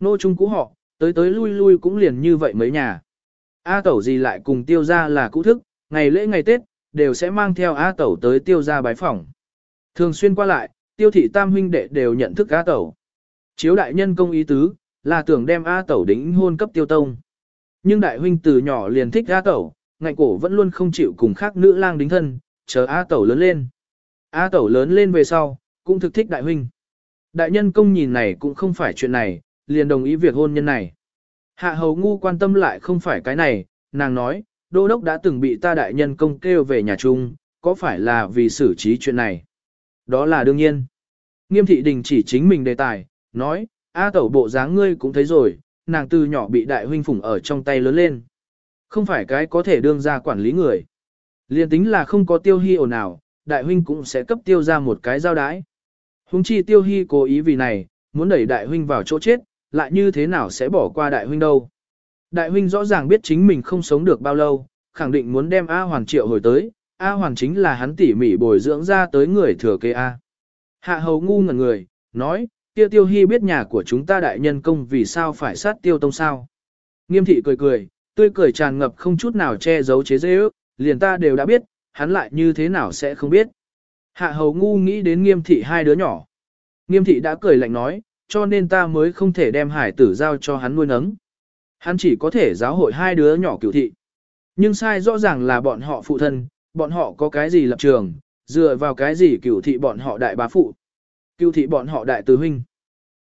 Nô trung cũ họ, tới tới lui lui cũng liền như vậy mấy nhà. A tẩu gì lại cùng tiêu ra là cũ thức, ngày lễ ngày Tết, đều sẽ mang theo A tẩu tới tiêu ra bái phỏng. Thường xuyên qua lại, tiêu thị tam huynh đệ đều nhận thức A tẩu. Chiếu đại nhân công ý tứ, là tưởng đem A tẩu đính hôn cấp tiêu tông. Nhưng đại huynh từ nhỏ liền thích A tẩu, ngạnh cổ vẫn luôn không chịu cùng khác nữ lang đính thân, chờ A tẩu lớn lên. A tẩu lớn lên về sau, cũng thực thích đại huynh. Đại nhân công nhìn này cũng không phải chuyện này, liền đồng ý việc hôn nhân này. Hạ hầu ngu quan tâm lại không phải cái này, nàng nói, đô đốc đã từng bị ta đại nhân công kêu về nhà chung, có phải là vì xử trí chuyện này? Đó là đương nhiên. Nghiêm thị đình chỉ chính mình đề tài, nói, A tẩu bộ dáng ngươi cũng thấy rồi, nàng từ nhỏ bị đại huynh phủng ở trong tay lớn lên. Không phải cái có thể đương ra quản lý người. Liên tính là không có tiêu hy ồn nào, đại huynh cũng sẽ cấp tiêu ra một cái giao đái. Hùng chi tiêu hy cố ý vì này, muốn đẩy đại huynh vào chỗ chết, lại như thế nào sẽ bỏ qua đại huynh đâu. Đại huynh rõ ràng biết chính mình không sống được bao lâu, khẳng định muốn đem A Hoàn triệu hồi tới, A Hoàn chính là hắn tỉ mỉ bồi dưỡng ra tới người thừa kế A. Hạ hầu ngu ngẩn người, nói, tiêu tiêu hy biết nhà của chúng ta đại nhân công vì sao phải sát tiêu tông sao. Nghiêm thị cười cười, tươi cười tràn ngập không chút nào che giấu chế dễ ước, liền ta đều đã biết, hắn lại như thế nào sẽ không biết. Hạ hầu ngu nghĩ đến nghiêm thị hai đứa nhỏ. Nghiêm thị đã cười lạnh nói, cho nên ta mới không thể đem hải tử giao cho hắn nuôi nấng. Hắn chỉ có thể giáo hội hai đứa nhỏ cựu thị. Nhưng sai rõ ràng là bọn họ phụ thân, bọn họ có cái gì lập trường, dựa vào cái gì cựu thị bọn họ đại bá phụ. Cựu thị bọn họ đại tứ huynh.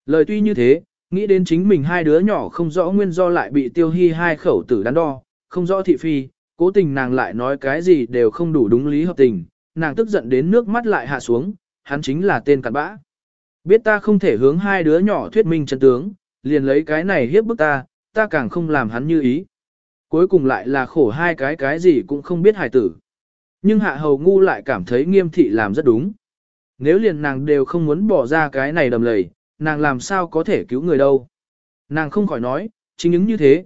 Lời tuy như thế, nghĩ đến chính mình hai đứa nhỏ không rõ nguyên do lại bị tiêu hy hai khẩu tử đắn đo, không rõ thị phi, cố tình nàng lại nói cái gì đều không đủ đúng lý hợp tình, nàng tức giận đến nước mắt lại hạ xuống, hắn chính là tên cặn bã. Biết ta không thể hướng hai đứa nhỏ thuyết minh chân tướng, liền lấy cái này hiếp bức ta, ta càng không làm hắn như ý. Cuối cùng lại là khổ hai cái cái gì cũng không biết hài tử. Nhưng hạ hầu ngu lại cảm thấy nghiêm thị làm rất đúng. Nếu liền nàng đều không muốn bỏ ra cái này đầm lầy, nàng làm sao có thể cứu người đâu. Nàng không khỏi nói, chính những như thế.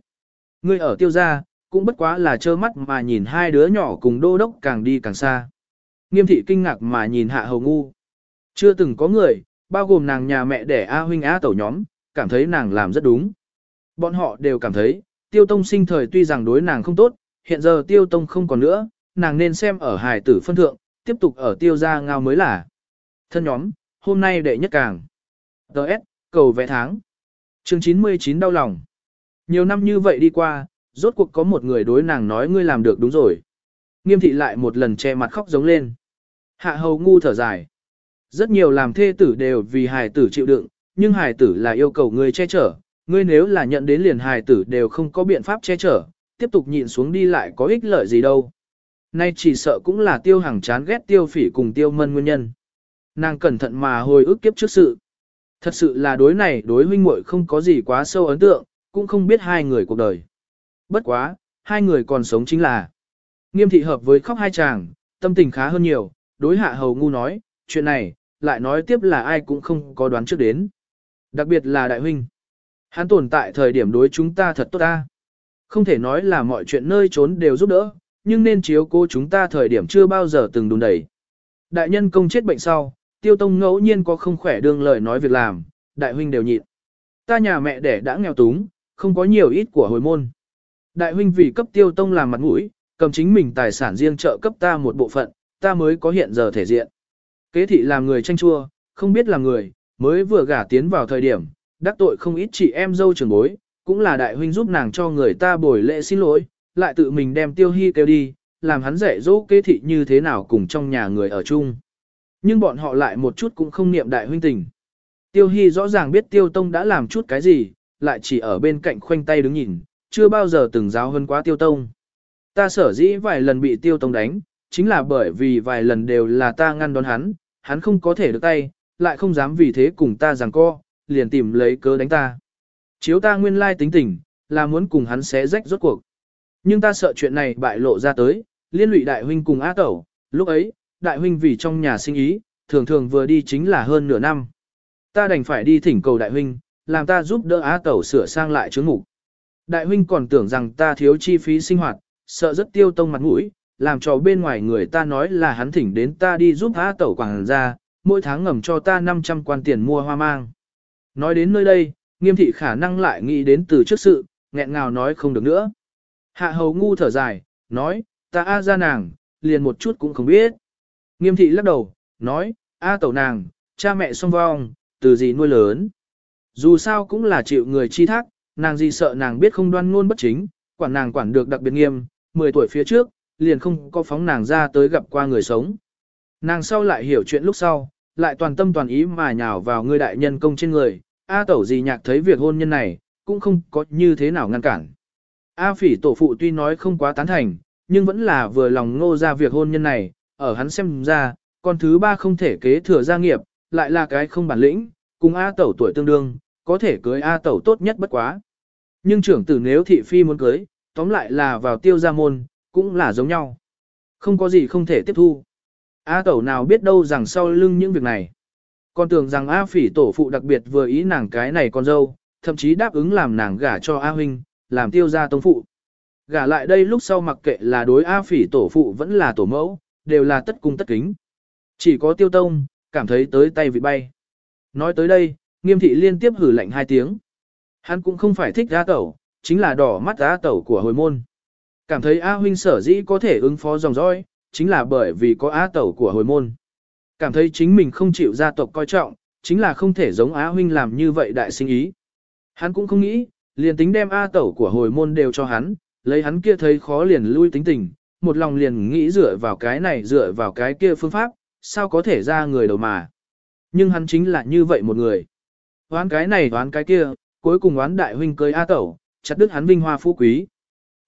Ngươi ở tiêu gia, cũng bất quá là trơ mắt mà nhìn hai đứa nhỏ cùng đô đốc càng đi càng xa. Nghiêm thị kinh ngạc mà nhìn hạ hầu ngu. Chưa từng có người, bao gồm nàng nhà mẹ đẻ A huynh A tẩu nhóm, cảm thấy nàng làm rất đúng. Bọn họ đều cảm thấy, tiêu tông sinh thời tuy rằng đối nàng không tốt, hiện giờ tiêu tông không còn nữa, nàng nên xem ở hài tử phân thượng, tiếp tục ở tiêu gia ngao mới là. Thân nhóm, hôm nay đệ nhất càng. Đợt, cầu vẽ tháng. chương 99 đau lòng. Nhiều năm như vậy đi qua, rốt cuộc có một người đối nàng nói ngươi làm được đúng rồi. Nghiêm thị lại một lần che mặt khóc giống lên. Hạ hầu ngu thở dài. Rất nhiều làm thê tử đều vì hài tử chịu đựng, nhưng hài tử là yêu cầu người che chở, ngươi nếu là nhận đến liền hài tử đều không có biện pháp che chở, tiếp tục nhịn xuống đi lại có ích lợi gì đâu. Nay chỉ sợ cũng là tiêu hàng chán ghét tiêu phỉ cùng tiêu mân nguyên nhân. Nàng cẩn thận mà hồi ức kiếp trước sự. Thật sự là đối này đối huynh muội không có gì quá sâu ấn tượng, cũng không biết hai người cuộc đời. Bất quá, hai người còn sống chính là. Nghiêm thị hợp với khóc hai chàng, tâm tình khá hơn nhiều, đối hạ hầu ngu nói, chuyện này, lại nói tiếp là ai cũng không có đoán trước đến. Đặc biệt là đại huynh. Hắn tồn tại thời điểm đối chúng ta thật tốt ta. Không thể nói là mọi chuyện nơi trốn đều giúp đỡ, nhưng nên chiếu cố chúng ta thời điểm chưa bao giờ từng đùn đẩy. Đại nhân công chết bệnh sau, tiêu tông ngẫu nhiên có không khỏe đương lời nói việc làm, đại huynh đều nhịn. Ta nhà mẹ đẻ đã nghèo túng, không có nhiều ít của hồi môn. Đại huynh vì cấp tiêu tông làm mặt mũi, cầm chính mình tài sản riêng trợ cấp ta một bộ phận, ta mới có hiện giờ thể diện. Kế thị làm người tranh chua, không biết là người, mới vừa gả tiến vào thời điểm, đắc tội không ít chị em dâu trường bối, cũng là đại huynh giúp nàng cho người ta bồi lễ xin lỗi, lại tự mình đem tiêu hy kêu đi, làm hắn dạy dỗ kế thị như thế nào cùng trong nhà người ở chung. Nhưng bọn họ lại một chút cũng không niệm đại huynh tình. Tiêu hy rõ ràng biết tiêu tông đã làm chút cái gì, lại chỉ ở bên cạnh khoanh tay đứng nhìn, chưa bao giờ từng giáo hơn quá tiêu tông. Ta sở dĩ vài lần bị tiêu tông đánh, chính là bởi vì vài lần đều là ta ngăn đón hắn, hắn không có thể được tay, lại không dám vì thế cùng ta giằng co, liền tìm lấy cớ đánh ta. Chiếu ta nguyên lai tính tình, là muốn cùng hắn xé rách rốt cuộc. Nhưng ta sợ chuyện này bại lộ ra tới, liên lụy đại huynh cùng á tẩu, lúc ấy, đại huynh vì trong nhà sinh ý, thường thường vừa đi chính là hơn nửa năm. Ta đành phải đi thỉnh cầu đại huynh, làm ta giúp đỡ á tẩu sửa sang lại chướng mục. Đại huynh còn tưởng rằng ta thiếu chi phí sinh hoạt, sợ rất tiêu tông mặt mũi, làm cho bên ngoài người ta nói là hắn thỉnh đến ta đi giúp á tẩu quảng ra, mỗi tháng ngầm cho ta 500 quan tiền mua hoa mang. Nói đến nơi đây, nghiêm thị khả năng lại nghĩ đến từ trước sự, nghẹn ngào nói không được nữa. Hạ hầu ngu thở dài, nói, ta a ra nàng, liền một chút cũng không biết. Nghiêm thị lắc đầu, nói, a tẩu nàng, cha mẹ song vong, từ gì nuôi lớn. Dù sao cũng là chịu người chi thác, nàng gì sợ nàng biết không đoan ngôn bất chính, quản nàng quản được đặc biệt nghiêm, 10 tuổi phía trước, liền không có phóng nàng ra tới gặp qua người sống. Nàng sau lại hiểu chuyện lúc sau, lại toàn tâm toàn ý mà nhào vào người đại nhân công trên người, A tẩu gì nhạc thấy việc hôn nhân này, cũng không có như thế nào ngăn cản. A phỉ tổ phụ tuy nói không quá tán thành, nhưng vẫn là vừa lòng ngô ra việc hôn nhân này, ở hắn xem ra, con thứ ba không thể kế thừa gia nghiệp, lại là cái không bản lĩnh, cùng A tẩu tuổi tương đương, có thể cưới A tẩu tốt nhất bất quá. Nhưng trưởng tử nếu thị phi muốn cưới, tóm lại là vào tiêu gia môn, cũng là giống nhau. Không có gì không thể tiếp thu. A tẩu nào biết đâu rằng sau lưng những việc này. Còn tưởng rằng A phỉ tổ phụ đặc biệt vừa ý nàng cái này con dâu, thậm chí đáp ứng làm nàng gả cho A huynh, làm tiêu gia tông phụ. Gả lại đây lúc sau mặc kệ là đối A phỉ tổ phụ vẫn là tổ mẫu, đều là tất cung tất kính. Chỉ có tiêu tông, cảm thấy tới tay vị bay. Nói tới đây, nghiêm thị liên tiếp hử lạnh hai tiếng. Hắn cũng không phải thích A tẩu, chính là đỏ mắt A tẩu của hồi môn. Cảm thấy A huynh sở dĩ có thể ứng phó dòng dõi, chính là bởi vì có á tẩu của hồi môn. Cảm thấy chính mình không chịu gia tộc coi trọng, chính là không thể giống Á huynh làm như vậy đại sinh ý. Hắn cũng không nghĩ, liền tính đem A tẩu của hồi môn đều cho hắn, lấy hắn kia thấy khó liền lui tính tình, một lòng liền nghĩ dựa vào cái này dựa vào cái kia phương pháp, sao có thể ra người đầu mà. Nhưng hắn chính là như vậy một người. Đoán cái này đoán cái kia, cuối cùng đoán đại huynh cưới A tẩu, chặt đứt hắn vinh hoa phú quý.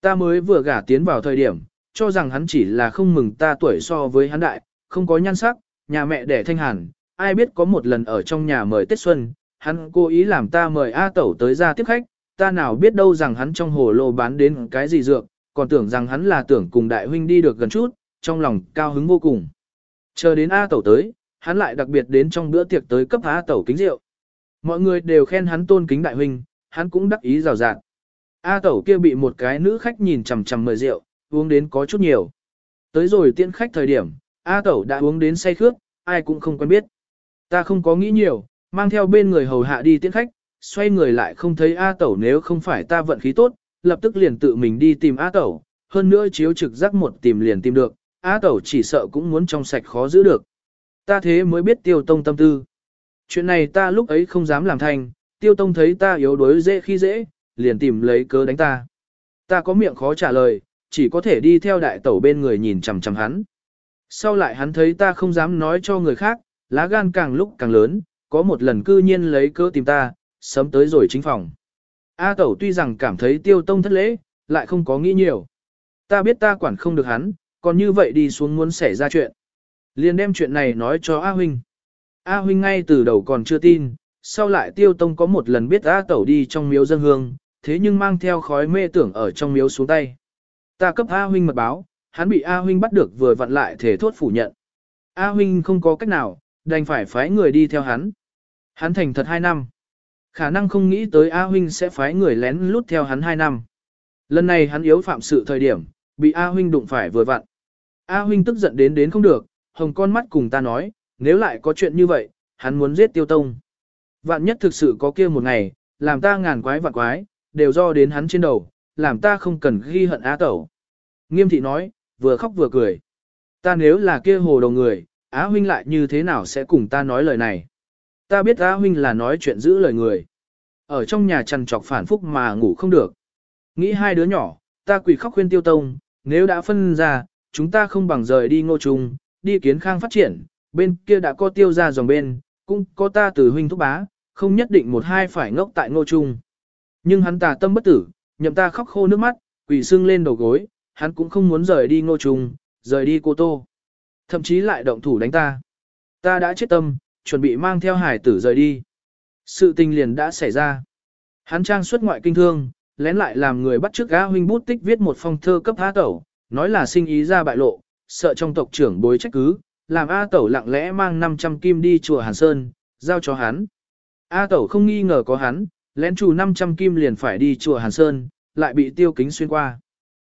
Ta mới vừa gả tiến vào thời điểm, cho rằng hắn chỉ là không mừng ta tuổi so với hắn đại, không có nhan sắc, nhà mẹ đẻ thanh hàn, ai biết có một lần ở trong nhà mời Tết Xuân, hắn cố ý làm ta mời A Tẩu tới ra tiếp khách, ta nào biết đâu rằng hắn trong hồ lô bán đến cái gì dược, còn tưởng rằng hắn là tưởng cùng đại huynh đi được gần chút, trong lòng cao hứng vô cùng. Chờ đến A Tẩu tới, hắn lại đặc biệt đến trong bữa tiệc tới cấp A Tẩu kính rượu. Mọi người đều khen hắn tôn kính đại huynh, hắn cũng đắc ý rào rạt. A Tẩu kia bị một cái nữ khách nhìn chằm chằm mời rượu, uống đến có chút nhiều. Tới rồi tiễn khách thời điểm, A Tẩu đã uống đến say khướt, ai cũng không quen biết. Ta không có nghĩ nhiều, mang theo bên người hầu hạ đi tiễn khách, xoay người lại không thấy A Tẩu nếu không phải ta vận khí tốt, lập tức liền tự mình đi tìm A Tẩu, hơn nữa chiếu trực giác một tìm liền tìm được, A Tẩu chỉ sợ cũng muốn trong sạch khó giữ được. Ta thế mới biết tiêu tông tâm tư. Chuyện này ta lúc ấy không dám làm thành, tiêu tông thấy ta yếu đuối dễ khi dễ, liền tìm lấy cớ đánh ta. Ta có miệng khó trả lời, chỉ có thể đi theo đại tẩu bên người nhìn chằm chằm hắn. Sau lại hắn thấy ta không dám nói cho người khác, lá gan càng lúc càng lớn, có một lần cư nhiên lấy cơ tìm ta, sớm tới rồi chính phòng. A tẩu tuy rằng cảm thấy tiêu tông thất lễ, lại không có nghĩ nhiều. Ta biết ta quản không được hắn, còn như vậy đi xuống muốn xảy ra chuyện. liền đem chuyện này nói cho A huynh. A huynh ngay từ đầu còn chưa tin, sau lại tiêu tông có một lần biết A tẩu đi trong miếu dân hương, thế nhưng mang theo khói mê tưởng ở trong miếu xuống tay. Ta cấp A huynh mật báo, hắn bị A huynh bắt được vừa vặn lại thể thốt phủ nhận. A huynh không có cách nào, đành phải phái người đi theo hắn. Hắn thành thật 2 năm. Khả năng không nghĩ tới A huynh sẽ phái người lén lút theo hắn 2 năm. Lần này hắn yếu phạm sự thời điểm, bị A huynh đụng phải vừa vặn. A huynh tức giận đến đến không được, hồng con mắt cùng ta nói, nếu lại có chuyện như vậy, hắn muốn giết tiêu tông. Vạn nhất thực sự có kia một ngày, làm ta ngàn quái vạn quái, đều do đến hắn trên đầu, làm ta không cần ghi hận á tẩu. Nghiêm thị nói, vừa khóc vừa cười. Ta nếu là kia hồ đầu người, Á huynh lại như thế nào sẽ cùng ta nói lời này? Ta biết Á huynh là nói chuyện giữ lời người. Ở trong nhà chăn trọc phản phúc mà ngủ không được. Nghĩ hai đứa nhỏ, ta quỳ khóc khuyên tiêu tông, nếu đã phân ra, chúng ta không bằng rời đi ngô trùng, đi kiến khang phát triển, bên kia đã có tiêu ra dòng bên, cũng có ta từ huynh thúc bá, không nhất định một hai phải ngốc tại ngô trung. Nhưng hắn tà tâm bất tử, nhậm ta khóc khô nước mắt, quỳ sưng lên đầu gối, hắn cũng không muốn rời đi ngô trùng, rời đi cô tô. Thậm chí lại động thủ đánh ta. Ta đã chết tâm, chuẩn bị mang theo hải tử rời đi. Sự tình liền đã xảy ra. Hắn trang xuất ngoại kinh thương, lén lại làm người bắt trước gã huynh bút tích viết một phong thơ cấp A Tẩu, nói là sinh ý ra bại lộ, sợ trong tộc trưởng bối trách cứ, làm A Tẩu lặng lẽ mang 500 kim đi chùa Hàn Sơn, giao cho hắn. A Tẩu không nghi ngờ có hắn, lén chủ 500 kim liền phải đi chùa Hàn Sơn, lại bị tiêu kính xuyên qua.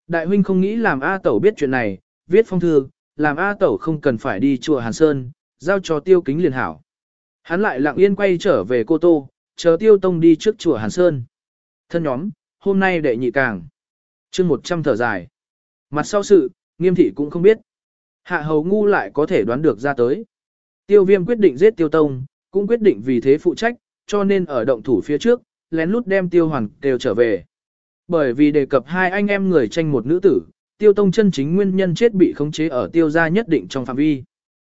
Đại huynh không nghĩ làm A Tẩu biết chuyện này, viết phong thư, làm A Tẩu không cần phải đi chùa Hàn Sơn, giao cho tiêu kính liền hảo. Hắn lại lặng yên quay trở về Cô Tô, chờ tiêu tông đi trước chùa Hàn Sơn. Thân nhóm, hôm nay đệ nhị càng. chương 100 thở dài. Mặt sau sự, nghiêm thị cũng không biết. Hạ hầu ngu lại có thể đoán được ra tới. Tiêu viêm quyết định giết tiêu tông, cũng quyết định vì thế phụ trách, cho nên ở động thủ phía trước, lén lút đem tiêu hoàn đều trở về. Bởi vì đề cập hai anh em người tranh một nữ tử, tiêu tông chân chính nguyên nhân chết bị khống chế ở tiêu gia nhất định trong phạm vi.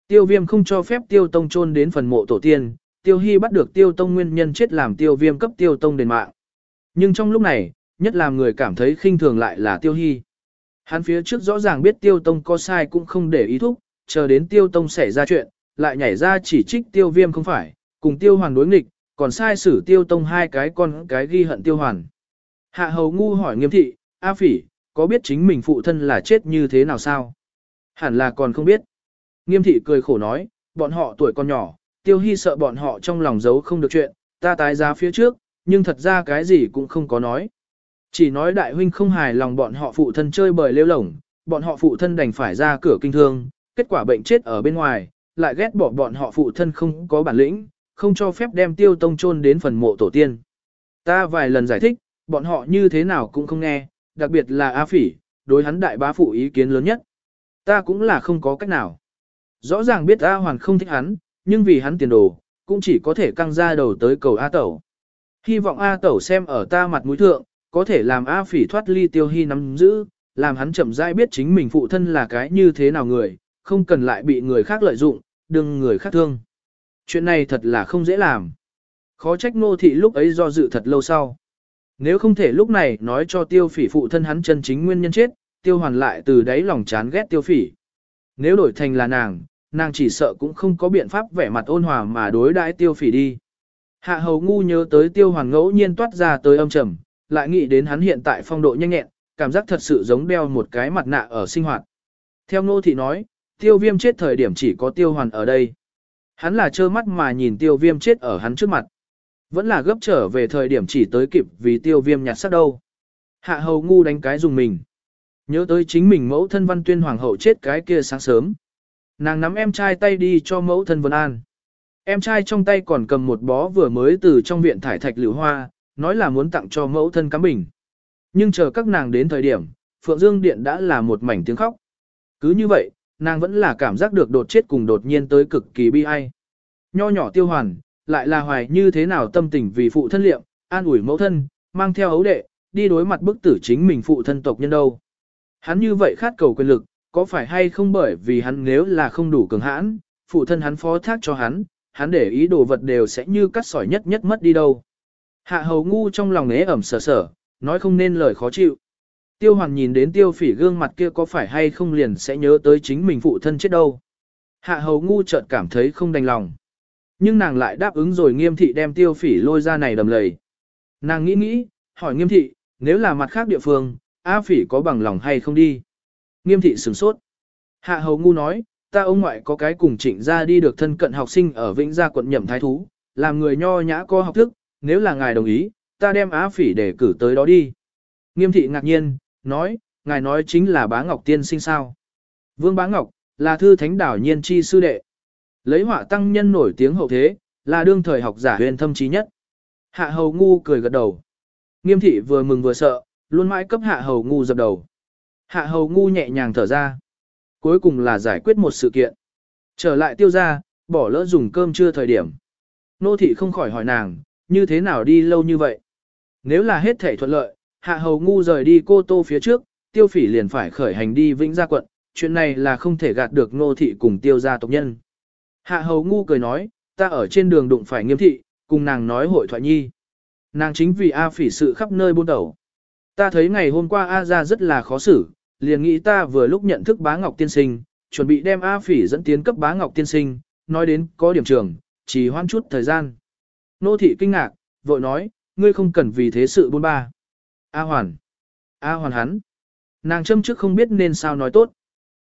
Tiêu viêm không cho phép tiêu tông chôn đến phần mộ tổ tiên, tiêu hy bắt được tiêu tông nguyên nhân chết làm tiêu viêm cấp tiêu tông đền mạng. Nhưng trong lúc này, nhất làm người cảm thấy khinh thường lại là tiêu hy. Hắn phía trước rõ ràng biết tiêu tông có sai cũng không để ý thúc, chờ đến tiêu tông xảy ra chuyện, lại nhảy ra chỉ trích tiêu viêm không phải, cùng tiêu Hoàng đối nghịch, còn sai sử tiêu tông hai cái con cái ghi hận tiêu hoàn. Hạ hầu ngu hỏi nghiêm thị, A phỉ, có biết chính mình phụ thân là chết như thế nào sao? Hẳn là còn không biết. Nghiêm thị cười khổ nói, bọn họ tuổi còn nhỏ, tiêu hy sợ bọn họ trong lòng giấu không được chuyện, ta tái giá phía trước, nhưng thật ra cái gì cũng không có nói. Chỉ nói đại huynh không hài lòng bọn họ phụ thân chơi bời lêu lổng, bọn họ phụ thân đành phải ra cửa kinh thương, kết quả bệnh chết ở bên ngoài, lại ghét bỏ bọn họ phụ thân không có bản lĩnh, không cho phép đem tiêu tông chôn đến phần mộ tổ tiên. Ta vài lần giải thích, bọn họ như thế nào cũng không nghe, đặc biệt là A Phỉ, đối hắn đại bá phụ ý kiến lớn nhất. Ta cũng là không có cách nào. Rõ ràng biết A Hoàn không thích hắn, nhưng vì hắn tiền đồ, cũng chỉ có thể căng ra đầu tới cầu A Tẩu. Hy vọng A Tẩu xem ở ta mặt mũi thượng, có thể làm A Phỉ thoát ly tiêu hy nắm giữ, làm hắn chậm rãi biết chính mình phụ thân là cái như thế nào người, không cần lại bị người khác lợi dụng, đừng người khác thương. Chuyện này thật là không dễ làm. Khó trách nô thị lúc ấy do dự thật lâu sau. Nếu không thể lúc này nói cho tiêu phỉ phụ thân hắn chân chính nguyên nhân chết, tiêu hoàn lại từ đấy lòng chán ghét tiêu phỉ. Nếu đổi thành là nàng, nàng chỉ sợ cũng không có biện pháp vẻ mặt ôn hòa mà đối đãi tiêu phỉ đi. Hạ hầu ngu nhớ tới tiêu hoàn ngẫu nhiên toát ra tới âm trầm, lại nghĩ đến hắn hiện tại phong độ nhanh nhẹn, cảm giác thật sự giống đeo một cái mặt nạ ở sinh hoạt. Theo ngô thị nói, tiêu viêm chết thời điểm chỉ có tiêu hoàn ở đây. Hắn là trơ mắt mà nhìn tiêu viêm chết ở hắn trước mặt. Vẫn là gấp trở về thời điểm chỉ tới kịp vì tiêu viêm nhặt sắc đâu. Hạ hầu ngu đánh cái dùng mình. Nhớ tới chính mình mẫu thân văn tuyên hoàng hậu chết cái kia sáng sớm. Nàng nắm em trai tay đi cho mẫu thân Vân An. Em trai trong tay còn cầm một bó vừa mới từ trong viện thải thạch liễu hoa, nói là muốn tặng cho mẫu thân cắm bình. Nhưng chờ các nàng đến thời điểm, Phượng Dương Điện đã là một mảnh tiếng khóc. Cứ như vậy, nàng vẫn là cảm giác được đột chết cùng đột nhiên tới cực kỳ bi ai. Nho nhỏ tiêu hoàn, lại là hoài như thế nào tâm tình vì phụ thân liệm, an ủi mẫu thân, mang theo ấu đệ, đi đối mặt bức tử chính mình phụ thân tộc nhân đâu. Hắn như vậy khát cầu quyền lực, có phải hay không bởi vì hắn nếu là không đủ cường hãn, phụ thân hắn phó thác cho hắn, hắn để ý đồ vật đều sẽ như cắt sỏi nhất nhất mất đi đâu. Hạ hầu ngu trong lòng nế ẩm sở sở, nói không nên lời khó chịu. Tiêu hoàng nhìn đến tiêu phỉ gương mặt kia có phải hay không liền sẽ nhớ tới chính mình phụ thân chết đâu. Hạ hầu ngu chợt cảm thấy không đành lòng. Nhưng nàng lại đáp ứng rồi nghiêm thị đem tiêu phỉ lôi ra này đầm lầy. Nàng nghĩ nghĩ, hỏi nghiêm thị, nếu là mặt khác địa phương, A phỉ có bằng lòng hay không đi. Nghiêm thị sửng sốt. Hạ hầu ngu nói, ta ông ngoại có cái cùng trịnh ra đi được thân cận học sinh ở Vĩnh Gia quận nhậm thái thú, làm người nho nhã có học thức, nếu là ngài đồng ý, ta đem Á phỉ để cử tới đó đi. Nghiêm thị ngạc nhiên, nói, ngài nói chính là bá ngọc tiên sinh sao. Vương bá ngọc, là thư thánh đảo nhiên chi sư đệ. Lấy họa tăng nhân nổi tiếng hậu thế, là đương thời học giả huyền thâm trí nhất. Hạ hầu ngu cười gật đầu. Nghiêm thị vừa mừng vừa sợ, luôn mãi cấp hạ hầu ngu dập đầu. Hạ hầu ngu nhẹ nhàng thở ra. Cuối cùng là giải quyết một sự kiện. Trở lại tiêu ra, bỏ lỡ dùng cơm trưa thời điểm. Nô thị không khỏi hỏi nàng, như thế nào đi lâu như vậy? Nếu là hết thể thuận lợi, hạ hầu ngu rời đi cô tô phía trước, tiêu phỉ liền phải khởi hành đi vĩnh gia quận, chuyện này là không thể gạt được nô thị cùng tiêu gia tộc nhân. Hạ hầu ngu cười nói, ta ở trên đường đụng phải nghiêm thị, cùng nàng nói hội thoại nhi. Nàng chính vì A phỉ sự khắp nơi buôn đầu. Ta thấy ngày hôm qua A ra rất là khó xử, liền nghĩ ta vừa lúc nhận thức bá ngọc tiên sinh, chuẩn bị đem A phỉ dẫn tiến cấp bá ngọc tiên sinh, nói đến có điểm trường, chỉ hoan chút thời gian. Nô thị kinh ngạc, vội nói, ngươi không cần vì thế sự buôn ba. A hoàn. A hoàn hắn. Nàng châm trước không biết nên sao nói tốt.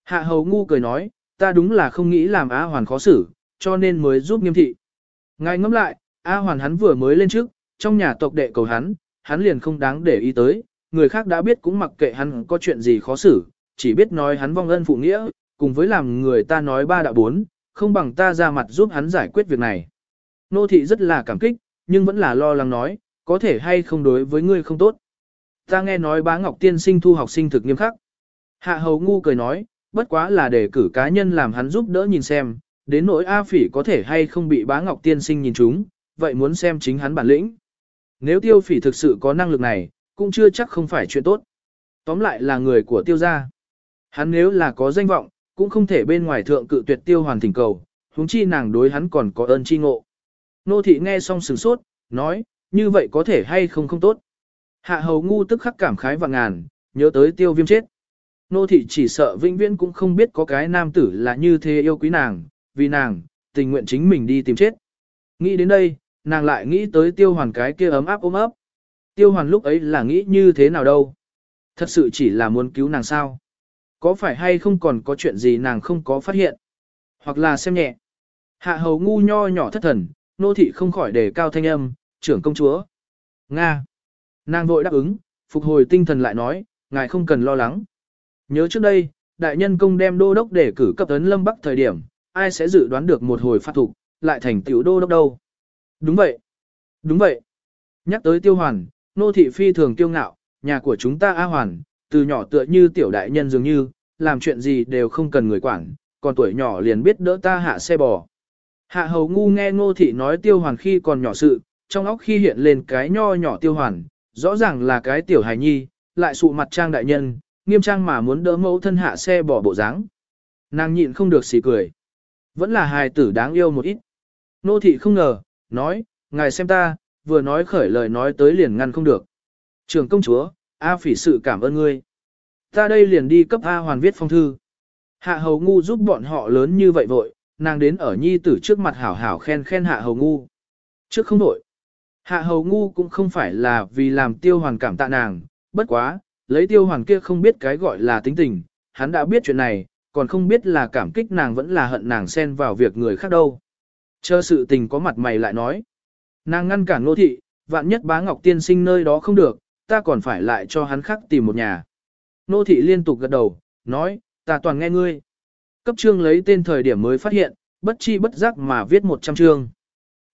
Hạ hầu ngu cười nói, ta đúng là không nghĩ làm A hoàn khó xử, cho nên mới giúp nghiêm thị. Ngài ngẫm lại, A hoàn hắn vừa mới lên trước, trong nhà tộc đệ cầu hắn, hắn liền không đáng để ý tới, người khác đã biết cũng mặc kệ hắn có chuyện gì khó xử, chỉ biết nói hắn vong ân phụ nghĩa, cùng với làm người ta nói ba đạo bốn, không bằng ta ra mặt giúp hắn giải quyết việc này. Nô thị rất là cảm kích, nhưng vẫn là lo lắng nói, có thể hay không đối với ngươi không tốt. Ta nghe nói bá ngọc tiên sinh thu học sinh thực nghiêm khắc. Hạ hầu ngu cười nói, bất quá là để cử cá nhân làm hắn giúp đỡ nhìn xem, đến nỗi A phỉ có thể hay không bị bá ngọc tiên sinh nhìn chúng, vậy muốn xem chính hắn bản lĩnh. Nếu tiêu phỉ thực sự có năng lực này, cũng chưa chắc không phải chuyện tốt. Tóm lại là người của tiêu gia. Hắn nếu là có danh vọng, cũng không thể bên ngoài thượng cự tuyệt tiêu hoàn thỉnh cầu, huống chi nàng đối hắn còn có ơn chi ngộ. Nô thị nghe xong sửng sốt, nói, như vậy có thể hay không không tốt. Hạ hầu ngu tức khắc cảm khái và ngàn, nhớ tới tiêu viêm chết. Nô thị chỉ sợ vĩnh viễn cũng không biết có cái nam tử là như thế yêu quý nàng, vì nàng, tình nguyện chính mình đi tìm chết. Nghĩ đến đây, nàng lại nghĩ tới tiêu hoàn cái kia ấm áp ôm ấp. Tiêu hoàn lúc ấy là nghĩ như thế nào đâu. Thật sự chỉ là muốn cứu nàng sao. Có phải hay không còn có chuyện gì nàng không có phát hiện. Hoặc là xem nhẹ. Hạ hầu ngu nho nhỏ thất thần, nô thị không khỏi đề cao thanh âm, trưởng công chúa. Nga. Nàng vội đáp ứng, phục hồi tinh thần lại nói, ngài không cần lo lắng. Nhớ trước đây, đại nhân công đem đô đốc để cử cấp tấn lâm bắc thời điểm, ai sẽ dự đoán được một hồi phát thục, lại thành tiểu đô đốc đâu. Đúng vậy. Đúng vậy. Nhắc tới tiêu hoàn, nô thị phi thường tiêu ngạo, nhà của chúng ta A hoàn, từ nhỏ tựa như tiểu đại nhân dường như, làm chuyện gì đều không cần người quản, còn tuổi nhỏ liền biết đỡ ta hạ xe bò. Hạ hầu ngu nghe ngô thị nói tiêu hoàn khi còn nhỏ sự, trong óc khi hiện lên cái nho nhỏ tiêu hoàn, rõ ràng là cái tiểu hài nhi, lại sụ mặt trang đại nhân, nghiêm trang mà muốn đỡ mẫu thân hạ xe bỏ bộ dáng. Nàng nhịn không được xì cười. Vẫn là hài tử đáng yêu một ít. Nô thị không ngờ, nói, ngài xem ta, vừa nói khởi lời nói tới liền ngăn không được. Trường công chúa, A phỉ sự cảm ơn ngươi. Ta đây liền đi cấp A hoàn viết phong thư. Hạ hầu ngu giúp bọn họ lớn như vậy vội, nàng đến ở nhi tử trước mặt hảo hảo khen khen hạ hầu ngu. Trước không đổi. Hạ hầu ngu cũng không phải là vì làm tiêu hoàn cảm tạ nàng, bất quá, lấy tiêu hoàn kia không biết cái gọi là tính tình, hắn đã biết chuyện này, còn không biết là cảm kích nàng vẫn là hận nàng xen vào việc người khác đâu. Chờ sự tình có mặt mày lại nói. Nàng ngăn cản nô thị, vạn nhất bá ngọc tiên sinh nơi đó không được, ta còn phải lại cho hắn khác tìm một nhà. Nô thị liên tục gật đầu, nói, ta toàn nghe ngươi. Cấp trương lấy tên thời điểm mới phát hiện, bất chi bất giác mà viết 100 chương.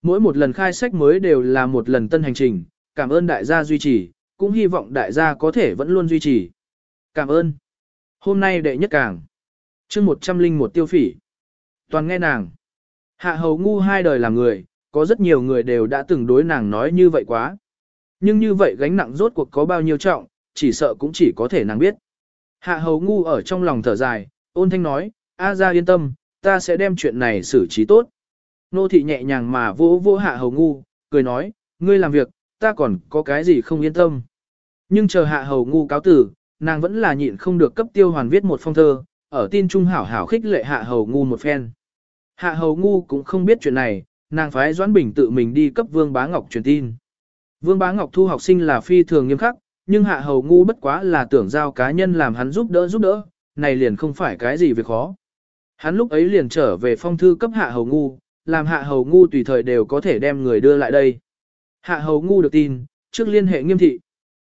Mỗi một lần khai sách mới đều là một lần tân hành trình, cảm ơn đại gia duy trì, cũng hy vọng đại gia có thể vẫn luôn duy trì. Cảm ơn. Hôm nay đệ nhất càng. chương 101 tiêu phỉ. Toàn nghe nàng. Hạ hầu ngu hai đời làm người, có rất nhiều người đều đã từng đối nàng nói như vậy quá. Nhưng như vậy gánh nặng rốt cuộc có bao nhiêu trọng, chỉ sợ cũng chỉ có thể nàng biết. Hạ hầu ngu ở trong lòng thở dài, ôn thanh nói, A ra yên tâm, ta sẽ đem chuyện này xử trí tốt. Nô thị nhẹ nhàng mà vỗ vỗ hạ hầu ngu, cười nói, ngươi làm việc, ta còn có cái gì không yên tâm. Nhưng chờ hạ hầu ngu cáo tử, nàng vẫn là nhịn không được cấp tiêu hoàn viết một phong thơ, ở tin trung hảo hảo khích lệ hạ hầu ngu một phen. Hạ hầu ngu cũng không biết chuyện này, nàng phái Doãn Bình tự mình đi cấp Vương Bá Ngọc truyền tin. Vương Bá Ngọc thu học sinh là phi thường nghiêm khắc, nhưng hạ hầu ngu bất quá là tưởng giao cá nhân làm hắn giúp đỡ giúp đỡ, này liền không phải cái gì việc khó. Hắn lúc ấy liền trở về phong thư cấp hạ hầu ngu, làm hạ hầu ngu tùy thời đều có thể đem người đưa lại đây. Hạ hầu ngu được tin, trước liên hệ nghiêm thị.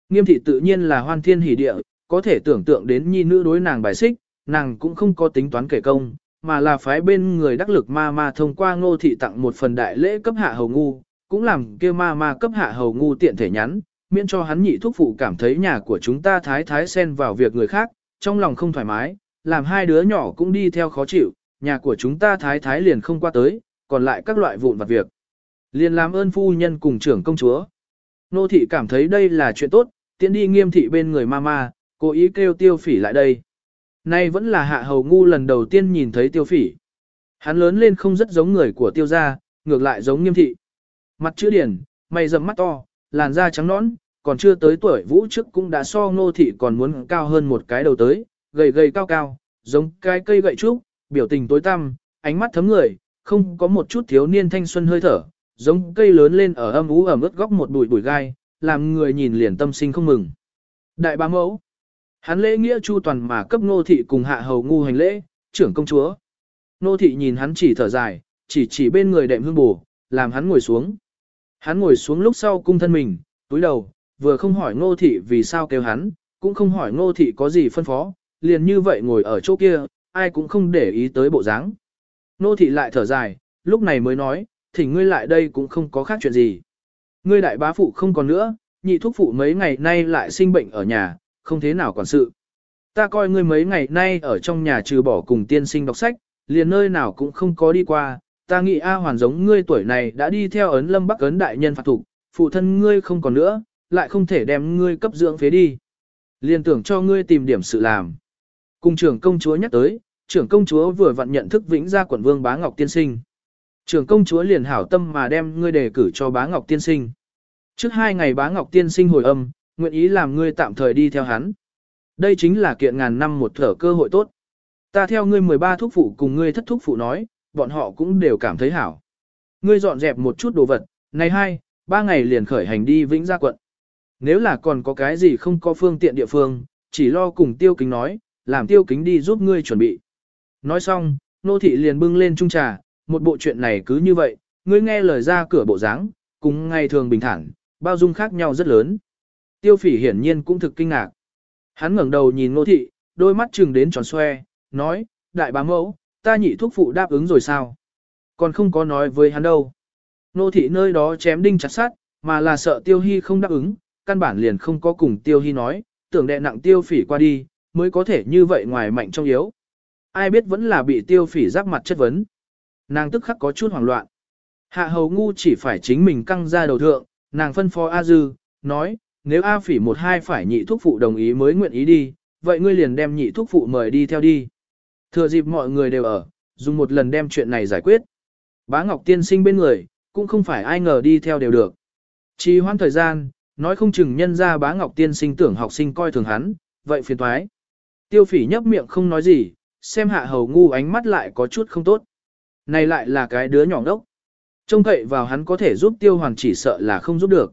Nghiêm thị tự nhiên là hoan thiên hỷ địa, có thể tưởng tượng đến nhi nữ đối nàng bài xích, nàng cũng không có tính toán kể công, mà là phái bên người đắc lực ma ma thông qua ngô thị tặng một phần đại lễ cấp hạ hầu ngu, cũng làm kêu ma ma cấp hạ hầu ngu tiện thể nhắn, miễn cho hắn nhị thuốc phụ cảm thấy nhà của chúng ta thái thái xen vào việc người khác, trong lòng không thoải mái, làm hai đứa nhỏ cũng đi theo khó chịu, nhà của chúng ta thái thái liền không qua tới, còn lại các loại vụn vặt việc. Liền làm ơn phu nhân cùng trưởng công chúa. Nô thị cảm thấy đây là chuyện tốt, tiến đi nghiêm thị bên người mama, cố ý kêu tiêu phỉ lại đây. Nay vẫn là hạ hầu ngu lần đầu tiên nhìn thấy tiêu phỉ. Hắn lớn lên không rất giống người của tiêu gia, ngược lại giống nghiêm thị. Mặt chữ điển, mày rậm mắt to, làn da trắng nõn, còn chưa tới tuổi vũ trước cũng đã so ngô thị còn muốn cao hơn một cái đầu tới, gầy gầy cao cao, giống cái cây gậy trúc, biểu tình tối tăm, ánh mắt thấm người, không có một chút thiếu niên thanh xuân hơi thở, giống cây lớn lên ở âm ú ẩm ướt góc một bụi bụi gai, làm người nhìn liền tâm sinh không mừng. Đại bá mẫu, hắn lễ nghĩa chu toàn mà cấp nô thị cùng hạ hầu ngu hành lễ, trưởng công chúa. Nô thị nhìn hắn chỉ thở dài, chỉ chỉ bên người đệm hương bù, làm hắn ngồi xuống. Hắn ngồi xuống lúc sau cung thân mình, túi đầu, vừa không hỏi nô thị vì sao kêu hắn, cũng không hỏi nô thị có gì phân phó, liền như vậy ngồi ở chỗ kia, ai cũng không để ý tới bộ dáng. Nô thị lại thở dài, lúc này mới nói, thỉnh ngươi lại đây cũng không có khác chuyện gì. Ngươi đại bá phụ không còn nữa, nhị thúc phụ mấy ngày nay lại sinh bệnh ở nhà, không thế nào quản sự. Ta coi ngươi mấy ngày nay ở trong nhà trừ bỏ cùng tiên sinh đọc sách, liền nơi nào cũng không có đi qua, ta nghĩ A hoàn giống ngươi tuổi này đã đi theo ấn lâm bắc ấn đại nhân phạt thục, phụ thân ngươi không còn nữa, lại không thể đem ngươi cấp dưỡng phế đi. Liền tưởng cho ngươi tìm điểm sự làm. Cùng trưởng công chúa nhắc tới, trưởng công chúa vừa vặn nhận thức vĩnh gia quận vương bá ngọc tiên sinh. Trưởng công chúa liền hảo tâm mà đem ngươi đề cử cho bá ngọc tiên sinh. Trước hai ngày bá ngọc tiên sinh hồi âm, nguyện ý làm ngươi tạm thời đi theo hắn. Đây chính là kiện ngàn năm một thở cơ hội tốt. Ta theo ngươi 13 thúc phụ cùng ngươi thất thúc phụ nói, bọn họ cũng đều cảm thấy hảo. Ngươi dọn dẹp một chút đồ vật, này hai, ba ngày liền khởi hành đi vĩnh gia quận. Nếu là còn có cái gì không có phương tiện địa phương, chỉ lo cùng tiêu kính nói, làm tiêu kính đi giúp ngươi chuẩn bị. Nói xong, nô thị liền bưng lên chung trà, một bộ chuyện này cứ như vậy, ngươi nghe lời ra cửa bộ dáng, cùng ngày thường bình thản, bao dung khác nhau rất lớn. Tiêu phỉ hiển nhiên cũng thực kinh ngạc. Hắn ngẩng đầu nhìn nô thị, đôi mắt trừng đến tròn xoe, nói, đại bá mẫu, ta nhị thuốc phụ đáp ứng rồi sao? Còn không có nói với hắn đâu. Nô thị nơi đó chém đinh chặt sát, mà là sợ tiêu hy không đáp ứng, căn bản liền không có cùng tiêu hy nói, tưởng đệ nặng tiêu phỉ qua đi, mới có thể như vậy ngoài mạnh trong yếu. Ai biết vẫn là bị tiêu phỉ giáp mặt chất vấn. Nàng tức khắc có chút hoảng loạn. Hạ hầu ngu chỉ phải chính mình căng ra đầu thượng, nàng phân phó A Dư, nói, nếu A phỉ một hai phải nhị thuốc phụ đồng ý mới nguyện ý đi, vậy ngươi liền đem nhị thuốc phụ mời đi theo đi. Thừa dịp mọi người đều ở, dùng một lần đem chuyện này giải quyết. Bá Ngọc tiên sinh bên người, cũng không phải ai ngờ đi theo đều được. Chỉ hoãn thời gian, nói không chừng nhân ra bá Ngọc tiên sinh tưởng học sinh coi thường hắn, vậy phiền thoái. Tiêu phỉ nhấp miệng không nói gì, xem hạ hầu ngu ánh mắt lại có chút không tốt. Này lại là cái đứa nhỏ đốc. Trông cậy vào hắn có thể giúp tiêu hoàn chỉ sợ là không giúp được.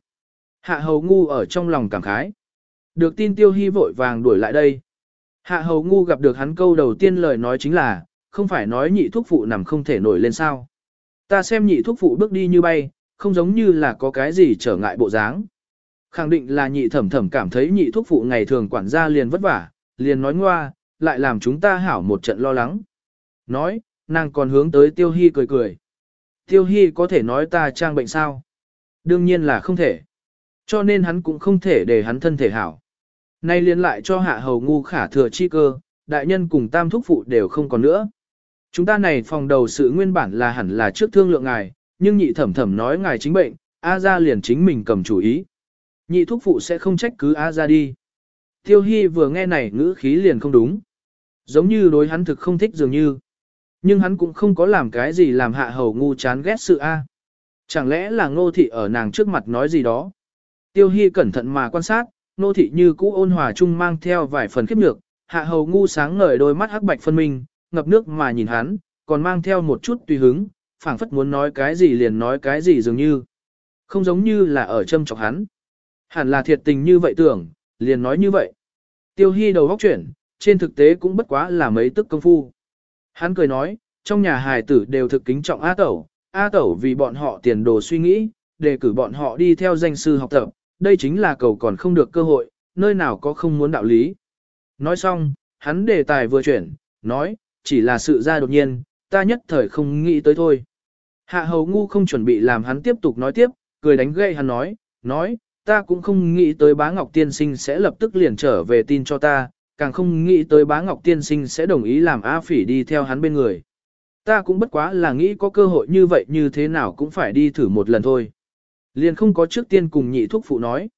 Hạ hầu ngu ở trong lòng cảm khái. Được tin tiêu hy vội vàng đuổi lại đây. Hạ hầu ngu gặp được hắn câu đầu tiên lời nói chính là, không phải nói nhị thuốc phụ nằm không thể nổi lên sao. Ta xem nhị thuốc phụ bước đi như bay, không giống như là có cái gì trở ngại bộ dáng. Khẳng định là nhị thẩm thẩm cảm thấy nhị thuốc phụ ngày thường quản gia liền vất vả, liền nói ngoa, lại làm chúng ta hảo một trận lo lắng. Nói, nàng còn hướng tới tiêu hy cười cười. Tiêu hy có thể nói ta trang bệnh sao? Đương nhiên là không thể. Cho nên hắn cũng không thể để hắn thân thể hảo. Nay liên lại cho hạ hầu ngu khả thừa chi cơ, đại nhân cùng tam thúc phụ đều không còn nữa. Chúng ta này phòng đầu sự nguyên bản là hẳn là trước thương lượng ngài, nhưng nhị thẩm thẩm nói ngài chính bệnh, A ra liền chính mình cầm chủ ý. Nhị thúc phụ sẽ không trách cứ A ra đi. Tiêu Hy vừa nghe này ngữ khí liền không đúng. Giống như đối hắn thực không thích dường như. Nhưng hắn cũng không có làm cái gì làm hạ hầu ngu chán ghét sự A. Chẳng lẽ là ngô thị ở nàng trước mặt nói gì đó. Tiêu Hy cẩn thận mà quan sát, ngô thị như cũ ôn hòa chung mang theo vài phần khiếp nhược, hạ hầu ngu sáng ngời đôi mắt hắc bạch phân minh, ngập nước mà nhìn hắn, còn mang theo một chút tùy hứng, phảng phất muốn nói cái gì liền nói cái gì dường như. Không giống như là ở châm chọc hắn. Hẳn là thiệt tình như vậy tưởng, liền nói như vậy. Tiêu Hy đầu góc chuyển, trên thực tế cũng bất quá là mấy tức công phu. Hắn cười nói, trong nhà hài tử đều thực kính trọng A Tẩu, A Tẩu vì bọn họ tiền đồ suy nghĩ, đề cử bọn họ đi theo danh sư học tập, đây chính là cầu còn không được cơ hội, nơi nào có không muốn đạo lý. Nói xong, hắn đề tài vừa chuyển, nói, chỉ là sự ra đột nhiên, ta nhất thời không nghĩ tới thôi. Hạ hầu ngu không chuẩn bị làm hắn tiếp tục nói tiếp, cười đánh gây hắn nói, nói, ta cũng không nghĩ tới bá ngọc tiên sinh sẽ lập tức liền trở về tin cho ta, càng không nghĩ tới bá ngọc tiên sinh sẽ đồng ý làm A phỉ đi theo hắn bên người. Ta cũng bất quá là nghĩ có cơ hội như vậy như thế nào cũng phải đi thử một lần thôi. Liền không có trước tiên cùng nhị thuốc phụ nói.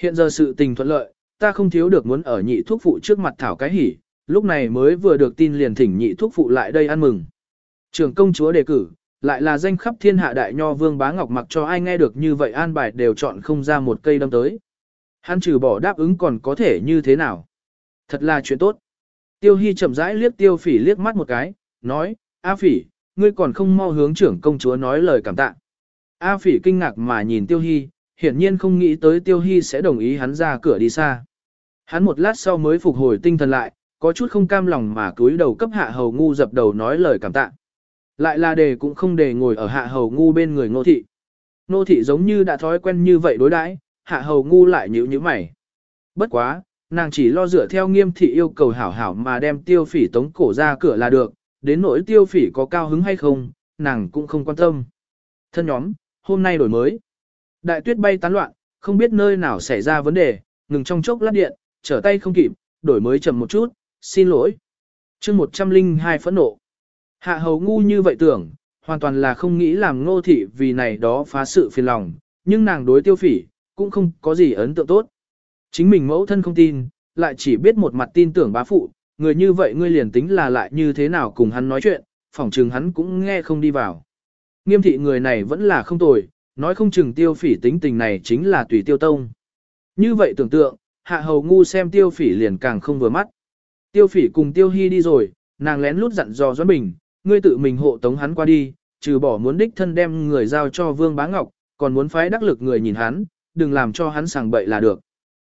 Hiện giờ sự tình thuận lợi, ta không thiếu được muốn ở nhị thuốc phụ trước mặt thảo cái hỉ, lúc này mới vừa được tin liền thỉnh nhị thuốc phụ lại đây ăn mừng. Trường công chúa đề cử, lại là danh khắp thiên hạ đại nho vương bá ngọc mặc cho ai nghe được như vậy an bài đều chọn không ra một cây đâm tới. hắn trừ bỏ đáp ứng còn có thể như thế nào. Thật là chuyện tốt. Tiêu Hy chậm rãi liếc Tiêu Phỉ liếc mắt một cái, nói, A Phỉ, ngươi còn không mau hướng trưởng công chúa nói lời cảm tạ. A Phỉ kinh ngạc mà nhìn Tiêu Hy, hiển nhiên không nghĩ tới Tiêu Hy sẽ đồng ý hắn ra cửa đi xa. Hắn một lát sau mới phục hồi tinh thần lại, có chút không cam lòng mà cúi đầu cấp hạ hầu ngu dập đầu nói lời cảm tạ. Lại là đề cũng không đề ngồi ở hạ hầu ngu bên người ngô thị. Ngô thị giống như đã thói quen như vậy đối đãi, hạ hầu ngu lại nhíu nhíu mày. Bất quá, nàng chỉ lo dựa theo nghiêm thị yêu cầu hảo hảo mà đem tiêu phỉ tống cổ ra cửa là được, đến nỗi tiêu phỉ có cao hứng hay không, nàng cũng không quan tâm. Thân nhóm, hôm nay đổi mới. Đại tuyết bay tán loạn, không biết nơi nào xảy ra vấn đề, ngừng trong chốc lát điện, trở tay không kịp, đổi mới chậm một chút, xin lỗi. chương 102 phẫn nộ. Hạ hầu ngu như vậy tưởng, hoàn toàn là không nghĩ làm ngô thị vì này đó phá sự phiền lòng, nhưng nàng đối tiêu phỉ, cũng không có gì ấn tượng tốt. Chính mình mẫu thân không tin, lại chỉ biết một mặt tin tưởng bá phụ, người như vậy ngươi liền tính là lại như thế nào cùng hắn nói chuyện, phỏng chừng hắn cũng nghe không đi vào. Nghiêm thị người này vẫn là không tồi, nói không chừng tiêu phỉ tính tình này chính là tùy tiêu tông. Như vậy tưởng tượng, hạ hầu ngu xem tiêu phỉ liền càng không vừa mắt. Tiêu phỉ cùng tiêu hy đi rồi, nàng lén lút dặn dò Doãn Bình, ngươi tự mình hộ tống hắn qua đi, trừ bỏ muốn đích thân đem người giao cho Vương Bá Ngọc, còn muốn phái đắc lực người nhìn hắn, đừng làm cho hắn sàng bậy là được.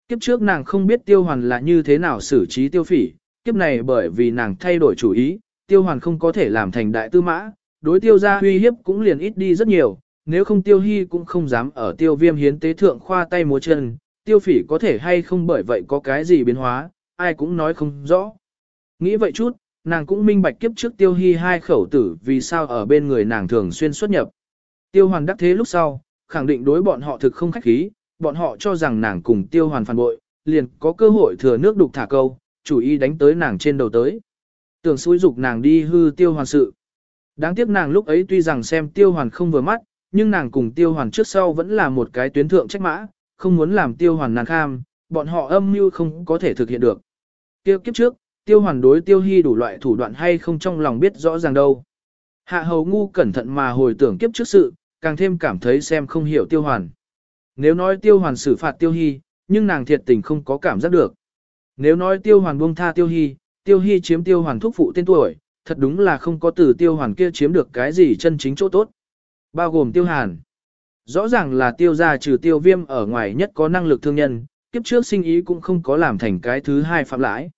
Kiếp trước nàng không biết tiêu hoàn là như thế nào xử trí tiêu phỉ, kiếp này bởi vì nàng thay đổi chủ ý, tiêu hoàn không có thể làm thành đại tư mã, đối tiêu gia uy hiếp cũng liền ít đi rất nhiều, nếu không tiêu hy cũng không dám ở tiêu viêm hiến tế thượng khoa tay múa chân, tiêu phỉ có thể hay không bởi vậy có cái gì biến hóa, ai cũng nói không rõ. Nghĩ vậy chút, nàng cũng minh bạch kiếp trước tiêu hy hai khẩu tử vì sao ở bên người nàng thường xuyên xuất nhập. Tiêu hoàn đắc thế lúc sau, khẳng định đối bọn họ thực không khách khí, bọn họ cho rằng nàng cùng tiêu hoàn phản bội, liền có cơ hội thừa nước đục thả câu, chủ ý đánh tới nàng trên đầu tới. Tưởng xúi dục nàng đi hư tiêu hoàn sự. Đáng tiếc nàng lúc ấy tuy rằng xem tiêu hoàn không vừa mắt, nhưng nàng cùng tiêu hoàn trước sau vẫn là một cái tuyến thượng trách mã, không muốn làm tiêu hoàn nàng kham, bọn họ âm mưu không có thể thực hiện được. Tiêu kiếp trước, tiêu hoàn đối tiêu hy đủ loại thủ đoạn hay không trong lòng biết rõ ràng đâu. Hạ hầu ngu cẩn thận mà hồi tưởng kiếp trước sự, càng thêm cảm thấy xem không hiểu tiêu hoàn. Nếu nói tiêu hoàn xử phạt tiêu hy, nhưng nàng thiệt tình không có cảm giác được. Nếu nói tiêu hoàn buông tha tiêu hy, tiêu hy chiếm tiêu hoàn thúc phụ tên tuổi, thật đúng là không có từ tiêu hoàn kia chiếm được cái gì chân chính chỗ tốt. Bao gồm tiêu hàn. Rõ ràng là tiêu gia trừ tiêu viêm ở ngoài nhất có năng lực thương nhân, kiếp trước sinh ý cũng không có làm thành cái thứ hai phạm lãi.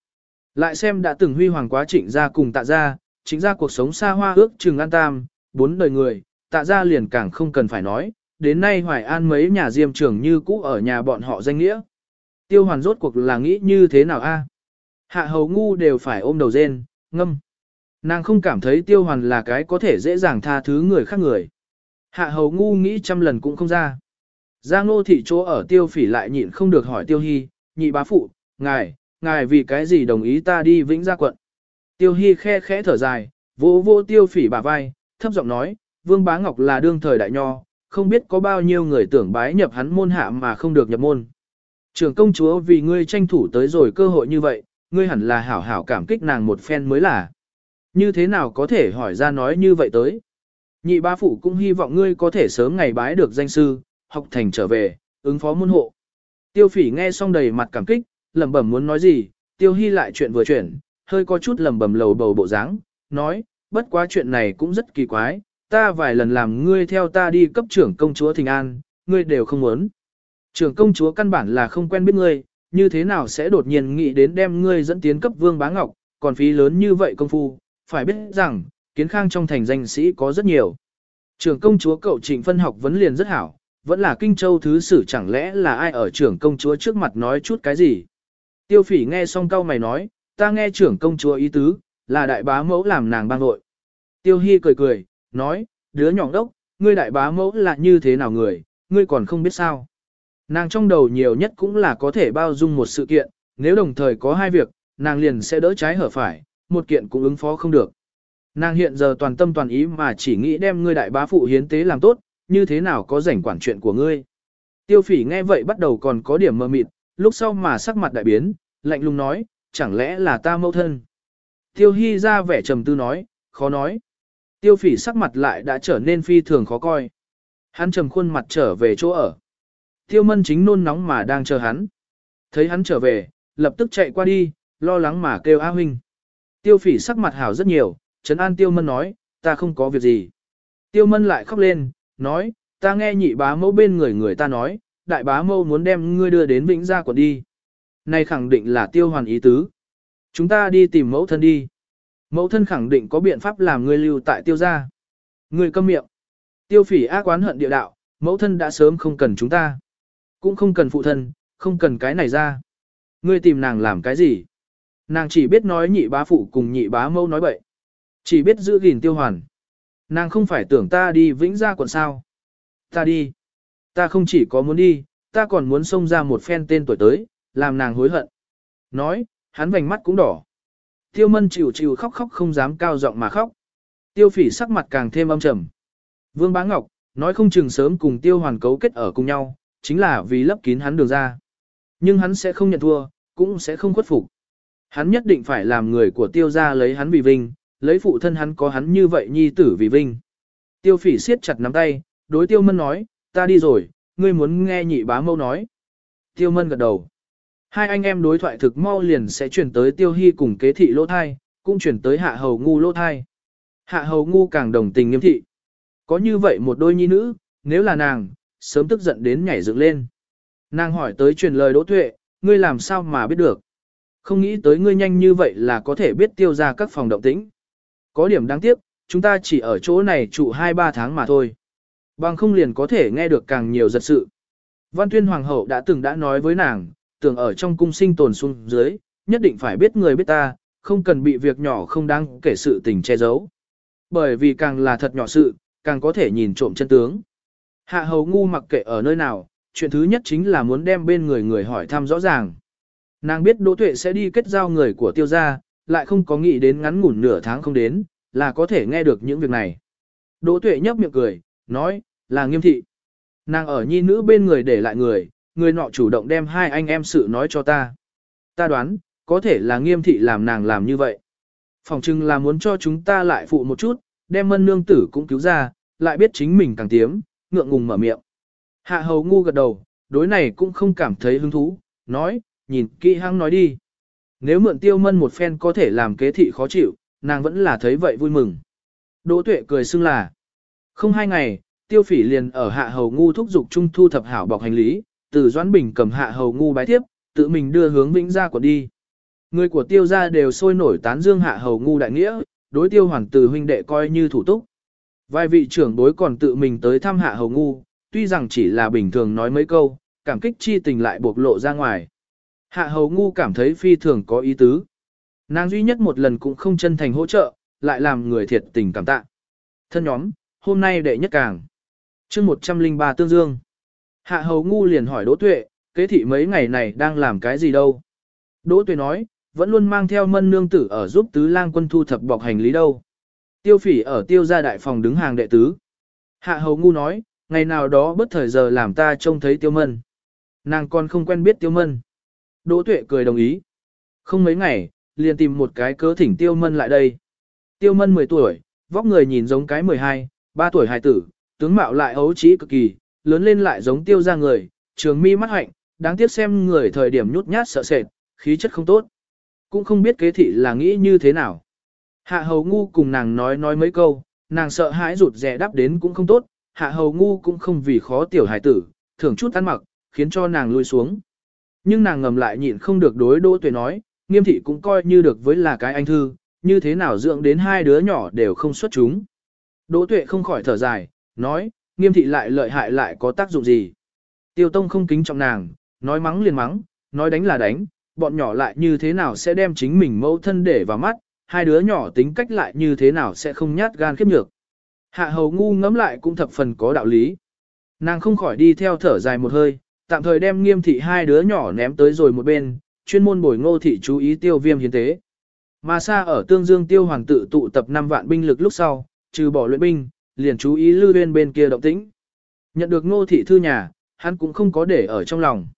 Lại xem đã từng huy hoàng quá trịnh gia cùng tạ gia, chính gia cuộc sống xa hoa ước chừng an tam, bốn đời người, tạ gia liền càng không cần phải nói, đến nay hoài an mấy nhà diêm trưởng như cũ ở nhà bọn họ danh nghĩa. Tiêu hoàn rốt cuộc là nghĩ như thế nào a? Hạ hầu ngu đều phải ôm đầu rên, ngâm. Nàng không cảm thấy tiêu hoàn là cái có thể dễ dàng tha thứ người khác người. Hạ hầu ngu nghĩ trăm lần cũng không ra. Giang nô thị chỗ ở tiêu phỉ lại nhịn không được hỏi tiêu hy, nhị bá phụ, ngài, ngài vì cái gì đồng ý ta đi vĩnh gia quận. Tiêu hy khe khẽ thở dài, vô vô tiêu phỉ bả vai, thấp giọng nói, vương bá ngọc là đương thời đại nho, không biết có bao nhiêu người tưởng bái nhập hắn môn hạ mà không được nhập môn. Trưởng công chúa vì ngươi tranh thủ tới rồi cơ hội như vậy, ngươi hẳn là hảo hảo cảm kích nàng một phen mới là. Như thế nào có thể hỏi ra nói như vậy tới? Nhị ba phụ cũng hy vọng ngươi có thể sớm ngày bái được danh sư, học thành trở về, ứng phó môn hộ. Tiêu phỉ nghe xong đầy mặt cảm kích, lẩm bẩm muốn nói gì, tiêu hy lại chuyện vừa chuyển, hơi có chút lẩm bẩm lầu bầu bộ dáng, nói, bất quá chuyện này cũng rất kỳ quái, ta vài lần làm ngươi theo ta đi cấp trưởng công chúa Thịnh An, ngươi đều không muốn. Trưởng công chúa căn bản là không quen biết ngươi, như thế nào sẽ đột nhiên nghĩ đến đem ngươi dẫn tiến cấp vương bá ngọc, còn phí lớn như vậy công phu, phải biết rằng, kiến khang trong thành danh sĩ có rất nhiều. Trưởng công chúa cậu trịnh phân học vấn liền rất hảo, vẫn là kinh châu thứ sử chẳng lẽ là ai ở trưởng công chúa trước mặt nói chút cái gì. Tiêu phỉ nghe xong câu mày nói, ta nghe trưởng công chúa ý tứ, là đại bá mẫu làm nàng bang nội. Tiêu hy cười cười, nói, đứa nhỏ đốc, ngươi đại bá mẫu là như thế nào người, ngươi còn không biết sao. Nàng trong đầu nhiều nhất cũng là có thể bao dung một sự kiện, nếu đồng thời có hai việc, nàng liền sẽ đỡ trái hở phải, một kiện cũng ứng phó không được. Nàng hiện giờ toàn tâm toàn ý mà chỉ nghĩ đem ngươi đại bá phụ hiến tế làm tốt, như thế nào có rảnh quản chuyện của ngươi. Tiêu phỉ nghe vậy bắt đầu còn có điểm mơ mịt, lúc sau mà sắc mặt đại biến, lạnh lùng nói, chẳng lẽ là ta mẫu thân. Tiêu hy ra vẻ trầm tư nói, khó nói. Tiêu phỉ sắc mặt lại đã trở nên phi thường khó coi. Hắn trầm khuôn mặt trở về chỗ ở. Tiêu mân chính nôn nóng mà đang chờ hắn. Thấy hắn trở về, lập tức chạy qua đi, lo lắng mà kêu A huynh. Tiêu phỉ sắc mặt hảo rất nhiều, Trấn An Tiêu Mân nói, ta không có việc gì. Tiêu Mân lại khóc lên, nói, ta nghe nhị bá mẫu bên người người ta nói, đại bá Mâu muốn đem ngươi đưa đến Vĩnh Gia quận đi. Này khẳng định là tiêu hoàn ý tứ. Chúng ta đi tìm mẫu thân đi. Mẫu thân khẳng định có biện pháp làm ngươi lưu tại tiêu gia. Ngươi câm miệng. Tiêu phỉ ác oán hận địa đạo, mẫu thân đã sớm không cần chúng ta. Cũng không cần phụ thân, không cần cái này ra. Ngươi tìm nàng làm cái gì? Nàng chỉ biết nói nhị bá phụ cùng nhị bá mâu nói bậy. Chỉ biết giữ gìn tiêu hoàn. Nàng không phải tưởng ta đi vĩnh ra quận sao. Ta đi. Ta không chỉ có muốn đi, ta còn muốn xông ra một phen tên tuổi tới, làm nàng hối hận. Nói, hắn vành mắt cũng đỏ. Tiêu mân chịu chịu khóc khóc không dám cao giọng mà khóc. Tiêu phỉ sắc mặt càng thêm âm trầm. Vương Bá Ngọc, nói không chừng sớm cùng tiêu hoàn cấu kết ở cùng nhau, chính là vì lấp kín hắn đường ra. Nhưng hắn sẽ không nhận thua, cũng sẽ không khuất phục. Hắn nhất định phải làm người của tiêu gia lấy hắn vì vinh, lấy phụ thân hắn có hắn như vậy nhi tử vì vinh. Tiêu phỉ siết chặt nắm tay, đối tiêu mân nói, ta đi rồi, ngươi muốn nghe nhị bá mâu nói. Tiêu mân gật đầu. Hai anh em đối thoại thực mau liền sẽ chuyển tới tiêu hy cùng kế thị lỗ thai, cũng chuyển tới hạ hầu ngu lỗ thai. Hạ hầu ngu càng đồng tình nghiêm thị. Có như vậy một đôi nhi nữ, nếu là nàng, sớm tức giận đến nhảy dựng lên. Nàng hỏi tới truyền lời đỗ tuệ, ngươi làm sao mà biết được. Không nghĩ tới ngươi nhanh như vậy là có thể biết tiêu ra các phòng động tĩnh. Có điểm đáng tiếc, chúng ta chỉ ở chỗ này trụ 2-3 tháng mà thôi. Bằng không liền có thể nghe được càng nhiều giật sự. Văn tuyên hoàng hậu đã từng đã nói với nàng, tưởng ở trong cung sinh tồn xuống dưới, nhất định phải biết người biết ta, không cần bị việc nhỏ không đáng kể sự tình che giấu. Bởi vì càng là thật nhỏ sự, càng có thể nhìn trộm chân tướng. Hạ hầu ngu mặc kệ ở nơi nào, chuyện thứ nhất chính là muốn đem bên người người hỏi thăm rõ ràng. Nàng biết Đỗ Tuệ sẽ đi kết giao người của tiêu gia, lại không có nghĩ đến ngắn ngủn nửa tháng không đến, là có thể nghe được những việc này. Đỗ Tuệ nhấp miệng cười, nói, là nghiêm thị. Nàng ở nhi nữ bên người để lại người, người nọ chủ động đem hai anh em sự nói cho ta. Ta đoán, có thể là nghiêm thị làm nàng làm như vậy. Phòng trưng là muốn cho chúng ta lại phụ một chút, đem mân nương tử cũng cứu ra, lại biết chính mình càng tiếm, ngượng ngùng mở miệng. Hạ hầu ngu gật đầu, đối này cũng không cảm thấy hứng thú, nói, nhìn kỹ hăng nói đi. Nếu mượn tiêu mân một phen có thể làm kế thị khó chịu, nàng vẫn là thấy vậy vui mừng. Đỗ tuệ cười xưng là. Không hai ngày, tiêu phỉ liền ở hạ hầu ngu thúc giục trung thu thập hảo bọc hành lý, từ Doãn Bình cầm hạ hầu ngu bái tiếp, tự mình đưa hướng Vĩnh gia quận đi. Người của tiêu gia đều sôi nổi tán dương hạ hầu ngu đại nghĩa, đối tiêu hoàng tử huynh đệ coi như thủ túc. Vài vị trưởng đối còn tự mình tới thăm hạ hầu ngu, tuy rằng chỉ là bình thường nói mấy câu, cảm kích chi tình lại bộc lộ ra ngoài. Hạ hầu ngu cảm thấy phi thường có ý tứ. Nàng duy nhất một lần cũng không chân thành hỗ trợ, lại làm người thiệt tình cảm tạ. Thân nhóm, hôm nay đệ nhất càng. chương 103 tương dương. Hạ hầu ngu liền hỏi Đỗ Tuệ, kế thị mấy ngày này đang làm cái gì đâu? Đỗ Tuệ nói, vẫn luôn mang theo mân nương tử ở giúp tứ lang quân thu thập bọc hành lý đâu. Tiêu phỉ ở tiêu gia đại phòng đứng hàng đệ tứ. Hạ hầu ngu nói, ngày nào đó bất thời giờ làm ta trông thấy tiêu mân. Nàng còn không quen biết tiêu mân. Đỗ tuệ cười đồng ý. Không mấy ngày, liền tìm một cái cớ thỉnh tiêu mân lại đây. Tiêu mân 10 tuổi, vóc người nhìn giống cái 12, Ba tuổi hài tử, tướng mạo lại ấu trí cực kỳ, lớn lên lại giống tiêu ra người, trường mi mắt hạnh, đáng tiếc xem người thời điểm nhút nhát sợ sệt, khí chất không tốt. Cũng không biết kế thị là nghĩ như thế nào. Hạ hầu ngu cùng nàng nói nói mấy câu, nàng sợ hãi rụt rè đáp đến cũng không tốt, hạ hầu ngu cũng không vì khó tiểu hài tử, thưởng chút ăn mặc, khiến cho nàng lui xuống. Nhưng nàng ngầm lại nhịn không được đối đỗ tuệ nói, nghiêm thị cũng coi như được với là cái anh thư, như thế nào dưỡng đến hai đứa nhỏ đều không xuất chúng. Đỗ tuệ không khỏi thở dài, nói, nghiêm thị lại lợi hại lại có tác dụng gì. Tiêu tông không kính trọng nàng, nói mắng liền mắng, nói đánh là đánh, bọn nhỏ lại như thế nào sẽ đem chính mình mẫu thân để vào mắt, hai đứa nhỏ tính cách lại như thế nào sẽ không nhát gan khiếp nhược. Hạ hầu ngu ngẫm lại cũng thập phần có đạo lý. Nàng không khỏi đi theo thở dài một hơi, tạm thời đem nghiêm thị hai đứa nhỏ ném tới rồi một bên, chuyên môn bồi ngô thị chú ý tiêu viêm hiến tế. Mà xa ở tương dương tiêu hoàng tự tụ tập 5 vạn binh lực lúc sau, trừ bỏ luyện binh, liền chú ý lưu bên bên kia động tĩnh. Nhận được ngô thị thư nhà, hắn cũng không có để ở trong lòng.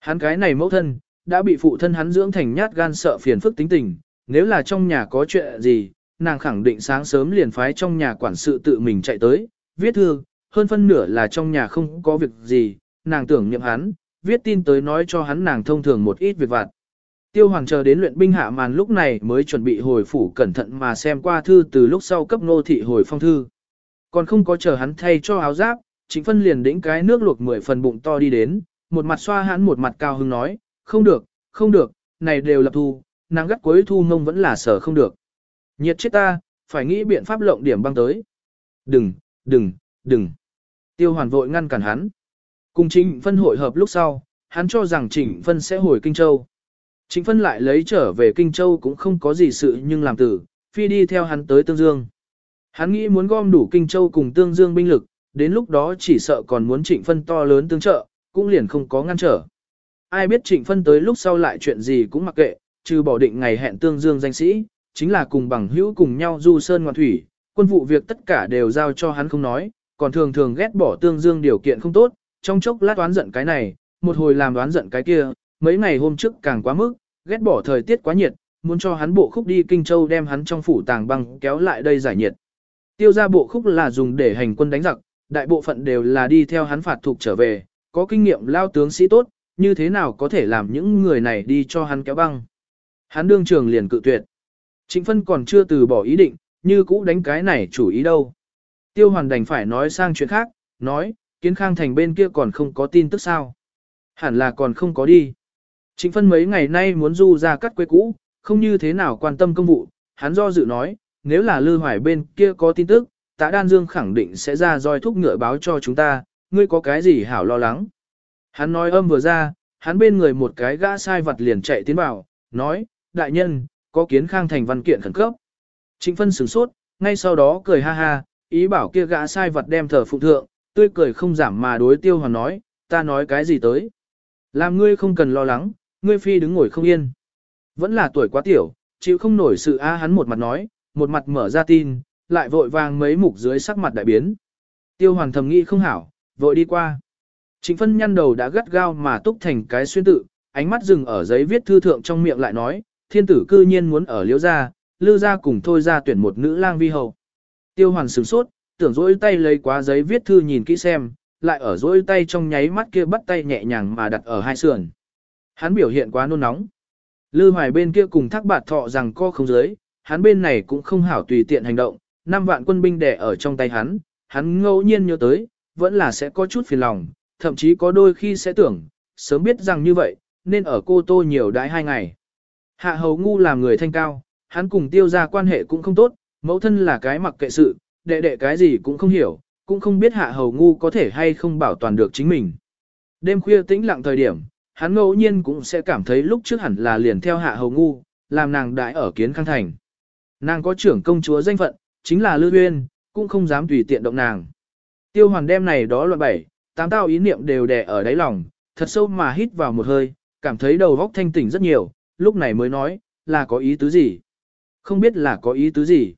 Hắn cái này mẫu thân, đã bị phụ thân hắn dưỡng thành nhát gan sợ phiền phức tính tình, nếu là trong nhà có chuyện gì, nàng khẳng định sáng sớm liền phái trong nhà quản sự tự mình chạy tới, viết thư, hơn phân nửa là trong nhà không có việc gì, nàng tưởng niệm hắn, viết tin tới nói cho hắn nàng thông thường một ít việc vặt. Tiêu hoàng chờ đến luyện binh hạ màn lúc này mới chuẩn bị hồi phủ cẩn thận mà xem qua thư từ lúc sau cấp nô thị hồi phong thư. Còn không có chờ hắn thay cho áo giáp, chính phân liền đĩnh cái nước luộc mười phần bụng to đi đến, một mặt xoa hắn một mặt cao hưng nói, không được, không được, này đều lập thu, nàng gắt cuối thu ngông vẫn là sở không được. Nhiệt chết ta, phải nghĩ biện pháp lộng điểm băng tới. Đừng, đừng, đừng. Tiêu hoàn vội ngăn cản hắn. Cùng Trịnh Phân hội hợp lúc sau, hắn cho rằng Trịnh Phân sẽ hồi Kinh Châu. Trịnh Phân lại lấy trở về Kinh Châu cũng không có gì sự nhưng làm tử, phi đi theo hắn tới Tương Dương. Hắn nghĩ muốn gom đủ Kinh Châu cùng Tương Dương binh lực, đến lúc đó chỉ sợ còn muốn Trịnh Phân to lớn tương trợ, cũng liền không có ngăn trở. Ai biết Trịnh Phân tới lúc sau lại chuyện gì cũng mặc kệ, trừ bỏ định ngày hẹn Tương Dương danh sĩ, chính là cùng bằng hữu cùng nhau du sơn ngoạn thủy, quân vụ việc tất cả đều giao cho hắn không nói, còn thường thường ghét bỏ Tương Dương điều kiện không tốt, trong chốc lát đoán giận cái này, một hồi làm đoán giận cái kia, mấy ngày hôm trước càng quá mức, ghét bỏ thời tiết quá nhiệt, muốn cho hắn bộ khúc đi Kinh Châu đem hắn trong phủ tàng băng kéo lại đây giải nhiệt. Tiêu ra bộ khúc là dùng để hành quân đánh giặc, đại bộ phận đều là đi theo hắn phạt thuộc trở về, có kinh nghiệm lao tướng sĩ tốt, như thế nào có thể làm những người này đi cho hắn kéo băng. Hắn đương trường liền cự tuyệt. Trịnh phân còn chưa từ bỏ ý định, như cũ đánh cái này chủ ý đâu. Tiêu hoàn đành phải nói sang chuyện khác, nói, kiến khang thành bên kia còn không có tin tức sao. Hẳn là còn không có đi. Trịnh phân mấy ngày nay muốn du ra cắt quê cũ, không như thế nào quan tâm công vụ, hắn do dự nói, nếu là lư hoài bên kia có tin tức, tạ đan dương khẳng định sẽ ra roi thúc ngựa báo cho chúng ta, ngươi có cái gì hảo lo lắng. Hắn nói âm vừa ra, hắn bên người một cái gã sai vật liền chạy tiến vào, nói, đại nhân, có kiến khang thành văn kiện khẩn cấp. Trịnh phân sửng sốt, ngay sau đó cười ha ha, ý bảo kia gã sai vật đem thờ phụ thượng, tươi cười không giảm mà đối tiêu hoàn nói, ta nói cái gì tới. Làm ngươi không cần lo lắng, ngươi phi đứng ngồi không yên. Vẫn là tuổi quá tiểu, chịu không nổi sự a hắn một mặt nói, một mặt mở ra tin, lại vội vàng mấy mục dưới sắc mặt đại biến. Tiêu hoàn thầm nghĩ không hảo, vội đi qua. Trịnh phân nhăn đầu đã gắt gao mà túc thành cái xuyên tự, ánh mắt dừng ở giấy viết thư thượng trong miệng lại nói, thiên tử cư nhiên muốn ở liễu gia, lưu gia cùng thôi ra tuyển một nữ lang vi hầu. Tiêu hoàn sửng sốt, tưởng dỗi tay lấy quá giấy viết thư nhìn kỹ xem, lại ở dỗi tay trong nháy mắt kia bắt tay nhẹ nhàng mà đặt ở hai sườn. Hắn biểu hiện quá nôn nóng. Lư hoài bên kia cùng thác bạt thọ rằng co không dưới, hắn bên này cũng không hảo tùy tiện hành động, năm vạn quân binh đè ở trong tay hắn, hắn ngẫu nhiên nhớ tới, vẫn là sẽ có chút phiền lòng, thậm chí có đôi khi sẽ tưởng, sớm biết rằng như vậy, nên ở cô tô nhiều đãi hai ngày. Hạ hầu ngu làm người thanh cao, hắn cùng tiêu ra quan hệ cũng không tốt, mẫu thân là cái mặc kệ sự, đệ đệ cái gì cũng không hiểu, cũng không biết hạ hầu ngu có thể hay không bảo toàn được chính mình. Đêm khuya tĩnh lặng thời điểm, hắn ngẫu nhiên cũng sẽ cảm thấy lúc trước hẳn là liền theo hạ hầu ngu, làm nàng đại ở kiến khang thành. Nàng có trưởng công chúa danh phận, chính là Lư Uyên, cũng không dám tùy tiện động nàng. Tiêu hoàn đêm này đó loạn bảy, tám tao ý niệm đều đè ở đáy lòng, thật sâu mà hít vào một hơi, cảm thấy đầu óc thanh tỉnh rất nhiều, lúc này mới nói, là có ý tứ gì? Không biết là có ý tứ gì?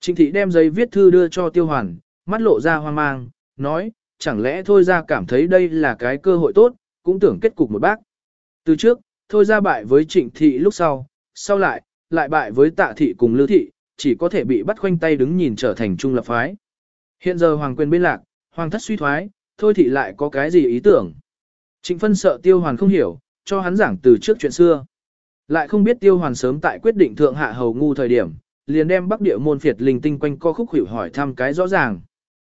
Trịnh thị đem giấy viết thư đưa cho tiêu hoàn, mắt lộ ra hoang mang, nói, chẳng lẽ thôi ra cảm thấy đây là cái cơ hội tốt, cũng tưởng kết cục một bác. Từ trước, thôi ra bại với trịnh thị lúc sau, sau lại, lại bại với tạ thị cùng lưu thị, chỉ có thể bị bắt khoanh tay đứng nhìn trở thành trung lập phái. Hiện giờ hoàng quyền bên lạc, hoàng thất suy thoái, thôi thị lại có cái gì ý tưởng. Trịnh phân sợ tiêu hoàn không hiểu, cho hắn giảng từ trước chuyện xưa. Lại không biết tiêu hoàn sớm tại quyết định thượng hạ hầu ngu thời điểm, liền đem bắc địa môn phiệt linh tinh quanh co khúc hiểu hỏi thăm cái rõ ràng.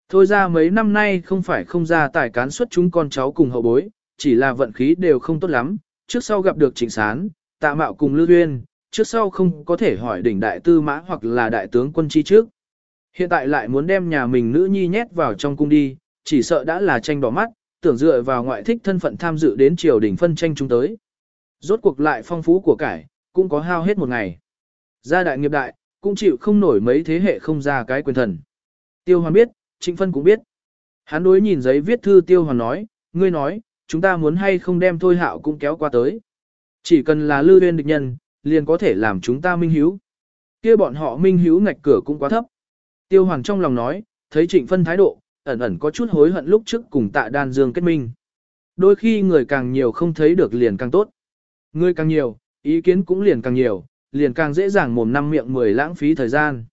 Thôi ra mấy năm nay không phải không ra tài cán xuất chúng con cháu cùng hậu bối, chỉ là vận khí đều không tốt lắm, trước sau gặp được trịnh sán, tạ mạo cùng lưu duyên, trước sau không có thể hỏi đỉnh đại tư mã hoặc là đại tướng quân chi trước. Hiện tại lại muốn đem nhà mình nữ nhi nhét vào trong cung đi, chỉ sợ đã là tranh đỏ mắt, tưởng dựa vào ngoại thích thân phận tham dự đến triều đình phân tranh chúng tới. Rốt cuộc lại phong phú của cải, cũng có hao hết một ngày. Gia đại nghiệp đại, cũng chịu không nổi mấy thế hệ không ra cái quyền thần. Tiêu Hoàn biết, Trịnh Phân cũng biết. Hắn đối nhìn giấy viết thư Tiêu Hoàn nói, ngươi nói, chúng ta muốn hay không đem Thôi Hạo cũng kéo qua tới. Chỉ cần là lưu viên địch nhân, liền có thể làm chúng ta minh hiếu. kia bọn họ minh hiếu ngạch cửa cũng quá thấp. Tiêu Hoàng trong lòng nói, thấy Trịnh Phân thái độ, ẩn ẩn có chút hối hận lúc trước cùng tạ đan dương kết minh. Đôi khi người càng nhiều không thấy được liền càng tốt. Người càng nhiều, ý kiến cũng liền càng nhiều, liền càng dễ dàng mồm năm miệng mười lãng phí thời gian.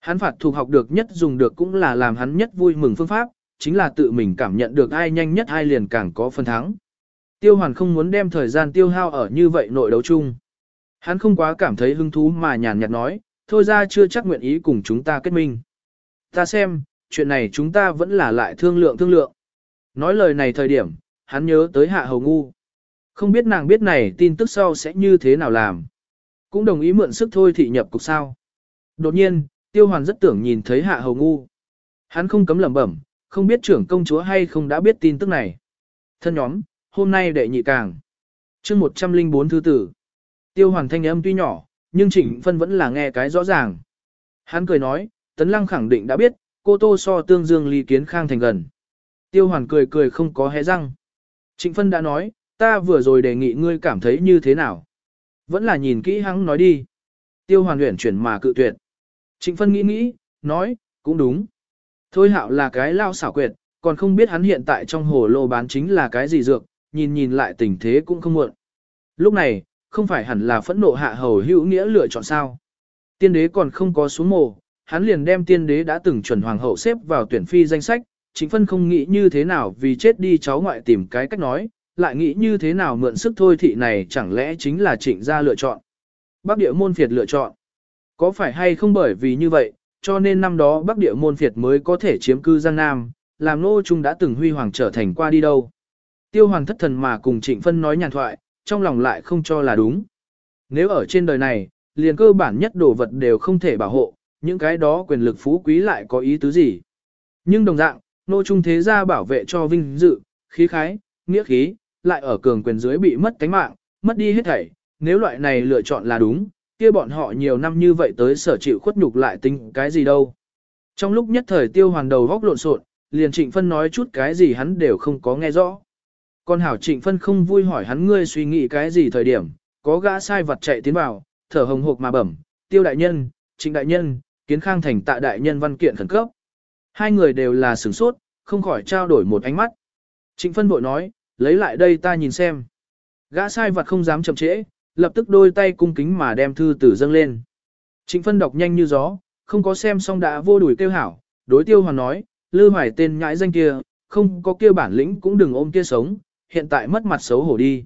Hắn phạt thuộc học được nhất dùng được cũng là làm hắn nhất vui mừng phương pháp, chính là tự mình cảm nhận được ai nhanh nhất ai liền càng có phần thắng. Tiêu hoàn không muốn đem thời gian tiêu hao ở như vậy nội đấu chung. Hắn không quá cảm thấy hứng thú mà nhàn nhạt nói, thôi ra chưa chắc nguyện ý cùng chúng ta kết minh. Ta xem, chuyện này chúng ta vẫn là lại thương lượng thương lượng. Nói lời này thời điểm, hắn nhớ tới hạ hầu ngu. Không biết nàng biết này tin tức sau sẽ như thế nào làm. Cũng đồng ý mượn sức thôi thị nhập cục sao. Đột nhiên, tiêu hoàn rất tưởng nhìn thấy hạ hầu ngu. Hắn không cấm lẩm bẩm, không biết trưởng công chúa hay không đã biết tin tức này. Thân nhóm, hôm nay đệ nhị càng. chương 104 thư tử. Tiêu hoàn thanh âm tuy nhỏ, nhưng Trịnh Phân vẫn là nghe cái rõ ràng. Hắn cười nói, Tấn Lăng khẳng định đã biết, cô Tô so tương dương ly kiến khang thành gần. Tiêu hoàn cười cười không có hé răng. Trịnh Phân đã nói, ta vừa rồi đề nghị ngươi cảm thấy như thế nào. Vẫn là nhìn kỹ hắn nói đi. Tiêu hoàn luyện chuyển mà cự tuyệt. Trịnh Phân nghĩ nghĩ, nói, cũng đúng. Thôi hạo là cái lao xảo quyệt, còn không biết hắn hiện tại trong hồ lô bán chính là cái gì dược, nhìn nhìn lại tình thế cũng không muộn. Lúc này, không phải hẳn là phẫn nộ hạ hầu hữu nghĩa lựa chọn sao. Tiên đế còn không có xuống mồ, hắn liền đem tiên đế đã từng chuẩn hoàng hậu xếp vào tuyển phi danh sách, chính phân không nghĩ như thế nào vì chết đi cháu ngoại tìm cái cách nói, lại nghĩ như thế nào mượn sức thôi thị này chẳng lẽ chính là trịnh gia lựa chọn. Bắc địa môn phiệt lựa chọn. Có phải hay không bởi vì như vậy, cho nên năm đó Bắc địa môn phiệt mới có thể chiếm cư Giang Nam, làm nô trung đã từng huy hoàng trở thành qua đi đâu. Tiêu hoàng thất thần mà cùng trịnh phân nói nhàn thoại, trong lòng lại không cho là đúng. Nếu ở trên đời này, liền cơ bản nhất đồ vật đều không thể bảo hộ, những cái đó quyền lực phú quý lại có ý tứ gì. Nhưng đồng dạng, nô trung thế gia bảo vệ cho vinh dự, khí khái, nghĩa khí, lại ở cường quyền dưới bị mất cánh mạng, mất đi hết thảy, nếu loại này lựa chọn là đúng, kia bọn họ nhiều năm như vậy tới sở chịu khuất nhục lại tính cái gì đâu. Trong lúc nhất thời tiêu hoàn đầu góc lộn xộn, liền trịnh phân nói chút cái gì hắn đều không có nghe rõ. Còn hảo trịnh phân không vui hỏi hắn ngươi suy nghĩ cái gì thời điểm, có gã sai vật chạy tiến vào, thở hồng hộc mà bẩm, tiêu đại nhân, trịnh đại nhân, kiến khang thành tạ đại nhân văn kiện khẩn cấp. Hai người đều là sửng sốt, không khỏi trao đổi một ánh mắt. Trịnh phân bội nói, lấy lại đây ta nhìn xem. Gã sai vật không dám chậm trễ, lập tức đôi tay cung kính mà đem thư tử dâng lên. Trịnh phân đọc nhanh như gió, không có xem xong đã vô đuổi kêu hảo, đối tiêu hoàn nói, lư hoài tên nhãi danh kia, không có kia bản lĩnh cũng đừng ôm kia sống, hiện tại mất mặt xấu hổ đi.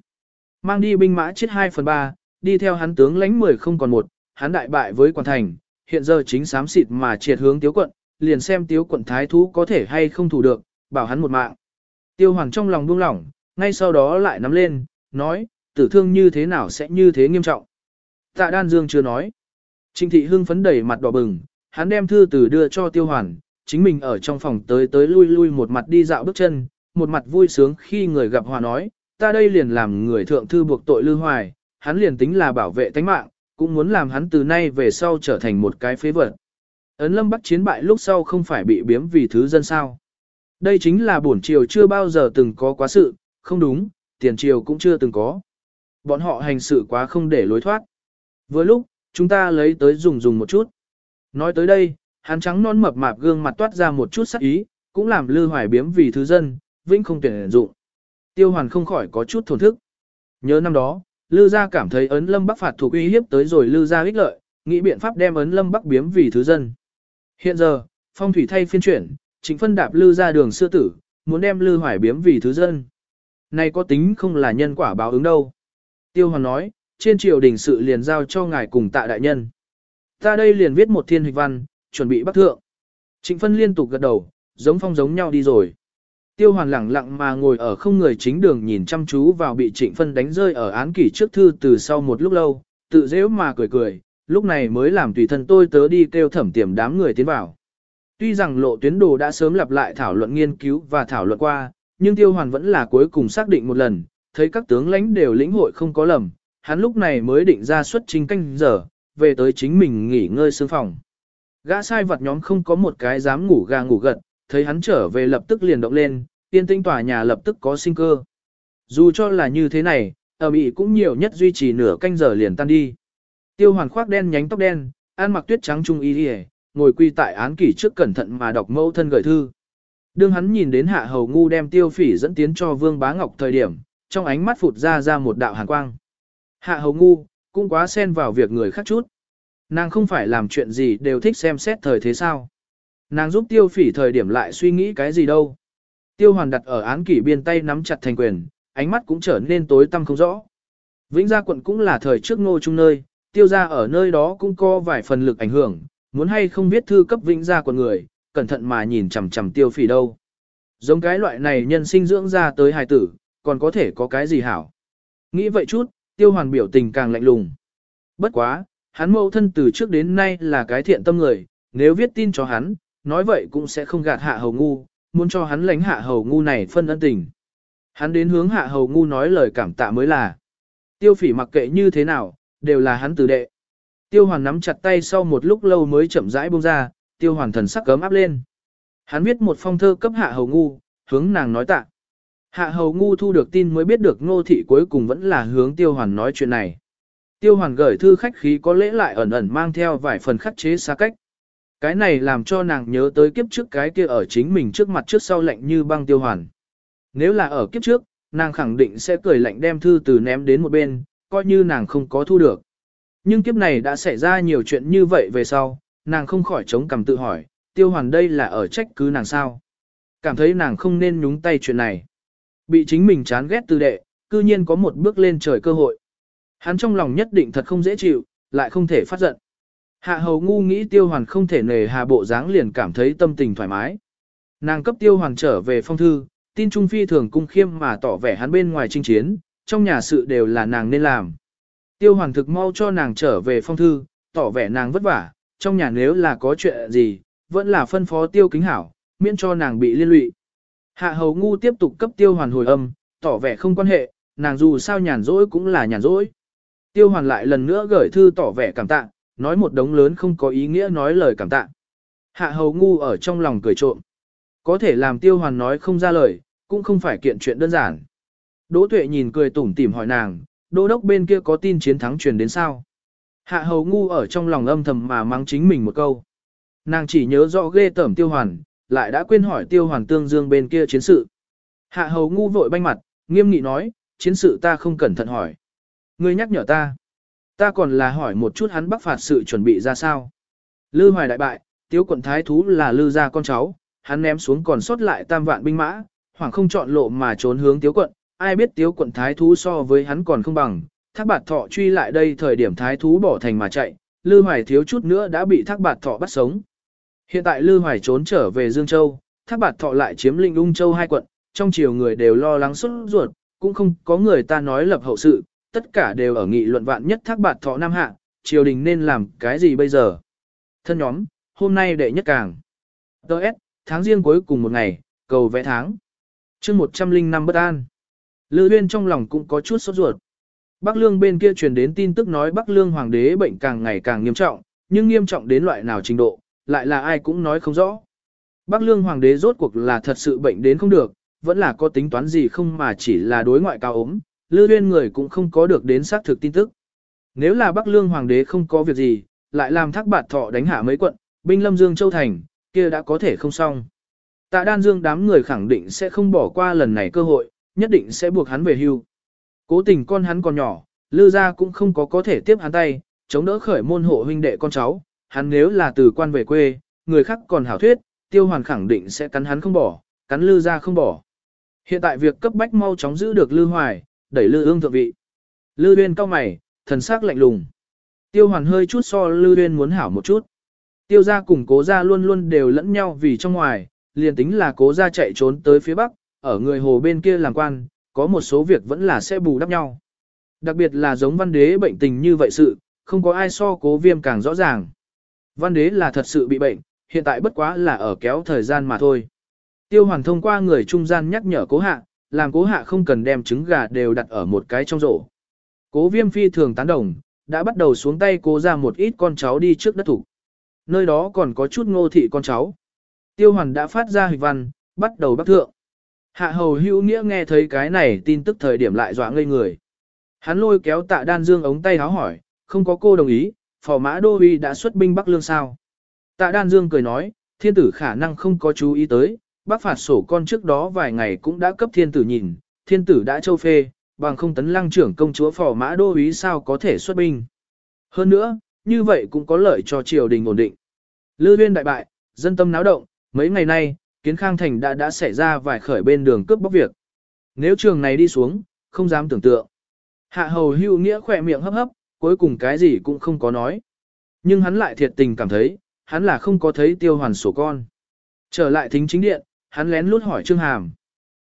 Mang đi binh mã chết 2 phần 3, đi theo hắn tướng lãnh 10 không còn một, hắn đại bại với quan thành, hiện giờ chính xám xịt mà triệt hướng tiếu quận, liền xem tiếu quận thái thú có thể hay không thủ được, bảo hắn một mạng. Tiêu hoàng trong lòng buông lỏng, ngay sau đó lại nắm lên, nói, tử thương như thế nào sẽ như thế nghiêm trọng. Tạ đan dương chưa nói. Trịnh thị hưng phấn đầy mặt đỏ bừng, hắn đem thư từ đưa cho tiêu hoàn, chính mình ở trong phòng tới tới lui lui một mặt đi dạo bước chân, một mặt vui sướng khi người gặp hòa nói, ta đây liền làm người thượng thư buộc tội Lư Hoài, hắn liền tính là bảo vệ tánh mạng, cũng muốn làm hắn từ nay về sau trở thành một cái phế vật. Ấn lâm bắc chiến bại lúc sau không phải bị biếm vì thứ dân sao. Đây chính là bổn triều chưa bao giờ từng có quá sự, không đúng, tiền triều cũng chưa từng có. Bọn họ hành sự quá không để lối thoát. vừa lúc, chúng ta lấy tới dùng dùng một chút. Nói tới đây, hắn trắng non mập mạp gương mặt toát ra một chút sắc ý, cũng làm lư hoài biếm vì thứ dân, vĩnh không tuyển dụng. Tiêu hoàn không khỏi có chút thổn thức. Nhớ năm đó, Lư gia cảm thấy ấn lâm bắc phạt thuộc uy hiếp tới rồi Lư gia ích lợi, nghĩ biện pháp đem ấn lâm bắc biếm vì thứ dân. Hiện giờ, phong thủy thay phiên chuyển, chính phân đạp Lư gia đường xưa tử, muốn đem Lư hoài biếm vì thứ dân. Này có tính không là nhân quả báo ứng đâu. Tiêu hoàn nói, trên triều đình sự liền giao cho ngài cùng tạ đại nhân. Ta đây liền viết một thiên hịch văn, chuẩn bị bắt thượng. Trịnh phân liên tục gật đầu, giống phong giống nhau đi rồi. Tiêu hoàn lẳng lặng mà ngồi ở không người chính đường nhìn chăm chú vào bị trịnh phân đánh rơi ở án kỷ trước thư từ sau một lúc lâu, tự dễ mà cười cười, lúc này mới làm tùy thân tôi tớ đi kêu thẩm tiềm đám người tiến vào. Tuy rằng lộ tuyến đồ đã sớm lặp lại thảo luận nghiên cứu và thảo luận qua, nhưng tiêu hoàn vẫn là cuối cùng xác định một lần, thấy các tướng lãnh đều lĩnh hội không có lầm, hắn lúc này mới định ra xuất chính canh giờ, về tới chính mình nghỉ ngơi sương phòng. Gã sai vật nhóm không có một cái dám ngủ gà ngủ gật, thấy hắn trở về lập tức liền động lên, tiên tinh tòa nhà lập tức có sinh cơ. Dù cho là như thế này, ở Mỹ cũng nhiều nhất duy trì nửa canh giờ liền tan đi. Tiêu hoàn khoác đen nhánh tóc đen, ăn mặc tuyết trắng trung y đi ngồi quy tại án kỷ trước cẩn thận mà đọc mẫu thân gửi thư. Đương hắn nhìn đến hạ hầu ngu đem tiêu phỉ dẫn tiến cho vương bá ngọc thời điểm, trong ánh mắt phụt ra ra một đạo hàn quang. Hạ hầu ngu, cũng quá xen vào việc người khác chút. Nàng không phải làm chuyện gì đều thích xem xét thời thế sao. Nàng giúp tiêu phỉ thời điểm lại suy nghĩ cái gì đâu. Tiêu hoàn đặt ở án kỷ biên tay nắm chặt thành quyền, ánh mắt cũng trở nên tối tăm không rõ. Vĩnh Gia quận cũng là thời trước ngô trung nơi, tiêu gia ở nơi đó cũng có vài phần lực ảnh hưởng, muốn hay không viết thư cấp Vĩnh Gia quận người, cẩn thận mà nhìn chằm chằm tiêu phỉ đâu. Giống cái loại này nhân sinh dưỡng ra tới hài tử, còn có thể có cái gì hảo. Nghĩ vậy chút, tiêu hoàn biểu tình càng lạnh lùng. Bất quá, hắn mẫu thân từ trước đến nay là cái thiện tâm người, nếu viết tin cho hắn, nói vậy cũng sẽ không gạt hạ hầu ngu, muốn cho hắn lãnh hạ hầu ngu này phân ân tình. Hắn đến hướng hạ hầu ngu nói lời cảm tạ mới là. Tiêu phỉ mặc kệ như thế nào, đều là hắn từ đệ. Tiêu hoàn nắm chặt tay sau một lúc lâu mới chậm rãi buông ra, tiêu hoàn thần sắc cấm áp lên. Hắn viết một phong thơ cấp hạ hầu ngu, hướng nàng nói tạ. Hạ hầu ngu thu được tin mới biết được ngô thị cuối cùng vẫn là hướng tiêu hoàn nói chuyện này. Tiêu hoàn gửi thư khách khí có lẽ lại ẩn ẩn mang theo vài phần khắc chế xa cách. Cái này làm cho nàng nhớ tới kiếp trước cái kia ở chính mình trước mặt trước sau lạnh như băng tiêu hoàn. Nếu là ở kiếp trước, nàng khẳng định sẽ cười lạnh đem thư từ ném đến một bên, coi như nàng không có thu được. Nhưng kiếp này đã xảy ra nhiều chuyện như vậy về sau, nàng không khỏi chống cằm tự hỏi, tiêu hoàn đây là ở trách cứ nàng sao. Cảm thấy nàng không nên nhúng tay chuyện này. Bị chính mình chán ghét từ đệ, cư nhiên có một bước lên trời cơ hội. Hắn trong lòng nhất định thật không dễ chịu, lại không thể phát giận. Hạ hầu ngu nghĩ tiêu hoàn không thể nề hà bộ dáng liền cảm thấy tâm tình thoải mái. Nàng cấp tiêu hoàn trở về phong thư, tin Trung Phi thường cung khiêm mà tỏ vẻ hắn bên ngoài chinh chiến, trong nhà sự đều là nàng nên làm. Tiêu hoàn thực mau cho nàng trở về phong thư, tỏ vẻ nàng vất vả, trong nhà nếu là có chuyện gì, vẫn là phân phó tiêu kính hảo, miễn cho nàng bị liên lụy. Hạ hầu ngu tiếp tục cấp tiêu hoàn hồi âm, tỏ vẻ không quan hệ, nàng dù sao nhàn rỗi cũng là nhàn rỗi. Tiêu hoàn lại lần nữa gửi thư tỏ vẻ cảm tạ, nói một đống lớn không có ý nghĩa nói lời cảm tạ. Hạ hầu ngu ở trong lòng cười trộm. Có thể làm tiêu hoàn nói không ra lời, cũng không phải kiện chuyện đơn giản. Đỗ tuệ nhìn cười tủm tỉm hỏi nàng, đô đốc bên kia có tin chiến thắng truyền đến sao? Hạ hầu ngu ở trong lòng âm thầm mà mắng chính mình một câu. Nàng chỉ nhớ rõ ghê tởm tiêu hoàn, lại đã quên hỏi tiêu hoàn tương dương bên kia chiến sự. Hạ hầu ngu vội banh mặt, nghiêm nghị nói, chiến sự ta không cẩn thận hỏi. Ngươi nhắc nhở ta. Ta còn là hỏi một chút hắn bắc phạt sự chuẩn bị ra sao. Lư hoài đại bại, tiếu quận thái thú là lư gia con cháu, hắn ném xuống còn sót lại tam vạn binh mã, hoàng không chọn lộ mà trốn hướng tiếu quận, ai biết tiếu quận thái thú so với hắn còn không bằng, thác bạt thọ truy lại đây thời điểm thái thú bỏ thành mà chạy, lư hoài thiếu chút nữa đã bị thác bạt thọ bắt sống. Hiện tại lư hoài trốn trở về Dương Châu, thác bạt thọ lại chiếm lĩnh ung châu hai quận, trong chiều người đều lo lắng xuất ruột, cũng không có người ta nói lập hậu sự, tất cả đều ở nghị luận vạn nhất thác bạt thọ nam hạ, triều đình nên làm cái gì bây giờ. Thân nhóm, hôm nay đệ nhất càng. Đợt, tháng riêng cuối cùng một ngày, cầu vẽ tháng. chương 105 bất an. Lư uyên trong lòng cũng có chút sốt ruột. Bắc Lương bên kia truyền đến tin tức nói Bắc Lương hoàng đế bệnh càng ngày càng nghiêm trọng, nhưng nghiêm trọng đến loại nào trình độ, lại là ai cũng nói không rõ. Bắc Lương hoàng đế rốt cuộc là thật sự bệnh đến không được, vẫn là có tính toán gì không mà chỉ là đối ngoại cao ốm, Lư Huyên người cũng không có được đến xác thực tin tức. Nếu là Bắc Lương hoàng đế không có việc gì, lại làm thác bạt thọ đánh hạ mấy quận, binh lâm Dương Châu Thành, kia đã có thể không xong. Tạ đan dương đám người khẳng định sẽ không bỏ qua lần này cơ hội, nhất định sẽ buộc hắn về hưu. Cố tình con hắn còn nhỏ, lư gia cũng không có có thể tiếp hắn tay, chống đỡ khởi môn hộ huynh đệ con cháu, hắn nếu là từ quan về quê, người khác còn hảo thuyết, tiêu hoàn khẳng định sẽ cắn hắn không bỏ, cắn lư gia không bỏ. Hiện tại việc cấp bách mau chóng giữ được lư hoài, đẩy lư ương thượng vị. Lư uyên cao mày, thần sắc lạnh lùng. Tiêu hoàn hơi chút so lư uyên muốn hảo một chút. Tiêu gia cùng cố gia luôn luôn đều lẫn nhau vì trong ngoài, liền tính là cố gia chạy trốn tới phía bắc, ở người hồ bên kia làm quan, có một số việc vẫn là sẽ bù đắp nhau. Đặc biệt là giống văn đế bệnh tình như vậy sự, không có ai so cố viêm càng rõ ràng. Văn đế là thật sự bị bệnh, hiện tại bất quá là ở kéo thời gian mà thôi. Tiêu hoàn thông qua người trung gian nhắc nhở cố hạ, làm cố hạ không cần đem trứng gà đều đặt ở một cái trong rổ. Cố viêm phi thường tán đồng, đã bắt đầu xuống tay cố ra một ít con cháu đi trước đất thủ. Nơi đó còn có chút ngô thị con cháu. Tiêu hoàn đã phát ra hịch văn, bắt đầu bắt thượng. Hạ hầu hữu nghĩa nghe thấy cái này tin tức thời điểm lại dọa ngây người. Hắn lôi kéo tạ đan dương ống tay háo hỏi, không có cô đồng ý, phò mã đô uy đã xuất binh Bắc Lương sao. Tạ đan dương cười nói, thiên tử khả năng không có chú ý tới, bác phạt sổ con trước đó vài ngày cũng đã cấp thiên tử nhìn, thiên tử đã châu phê, bằng không tấn lăng trưởng công chúa phò mã đô uy sao có thể xuất binh. Hơn nữa, như vậy cũng có lợi cho triều đình ổn định. Lư viên đại bại, dân tâm náo động, mấy ngày nay, kiến khang thành đã đã xảy ra vài khởi bên đường cướp bóc việc. Nếu trường này đi xuống, không dám tưởng tượng. Hạ hầu hưu nghĩa khỏe miệng hấp hấp, cuối cùng cái gì cũng không có nói. Nhưng hắn lại thiệt tình cảm thấy, hắn là không có thấy tiêu hoàn sổ con. Trở lại thính chính điện, hắn lén lút hỏi Trương Hàm.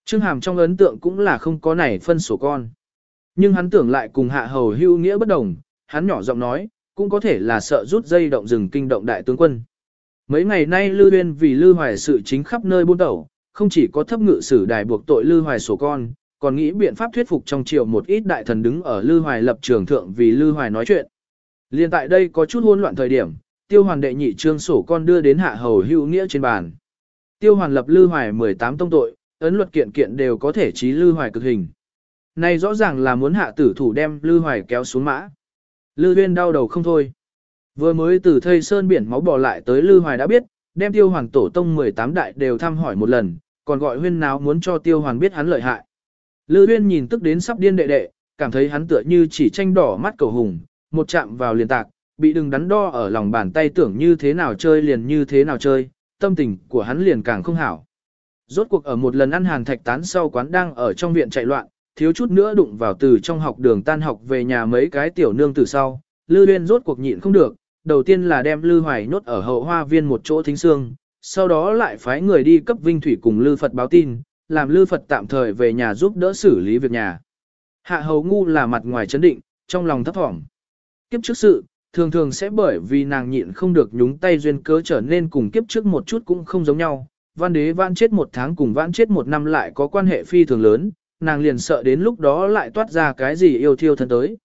Trương Hàm trong ấn tượng cũng là không có này phân sổ con. Nhưng hắn tưởng lại cùng hạ hầu hưu nghĩa bất đồng, hắn nhỏ giọng nói, cũng có thể là sợ rút dây động rừng kinh động đại tướng quân. Mấy ngày nay Lư Uyên vì Lư Hoài sự chính khắp nơi buôn đầu, không chỉ có thấp ngự sử đài buộc tội Lư Hoài sổ con, còn nghĩ biện pháp thuyết phục trong triều một ít đại thần đứng ở Lư Hoài lập trường thượng vì Lư Hoài nói chuyện. Liên tại đây có chút hỗn loạn thời điểm, tiêu hoàn đệ nhị trương sổ con đưa đến hạ hầu hữu nghĩa trên bàn. Tiêu hoàn lập Lư Hoài 18 tông tội, ấn luật kiện kiện đều có thể trí Lư Hoài cực hình. Này rõ ràng là muốn hạ tử thủ đem Lư Hoài kéo xuống mã. Lư Uyên đau đầu không thôi. Vừa mới từ thây sơn biển máu bỏ lại tới Lư Hoài đã biết, đem tiêu hoàn tổ tông 18 đại đều thăm hỏi một lần, còn gọi huyên nào muốn cho tiêu hoàn biết hắn lợi hại. Lư Uyên nhìn tức đến sắp điên đệ đệ, cảm thấy hắn tựa như chỉ tranh đỏ mắt cầu hùng, một chạm vào liền tạc, bị đừng đắn đo ở lòng bàn tay tưởng như thế nào chơi liền như thế nào chơi, tâm tình của hắn liền càng không hảo. Rốt cuộc ở một lần ăn hàng thạch tán sau quán đang ở trong viện chạy loạn, thiếu chút nữa đụng vào từ trong học đường tan học về nhà mấy cái tiểu nương từ sau, Lư Uyên rốt cuộc nhịn không được, đầu tiên là đem Lư Hoài nhốt ở hậu hoa viên một chỗ thính xương, sau đó lại phái người đi cấp Vinh Thủy cùng Lư Phật báo tin, làm Lư Phật tạm thời về nhà giúp đỡ xử lý việc nhà. Hạ hầu ngu là mặt ngoài chấn định, trong lòng thấp thỏm. Kiếp trước sự, thường thường sẽ bởi vì nàng nhịn không được nhúng tay duyên cớ trở nên cùng kiếp trước một chút cũng không giống nhau. Văn đế vãn chết một tháng cùng vãn chết một năm lại có quan hệ phi thường lớn, nàng liền sợ đến lúc đó lại toát ra cái gì yêu thiêu thân tới.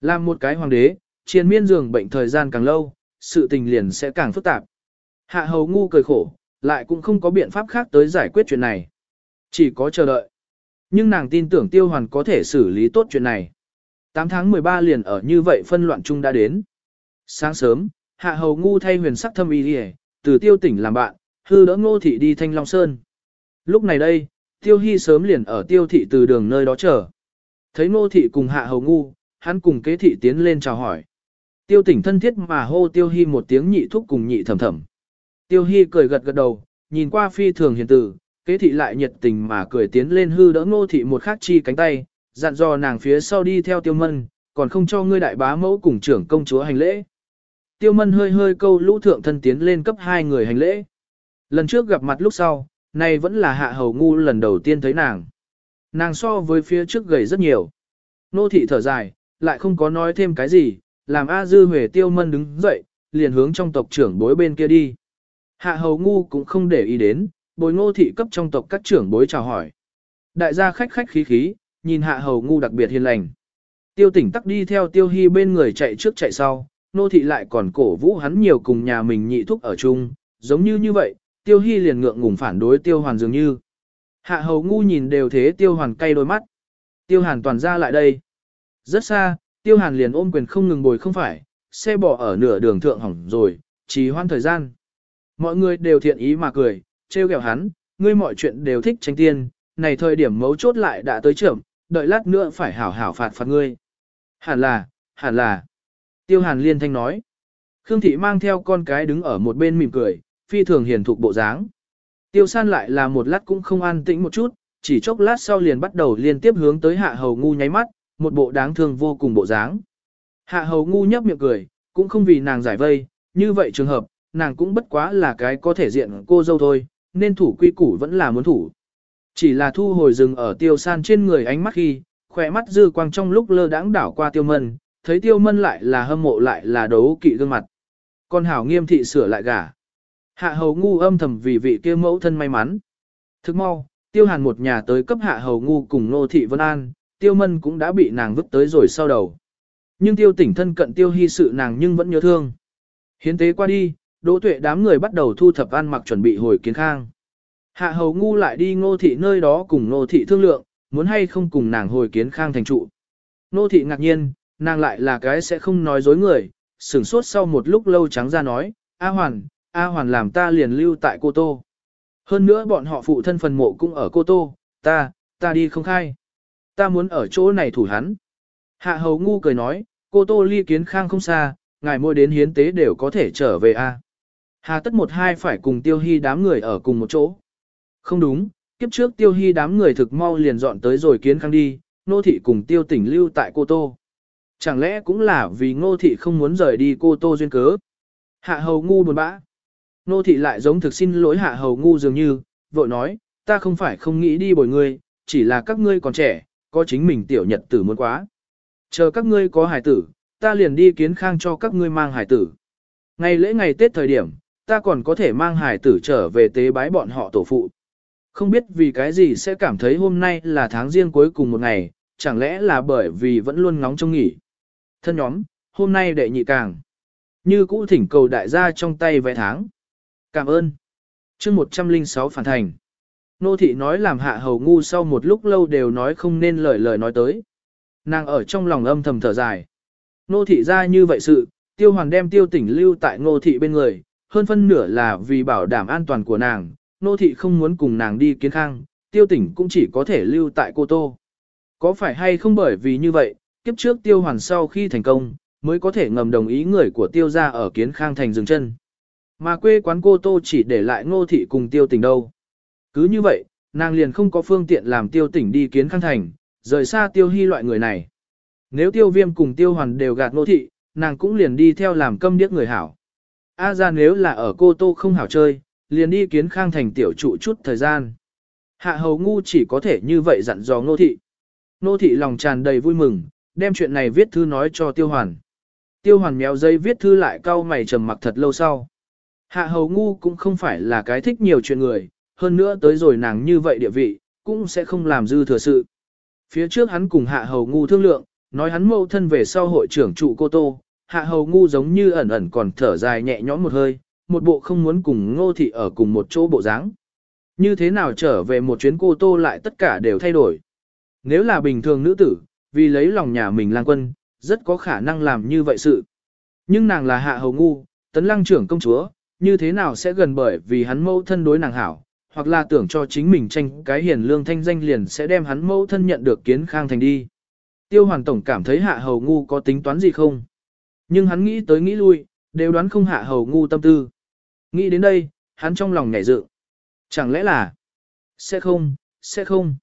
Làm một cái hoàng đế, chiến miên giường bệnh thời gian càng lâu, sự tình liền sẽ càng phức tạp. Hạ hầu ngu cười khổ, lại cũng không có biện pháp khác tới giải quyết chuyện này. Chỉ có chờ đợi. Nhưng nàng tin tưởng tiêu hoàn có thể xử lý tốt chuyện này. 8 tháng 13 liền ở như vậy phân loạn chung đã đến. Sáng sớm, hạ hầu ngu thay huyền sắc thâm y đi từ tiêu tỉnh làm bạn, hư đỡ ngô thị đi thanh long sơn. Lúc này đây, tiêu hy sớm liền ở tiêu thị từ đường nơi đó chờ. Thấy ngô thị cùng hạ hầu ngu, hắn cùng kế thị tiến lên chào hỏi. Tiêu tỉnh thân thiết mà hô tiêu hy một tiếng nhị thúc cùng nhị thầm thầm. Tiêu hy cười gật gật đầu, nhìn qua phi thường hiền tử, kế thị lại nhiệt tình mà cười tiến lên hư đỡ ngô thị một khắc chi cánh tay, dặn dò nàng phía sau đi theo tiêu mân, còn không cho ngươi đại bá mẫu cùng trưởng công chúa hành lễ. Tiêu mân hơi hơi câu lũ thượng thân tiến lên cấp hai người hành lễ. Lần trước gặp mặt lúc sau, nay vẫn là hạ hầu ngu lần đầu tiên thấy nàng. Nàng so với phía trước gầy rất nhiều. Nô thị thở dài, lại không có nói thêm cái gì, làm A Dư Huệ tiêu mân đứng dậy, liền hướng trong tộc trưởng bối bên kia đi. Hạ hầu ngu cũng không để ý đến, bồi ngô thị cấp trong tộc các trưởng bối chào hỏi. Đại gia khách khách khí khí, nhìn hạ hầu ngu đặc biệt hiền lành. Tiêu tỉnh tắc đi theo tiêu hy bên người chạy trước chạy sau, nô thị lại còn cổ vũ hắn nhiều cùng nhà mình nhị thúc ở chung, giống như như vậy, tiêu hy liền ngượng ngùng phản đối tiêu hoàn dường như. Hạ hầu ngu nhìn đều thế tiêu hoàn cay đôi mắt. Tiêu hàn toàn ra lại đây. Rất xa, tiêu hàn liền ôm quyền không ngừng bồi không phải, xe bỏ ở nửa đường thượng hỏng rồi, trì hoãn thời gian. Mọi người đều thiện ý mà cười, trêu ghẹo hắn, ngươi mọi chuyện đều thích tranh tiên, này thời điểm mấu chốt lại đã tới trưởng, đợi lát nữa phải hảo hảo phạt phạt ngươi. Hẳn là, hẳn là. Tiêu hàn liên thanh nói. Khương thị mang theo con cái đứng ở một bên mỉm cười, phi thường hiền thục bộ dáng. Tiêu san lại là một lát cũng không an tĩnh một chút, chỉ chốc lát sau liền bắt đầu liên tiếp hướng tới hạ hầu ngu nháy mắt, một bộ đáng thương vô cùng bộ dáng. Hạ hầu ngu nhấp miệng cười, cũng không vì nàng giải vây, như vậy trường hợp, nàng cũng bất quá là cái có thể diện cô dâu thôi, nên thủ quy củ vẫn là muốn thủ. Chỉ là thu hồi rừng ở tiêu san trên người ánh mắt khi, khỏe mắt dư quang trong lúc lơ đãng đảo qua tiêu mân, thấy tiêu mân lại là hâm mộ lại là đấu kỵ gương mặt. Con hảo nghiêm thị sửa lại gả. Hạ hầu ngu âm thầm vì vị kia mẫu thân may mắn. Thức mau, tiêu hàn một nhà tới cấp hạ hầu ngu cùng nô thị vân an, tiêu mân cũng đã bị nàng vứt tới rồi sau đầu. Nhưng tiêu tỉnh thân cận tiêu hy sự nàng nhưng vẫn nhớ thương. Hiến tế qua đi, đỗ tuệ đám người bắt đầu thu thập ăn mặc chuẩn bị hồi kiến khang. Hạ hầu ngu lại đi ngô thị nơi đó cùng ngô thị thương lượng, muốn hay không cùng nàng hồi kiến khang thành trụ. Ngô thị ngạc nhiên, nàng lại là cái sẽ không nói dối người, sửng sốt sau một lúc lâu trắng ra nói, A Hoàn, A Hoàn làm ta liền lưu tại Cô Tô. Hơn nữa bọn họ phụ thân phần mộ cũng ở Cô Tô, ta, ta đi không khai. Ta muốn ở chỗ này thủ hắn. Hạ hầu ngu cười nói, Cô Tô ly kiến khang không xa, ngài mua đến hiến tế đều có thể trở về A. Hà tất một hai phải cùng tiêu hy đám người ở cùng một chỗ. Không đúng, kiếp trước tiêu hy đám người thực mau liền dọn tới rồi kiến khang đi, nô thị cùng tiêu tỉnh lưu tại cô Tô. Chẳng lẽ cũng là vì ngô thị không muốn rời đi cô Tô duyên cớ. Hạ hầu ngu buồn bã. Nô thị lại giống thực xin lỗi hạ hầu ngu dường như, vội nói, ta không phải không nghĩ đi bồi ngươi, chỉ là các ngươi còn trẻ, có chính mình tiểu nhật tử muốn quá. Chờ các ngươi có hải tử, ta liền đi kiến khang cho các ngươi mang hải tử. Ngày lễ ngày Tết thời điểm, ta còn có thể mang hải tử trở về tế bái bọn họ tổ phụ. Không biết vì cái gì sẽ cảm thấy hôm nay là tháng riêng cuối cùng một ngày, chẳng lẽ là bởi vì vẫn luôn ngóng trông nghỉ. Thân nhóm, hôm nay đệ nhị càng. Như cũ thỉnh cầu đại gia trong tay vẽ tháng. Cảm ơn. chương 106 phản thành. Nô thị nói làm hạ hầu ngu sau một lúc lâu đều nói không nên lời lời nói tới. Nàng ở trong lòng âm thầm thở dài. Nô thị ra như vậy sự, tiêu hoàn đem tiêu tỉnh lưu tại nô thị bên người, hơn phân nửa là vì bảo đảm an toàn của nàng, nô thị không muốn cùng nàng đi kiến khang, tiêu tỉnh cũng chỉ có thể lưu tại cô tô. Có phải hay không bởi vì như vậy, kiếp trước tiêu hoàn sau khi thành công, mới có thể ngầm đồng ý người của tiêu gia ở kiến khang thành dừng chân. Mà quê quán cô tô chỉ để lại ngô thị cùng tiêu tỉnh đâu. Cứ như vậy, nàng liền không có phương tiện làm tiêu tỉnh đi kiến khang thành, rời xa tiêu hy loại người này. Nếu tiêu viêm cùng tiêu hoàn đều gạt ngô thị, nàng cũng liền đi theo làm câm điếc người hảo. A ra nếu là ở cô tô không hảo chơi, liền đi kiến khang thành tiểu trụ chút thời gian. Hạ hầu ngu chỉ có thể như vậy dặn dò Nô thị. Nô thị lòng tràn đầy vui mừng, đem chuyện này viết thư nói cho tiêu hoàn. Tiêu hoàn méo dây viết thư lại cau mày trầm mặc thật lâu sau. Hạ hầu ngu cũng không phải là cái thích nhiều chuyện người, hơn nữa tới rồi nàng như vậy địa vị, cũng sẽ không làm dư thừa sự. Phía trước hắn cùng hạ hầu ngu thương lượng, nói hắn mâu thân về sau hội trưởng trụ cô tô, hạ hầu ngu giống như ẩn ẩn còn thở dài nhẹ nhõm một hơi, một bộ không muốn cùng ngô thị ở cùng một chỗ bộ dáng. Như thế nào trở về một chuyến cô tô lại tất cả đều thay đổi. Nếu là bình thường nữ tử, vì lấy lòng nhà mình lang quân, rất có khả năng làm như vậy sự. Nhưng nàng là hạ hầu ngu, tấn lăng trưởng công chúa, như thế nào sẽ gần bởi vì hắn mâu thân đối nàng hảo, hoặc là tưởng cho chính mình tranh cái hiền lương thanh danh liền sẽ đem hắn mâu thân nhận được kiến khang thành đi. Tiêu Hoàn tổng cảm thấy hạ hầu ngu có tính toán gì không? Nhưng hắn nghĩ tới nghĩ lui, đều đoán không hạ hầu ngu tâm tư. Nghĩ đến đây, hắn trong lòng nhảy dựng. Chẳng lẽ là, sẽ không, sẽ không.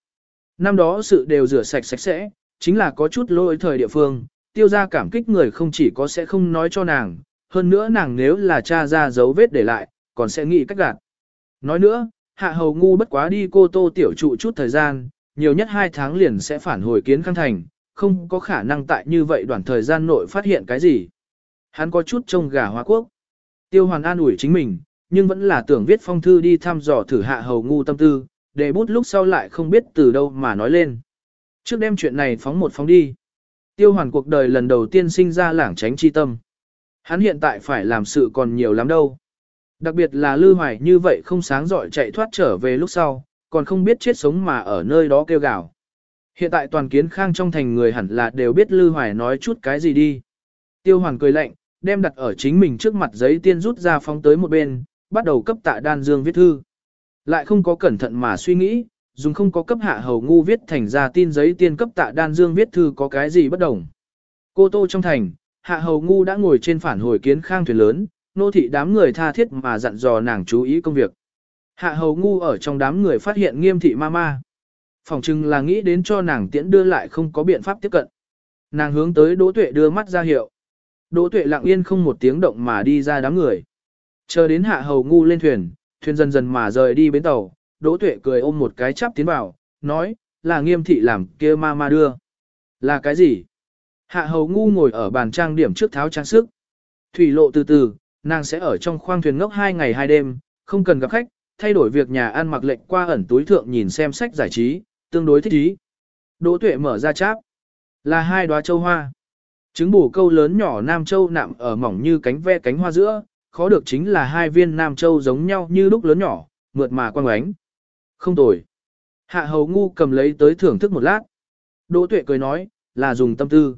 Năm đó sự đều rửa sạch sạch sẽ, chính là có chút lỗi thời địa phương, tiêu ra cảm kích người không chỉ có sẽ không nói cho nàng, hơn nữa nàng nếu là cha ra dấu vết để lại, còn sẽ nghĩ cách gạt. Nói nữa, hạ hầu ngu bất quá đi cô tô tiểu trụ chút thời gian, nhiều nhất hai tháng liền sẽ phản hồi kiến khang thành, không có khả năng tại như vậy đoạn thời gian nội phát hiện cái gì. Hắn có chút trông gà hóa quốc. Tiêu hoàn an ủi chính mình, nhưng vẫn là tưởng viết phong thư đi thăm dò thử hạ hầu ngu tâm tư, để bút lúc sau lại không biết từ đâu mà nói lên. Trước đem chuyện này phóng một phóng đi. Tiêu hoàn cuộc đời lần đầu tiên sinh ra lảng tránh chi tâm. Hắn hiện tại phải làm sự còn nhiều lắm đâu. Đặc biệt là Lư Hoài như vậy không sáng giỏi chạy thoát trở về lúc sau, còn không biết chết sống mà ở nơi đó kêu gào. Hiện tại toàn kiến khang trong thành người hẳn là đều biết Lư Hoài nói chút cái gì đi. Tiêu hoàng cười lạnh, đem đặt ở chính mình trước mặt giấy tiên rút ra phóng tới một bên, bắt đầu cấp tạ đan dương viết thư. Lại không có cẩn thận mà suy nghĩ, dùng không có cấp hạ hầu ngu viết thành ra tin giấy tiên cấp tạ đan dương viết thư có cái gì bất đồng. Cô tô trong thành, hạ hầu ngu đã ngồi trên phản hồi kiến khang thuyền lớn, nô thị đám người tha thiết mà dặn dò nàng chú ý công việc. Hạ hầu ngu ở trong đám người phát hiện nghiêm thị ma ma. Phòng chừng là nghĩ đến cho nàng tiễn đưa lại không có biện pháp tiếp cận. Nàng hướng tới Đỗ Tuệ đưa mắt ra hiệu. Đỗ Tuệ lặng yên không một tiếng động mà đi ra đám người. Chờ đến hạ hầu ngu lên thuyền, thuyền dần dần mà rời đi bến tàu, Đỗ Tuệ cười ôm một cái chắp tiến vào, nói, là nghiêm thị làm kia ma ma đưa. Là cái gì? Hạ hầu ngu ngồi ở bàn trang điểm trước tháo trang sức. Thủy lộ từ từ, nàng sẽ ở trong khoang thuyền ngốc hai ngày hai đêm, không cần gặp khách, thay đổi việc nhà ăn mặc lệnh qua ẩn túi thượng nhìn xem sách giải trí, tương đối thích ý. Đỗ tuệ mở ra cháp, là hai đóa châu hoa. Trứng bù câu lớn nhỏ nam châu nạm ở mỏng như cánh ve cánh hoa giữa, khó được chính là hai viên nam châu giống nhau như lúc lớn nhỏ, mượt mà quang ánh. Không tồi. Hạ hầu ngu cầm lấy tới thưởng thức một lát. Đỗ tuệ cười nói, là dùng tâm tư.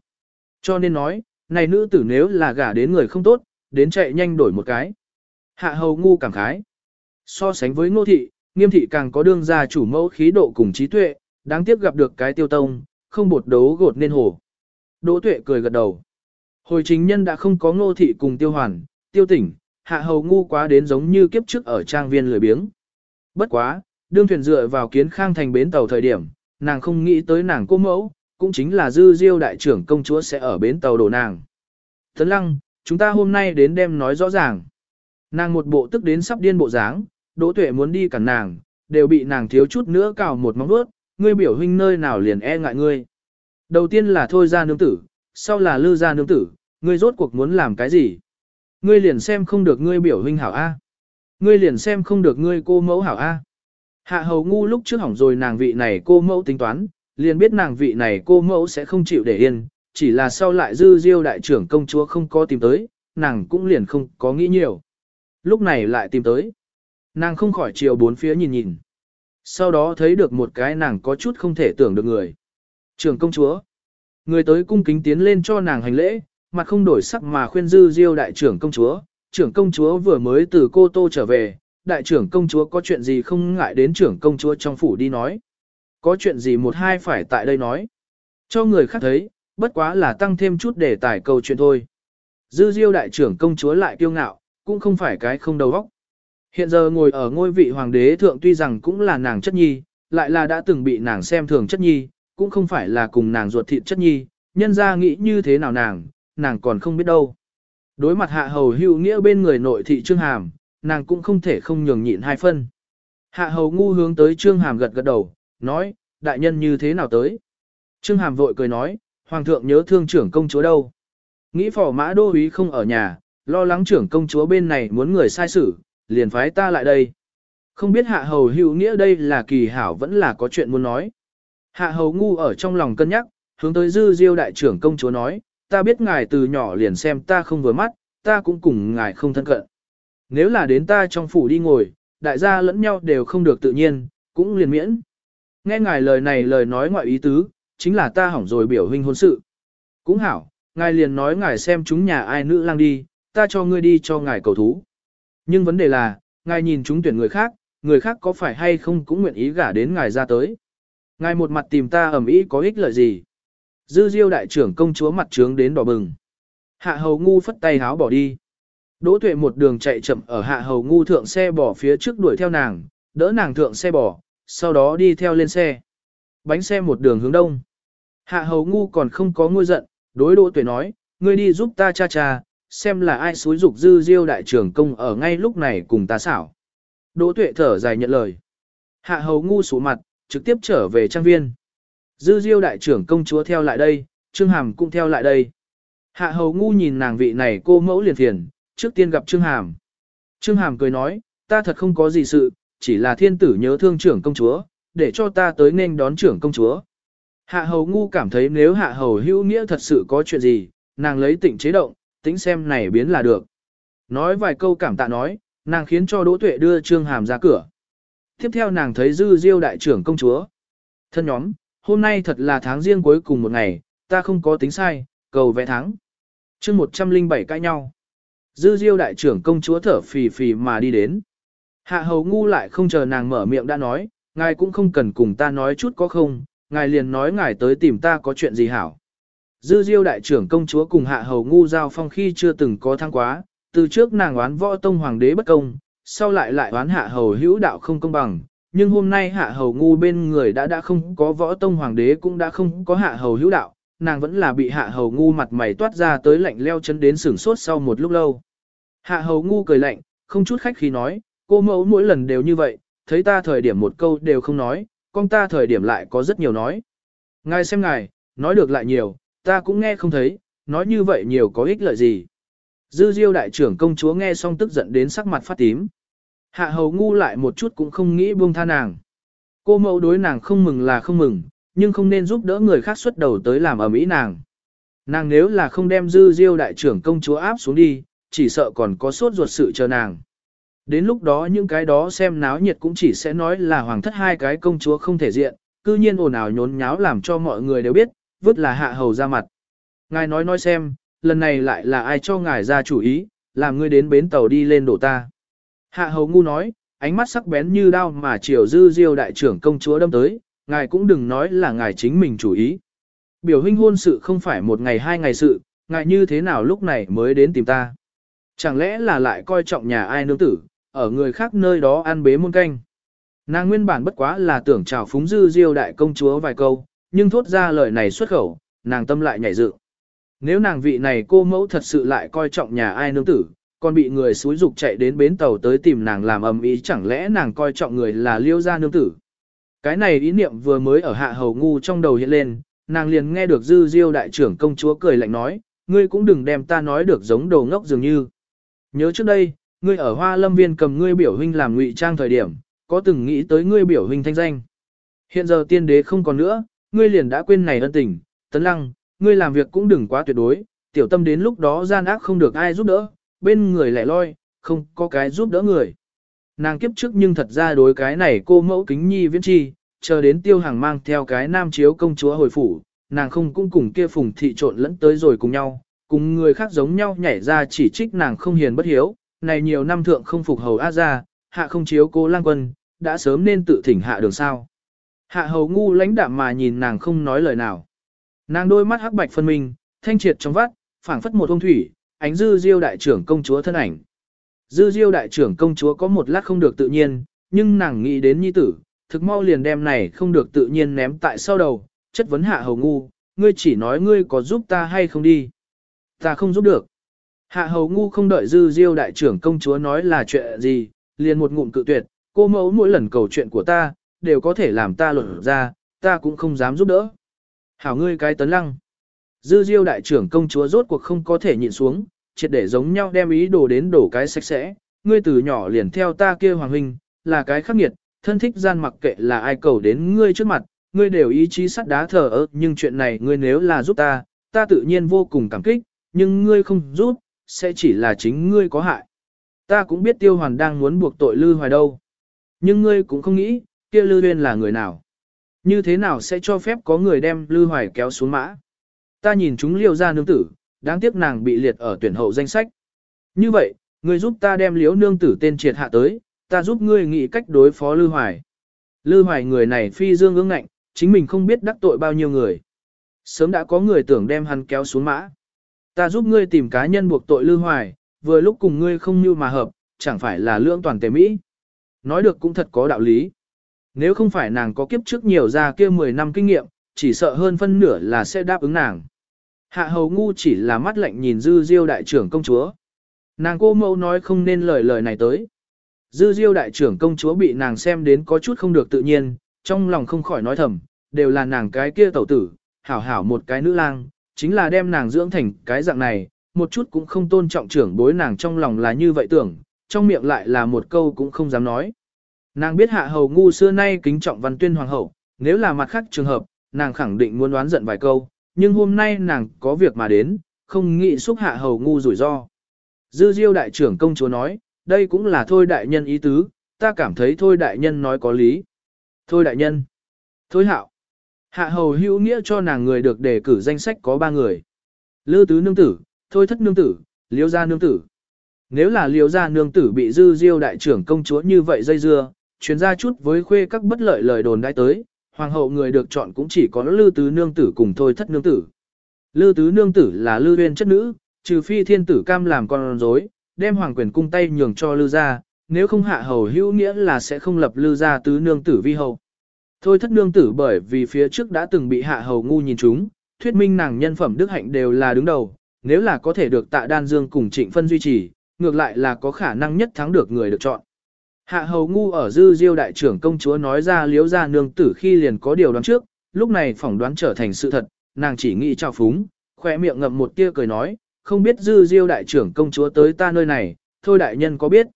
Cho nên nói, này nữ tử nếu là gả đến người không tốt, đến chạy nhanh đổi một cái. Hạ hầu ngu cảm khái. So sánh với ngô thị, nghiêm thị càng có đương gia chủ mẫu khí độ cùng trí tuệ, đáng tiếc gặp được cái tiêu tông, không bột đấu gột nên hồ. Đỗ tuệ cười gật đầu. Hồi chính nhân đã không có ngô thị cùng tiêu hoàn, tiêu tỉnh, hạ hầu ngu quá đến giống như kiếp trước ở trang viên lười biếng. Bất quá, Đương thuyền dựa vào kiến khang thành bến tàu thời điểm, nàng không nghĩ tới nàng cô mẫu, cũng chính là dư diêu đại trưởng công chúa sẽ ở bến tàu đổ nàng. Tấn lăng, chúng ta hôm nay đến đem nói rõ ràng. Nàng một bộ tức đến sắp điên bộ dáng, đỗ tuệ muốn đi cản nàng, đều bị nàng thiếu chút nữa cào một móng vuốt, ngươi biểu huynh nơi nào liền e ngại ngươi. Đầu tiên là thôi ra nương tử, sau là lư ra nương tử, ngươi rốt cuộc muốn làm cái gì? Ngươi liền xem không được ngươi biểu huynh hảo A. Ngươi liền xem không được ngươi cô mẫu hảo A. Hạ hầu ngu lúc trước hỏng rồi nàng vị này cô mẫu tính toán, liền biết nàng vị này cô mẫu sẽ không chịu để yên, chỉ là sau lại dư diêu đại trưởng công chúa không có tìm tới, nàng cũng liền không có nghĩ nhiều. Lúc này lại tìm tới. Nàng không khỏi chiều bốn phía nhìn nhìn. Sau đó thấy được một cái nàng có chút không thể tưởng được người. Trưởng công chúa. Người tới cung kính tiến lên cho nàng hành lễ, mặt không đổi sắc mà khuyên dư diêu đại trưởng công chúa. Trưởng công chúa vừa mới từ cô tô trở về, đại trưởng công chúa có chuyện gì không ngại đến trưởng công chúa trong phủ đi nói. Có chuyện gì một hai phải tại đây nói. Cho người khác thấy, bất quá là tăng thêm chút để tải câu chuyện thôi. Dư diêu đại trưởng công chúa lại kiêu ngạo, cũng không phải cái không đầu óc. Hiện giờ ngồi ở ngôi vị hoàng đế thượng tuy rằng cũng là nàng chất nhi, lại là đã từng bị nàng xem thường chất nhi, cũng không phải là cùng nàng ruột thịt chất nhi, nhân ra nghĩ như thế nào nàng, nàng còn không biết đâu. Đối mặt hạ hầu hữu nghĩa bên người nội thị trương hàm, nàng cũng không thể không nhường nhịn hai phân. Hạ hầu ngu hướng tới trương hàm gật gật đầu, nói, đại nhân như thế nào tới. Trương hàm vội cười nói, hoàng thượng nhớ thương trưởng công chúa đâu. Nghĩ phỏ mã đô úy không ở nhà, lo lắng trưởng công chúa bên này muốn người sai xử, liền phái ta lại đây. Không biết hạ hầu hữu nghĩa đây là kỳ hảo vẫn là có chuyện muốn nói. Hạ hầu ngu ở trong lòng cân nhắc, hướng tới dư diêu đại trưởng công chúa nói, ta biết ngài từ nhỏ liền xem ta không vừa mắt, ta cũng cùng ngài không thân cận. Nếu là đến ta trong phủ đi ngồi, đại gia lẫn nhau đều không được tự nhiên, cũng liền miễn. Nghe ngài lời này lời nói ngoại ý tứ, chính là ta hỏng rồi biểu huynh hôn sự. Cũng hảo, ngài liền nói ngài xem chúng nhà ai nữ lang đi, ta cho ngươi đi cho ngài cầu thú. Nhưng vấn đề là, ngài nhìn chúng tuyển người khác, người khác có phải hay không cũng nguyện ý gả đến ngài ra tới. Ngài một mặt tìm ta ẩm ý có ích lợi gì. Dư diêu đại trưởng công chúa mặt trướng đến đỏ bừng. Hạ hầu ngu phất tay háo bỏ đi. Đỗ tuệ một đường chạy chậm ở hạ hầu ngu thượng xe bỏ phía trước đuổi theo nàng, đỡ nàng thượng xe bỏ, sau đó đi theo lên xe. Bánh xe một đường hướng đông. Hạ hầu ngu còn không có ngôi giận, đối đỗ tuệ nói, ngươi đi giúp ta cha cha, xem là ai xúi dục dư diêu đại trưởng công ở ngay lúc này cùng ta xảo. Đỗ tuệ thở dài nhận lời. Hạ hầu ngu sủ mặt, trực tiếp trở về trang viên. Dư diêu đại trưởng công chúa theo lại đây, Trương Hàm cũng theo lại đây. Hạ hầu ngu nhìn nàng vị này cô mẫu liền thiền, trước tiên gặp Trương Hàm. Trương Hàm cười nói, ta thật không có gì sự, chỉ là thiên tử nhớ thương trưởng công chúa, để cho ta tới nên đón trưởng công chúa. Hạ hầu ngu cảm thấy nếu hạ hầu hữu nghĩa thật sự có chuyện gì, nàng lấy tịnh chế động, tính xem này biến là được. Nói vài câu cảm tạ nói, nàng khiến cho Đỗ Tuệ đưa Trương Hàm ra cửa. Tiếp theo nàng thấy dư diêu đại trưởng công chúa. Thân nhóm, hôm nay thật là tháng riêng cuối cùng một ngày, ta không có tính sai, cầu vẽ tháng. chương 107 cãi nhau. Dư diêu đại trưởng công chúa thở phì phì mà đi đến. Hạ hầu ngu lại không chờ nàng mở miệng đã nói, ngài cũng không cần cùng ta nói chút có không, ngài liền nói ngài tới tìm ta có chuyện gì hảo. Dư diêu đại trưởng công chúa cùng hạ hầu ngu giao phong khi chưa từng có thăng quá, từ trước nàng oán võ tông hoàng đế bất công, sau lại lại oán hạ hầu hữu đạo không công bằng, nhưng hôm nay hạ hầu ngu bên người đã đã không có võ tông hoàng đế cũng đã không có hạ hầu hữu đạo, nàng vẫn là bị hạ hầu ngu mặt mày toát ra tới lạnh leo chân đến sửng sốt sau một lúc lâu. Hạ hầu ngu cười lạnh, không chút khách khí nói, cô mẫu mỗi lần đều như vậy, thấy ta thời điểm một câu đều không nói, con ta thời điểm lại có rất nhiều nói. Ngài xem ngài, nói được lại nhiều, ta cũng nghe không thấy, nói như vậy nhiều có ích lợi gì. Dư diêu đại trưởng công chúa nghe xong tức giận đến sắc mặt phát tím. Hạ hầu ngu lại một chút cũng không nghĩ buông tha nàng. Cô mẫu đối nàng không mừng là không mừng, nhưng không nên giúp đỡ người khác xuất đầu tới làm ở mỹ nàng. Nàng nếu là không đem dư diêu đại trưởng công chúa áp xuống đi, chỉ sợ còn có sốt ruột sự chờ nàng. Đến lúc đó những cái đó xem náo nhiệt cũng chỉ sẽ nói là hoàng thất hai cái công chúa không thể diện, cư nhiên ồn ào nhốn nháo làm cho mọi người đều biết, vứt là hạ hầu ra mặt. Ngài nói nói xem, lần này lại là ai cho ngài ra chủ ý, làm ngươi đến bến tàu đi lên đổ ta. Hạ hầu ngu nói, ánh mắt sắc bén như đao mà chiều dư diêu đại trưởng công chúa đâm tới, ngài cũng đừng nói là ngài chính mình chủ ý. Biểu huynh hôn sự không phải một ngày hai ngày sự, ngài như thế nào lúc này mới đến tìm ta. Chẳng lẽ là lại coi trọng nhà ai nương tử, ở người khác nơi đó ăn bế muôn canh. Nàng nguyên bản bất quá là tưởng chào phúng dư diêu đại công chúa vài câu, nhưng thốt ra lời này xuất khẩu, nàng tâm lại nhảy dựng. Nếu nàng vị này cô mẫu thật sự lại coi trọng nhà ai nương tử, còn bị người xúi dục chạy đến bến tàu tới tìm nàng làm ầm ý chẳng lẽ nàng coi trọng người là liêu gia nương tử. Cái này ý niệm vừa mới ở hạ hầu ngu trong đầu hiện lên, nàng liền nghe được dư diêu đại trưởng công chúa cười lạnh nói, ngươi cũng đừng đem ta nói được giống đồ ngốc dường như. Nhớ trước đây, ngươi ở hoa lâm viên cầm ngươi biểu huynh làm ngụy trang thời điểm, có từng nghĩ tới ngươi biểu huynh thanh danh. Hiện giờ tiên đế không còn nữa, ngươi liền đã quên này ân tình, tấn lăng, ngươi làm việc cũng đừng quá tuyệt đối, tiểu tâm đến lúc đó gian ác không được ai giúp đỡ, bên người lẻ loi, không có cái giúp đỡ người. Nàng kiếp trước nhưng thật ra đối cái này cô mẫu kính nhi viễn chi, chờ đến tiêu hàng mang theo cái nam chiếu công chúa hồi phủ, nàng không cũng cùng kia phùng thị trộn lẫn tới rồi cùng nhau, cùng người khác giống nhau nhảy ra chỉ trích nàng không hiền bất hiếu, này nhiều năm thượng không phục hầu a ra, hạ không chiếu cô lang quân, đã sớm nên tự thỉnh hạ đường sao. Hạ hầu ngu lãnh đạm mà nhìn nàng không nói lời nào. Nàng đôi mắt hắc bạch phân minh, thanh triệt trong vắt, phảng phất một ông thủy, ánh dư diêu đại trưởng công chúa thân ảnh. Dư diêu đại trưởng công chúa có một lát không được tự nhiên, nhưng nàng nghĩ đến nhi tử, thực mau liền đem này không được tự nhiên ném tại sau đầu, chất vấn hạ hầu ngu, ngươi chỉ nói ngươi có giúp ta hay không đi. Ta không giúp được. Hạ hầu ngu không đợi dư diêu đại trưởng công chúa nói là chuyện gì, liền một ngụm cự tuyệt, cô mẫu mỗi lần cầu chuyện của ta, đều có thể làm ta luận ra, ta cũng không dám giúp đỡ. Hảo ngươi cái tấn lăng. Dư diêu đại trưởng công chúa rốt cuộc không có thể nhịn xuống, triệt để giống nhau đem ý đồ đến đổ cái sạch sẽ. Ngươi từ nhỏ liền theo ta kia hoàng huynh, là cái khắc nghiệt, thân thích gian mặc kệ là ai cầu đến ngươi trước mặt, ngươi đều ý chí sắt đá thờ ơ, nhưng chuyện này ngươi nếu là giúp ta, ta tự nhiên vô cùng cảm kích, nhưng ngươi không giúp, sẽ chỉ là chính ngươi có hại. Ta cũng biết tiêu hoàn đang muốn buộc tội lư hoài đâu. Nhưng ngươi cũng không nghĩ, kia lư Uyên là người nào. Như thế nào sẽ cho phép có người đem lư hoài kéo xuống mã. Ta nhìn chúng liêu ra nương tử, đáng tiếc nàng bị liệt ở tuyển hậu danh sách. Như vậy, ngươi giúp ta đem liếu nương tử tên triệt hạ tới, ta giúp ngươi nghĩ cách đối phó lư hoài. Lư hoài người này phi dương ương ngạnh, chính mình không biết đắc tội bao nhiêu người. Sớm đã có người tưởng đem hắn kéo xuống mã. Ta giúp ngươi tìm cá nhân buộc tội lư hoài, vừa lúc cùng ngươi không như mà hợp, chẳng phải là lương toàn tề Mỹ. Nói được cũng thật có đạo lý. Nếu không phải nàng có kiếp trước nhiều ra kia 10 năm kinh nghiệm, chỉ sợ hơn phân nửa là sẽ đáp ứng nàng. Hạ hầu ngu chỉ là mắt lạnh nhìn dư diêu đại trưởng công chúa. Nàng cô mẫu nói không nên lời lời này tới. Dư diêu đại trưởng công chúa bị nàng xem đến có chút không được tự nhiên, trong lòng không khỏi nói thầm, đều là nàng cái kia tẩu tử, hảo hảo một cái nữ lang, chính là đem nàng dưỡng thành cái dạng này, một chút cũng không tôn trọng trưởng bối nàng trong lòng là như vậy tưởng, trong miệng lại là một câu cũng không dám nói. Nàng biết hạ hầu ngu xưa nay kính trọng văn tuyên hoàng hậu, nếu là mặt khác trường hợp, nàng khẳng định muốn đoán giận vài câu, nhưng hôm nay nàng có việc mà đến, không nghĩ xúc hạ hầu ngu rủi ro. Dư diêu đại trưởng công chúa nói, đây cũng là thôi đại nhân ý tứ, ta cảm thấy thôi đại nhân nói có lý. Thôi đại nhân. Thôi hạo. Hạ hầu hữu nghĩa cho nàng người được đề cử danh sách có ba người. Lư tứ nương tử, thôi thất nương tử, liêu gia nương tử. Nếu là liêu gia nương tử bị dư diêu đại trưởng công chúa như vậy dây dưa, truyền ra chút với khuê các bất lợi lời đồn đãi tới, hoàng hậu người được chọn cũng chỉ có lư tứ nương tử cùng thôi thất nương tử. Lư tứ nương tử là lư uyên chất nữ, trừ phi thiên tử cam làm con rối, đem hoàng quyền cung tay nhường cho lư gia, nếu không hạ hầu hữu nghĩa là sẽ không lập lư gia tứ nương tử vi hậu. Thôi thất nương tử bởi vì phía trước đã từng bị hạ hầu ngu nhìn chúng, thuyết minh nàng nhân phẩm đức hạnh đều là đứng đầu, nếu là có thể được tạ đan dương cùng trịnh phân duy trì, ngược lại là có khả năng nhất thắng được người được chọn. Hạ hầu ngu ở dư diêu đại trưởng công chúa nói ra liếu ra nương tử khi liền có điều đoán trước, lúc này phỏng đoán trở thành sự thật, nàng chỉ nghĩ trào phúng, khỏe miệng ngậm một tia cười nói, không biết dư diêu đại trưởng công chúa tới ta nơi này, thôi đại nhân có biết.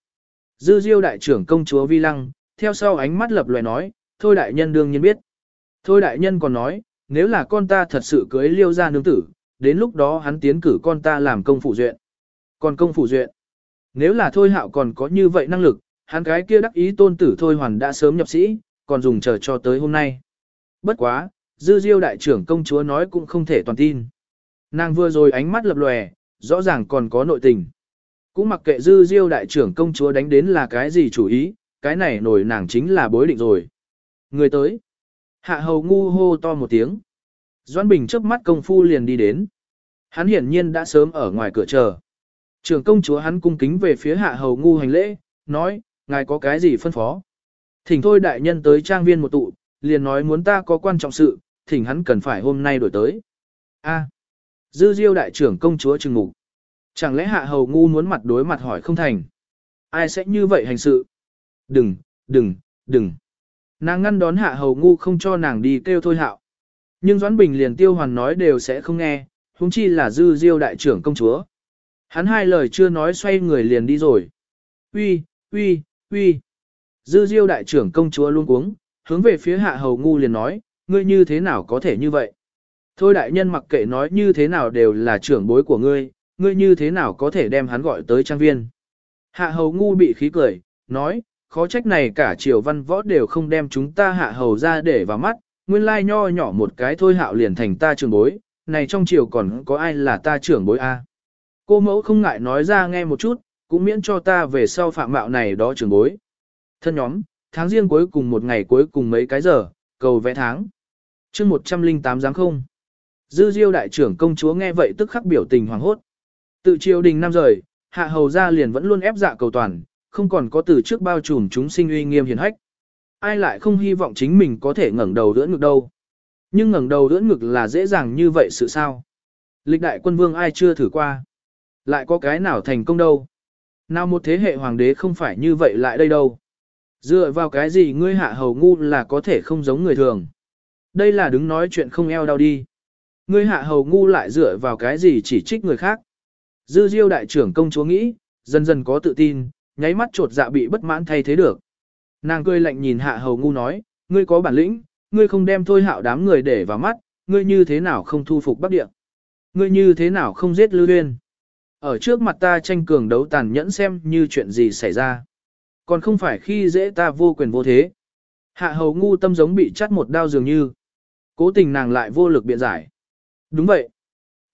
Dư diêu đại trưởng công chúa vi lăng, theo sau ánh mắt lập loè nói, thôi đại nhân đương nhiên biết. Thôi đại nhân còn nói, nếu là con ta thật sự cưới liêu ra nương tử, đến lúc đó hắn tiến cử con ta làm công phủ duyện. Còn công phủ duyện, nếu là thôi hạo còn có như vậy năng lực, hắn cái kia đắc ý tôn tử thôi hoàn đã sớm nhập sĩ, còn dùng chờ cho tới hôm nay. Bất quá, dư diêu đại trưởng công chúa nói cũng không thể toàn tin. Nàng vừa rồi ánh mắt lập lòe, rõ ràng còn có nội tình. Cũng mặc kệ dư diêu đại trưởng công chúa đánh đến là cái gì chủ ý, cái này nổi nàng chính là bối định rồi. Người tới. Hạ hầu ngu hô to một tiếng. Doãn Bình chớp mắt công phu liền đi đến. Hắn hiển nhiên đã sớm ở ngoài cửa chờ. Trưởng công chúa hắn cung kính về phía hạ hầu ngu hành lễ, nói, ngài có cái gì phân phó. Thỉnh thôi đại nhân tới trang viên một tụ, liền nói muốn ta có quan trọng sự, thỉnh hắn cần phải hôm nay đổi tới. A. Dư diêu đại trưởng công chúa trừng mục. Chẳng lẽ hạ hầu ngu muốn mặt đối mặt hỏi không thành. Ai sẽ như vậy hành sự? Đừng, đừng, đừng. Nàng ngăn đón hạ hầu ngu không cho nàng đi kêu thôi hạo. Nhưng Doãn Bình liền tiêu hoàn nói đều sẽ không nghe, huống chi là dư diêu đại trưởng công chúa. Hắn hai lời chưa nói xoay người liền đi rồi. Uy, uy, uy. Dư diêu đại trưởng công chúa luôn cuống, hướng về phía hạ hầu ngu liền nói, ngươi như thế nào có thể như vậy? Thôi đại nhân mặc kệ nói như thế nào đều là trưởng bối của ngươi, ngươi như thế nào có thể đem hắn gọi tới trang viên? Hạ hầu ngu bị khí cười, nói, khó trách này cả triều văn võ đều không đem chúng ta hạ hầu ra để vào mắt, nguyên lai nho nhỏ một cái thôi hạo liền thành ta trưởng bối, này trong triều còn có ai là ta trưởng bối a? Cô mẫu không ngại nói ra nghe một chút, cũng miễn cho ta về sau phạm mạo này đó trường bối. Thân nhóm, tháng riêng cuối cùng một ngày cuối cùng mấy cái giờ, cầu vẽ tháng. chương 108 giáng không. Dư diêu đại trưởng công chúa nghe vậy tức khắc biểu tình hoàng hốt. Tự triều đình năm rời, hạ hầu ra liền vẫn luôn ép dạ cầu toàn, không còn có từ trước bao trùm chúng sinh uy nghiêm hiền hách. Ai lại không hy vọng chính mình có thể ngẩng đầu đỡ ngực đâu. Nhưng ngẩng đầu đỡ ngực là dễ dàng như vậy sự sao? Lịch đại quân vương ai chưa thử qua? Lại có cái nào thành công đâu? Nào một thế hệ hoàng đế không phải như vậy lại đây đâu? Dựa vào cái gì ngươi hạ hầu ngu là có thể không giống người thường? Đây là đứng nói chuyện không eo đau đi. Ngươi hạ hầu ngu lại dựa vào cái gì chỉ trích người khác? Dư diêu đại trưởng công chúa nghĩ, dần dần có tự tin, nháy mắt trột dạ bị bất mãn thay thế được. Nàng cười lạnh nhìn hạ hầu ngu nói, ngươi có bản lĩnh, ngươi không đem thôi hạo đám người để vào mắt, ngươi như thế nào không thu phục bắc địa? Ngươi như thế nào không giết lưu huyên? Ở trước mặt ta tranh cường đấu tàn nhẫn xem như chuyện gì xảy ra. Còn không phải khi dễ ta vô quyền vô thế. Hạ hầu ngu tâm giống bị chắt một đao dường như. Cố tình nàng lại vô lực biện giải. Đúng vậy.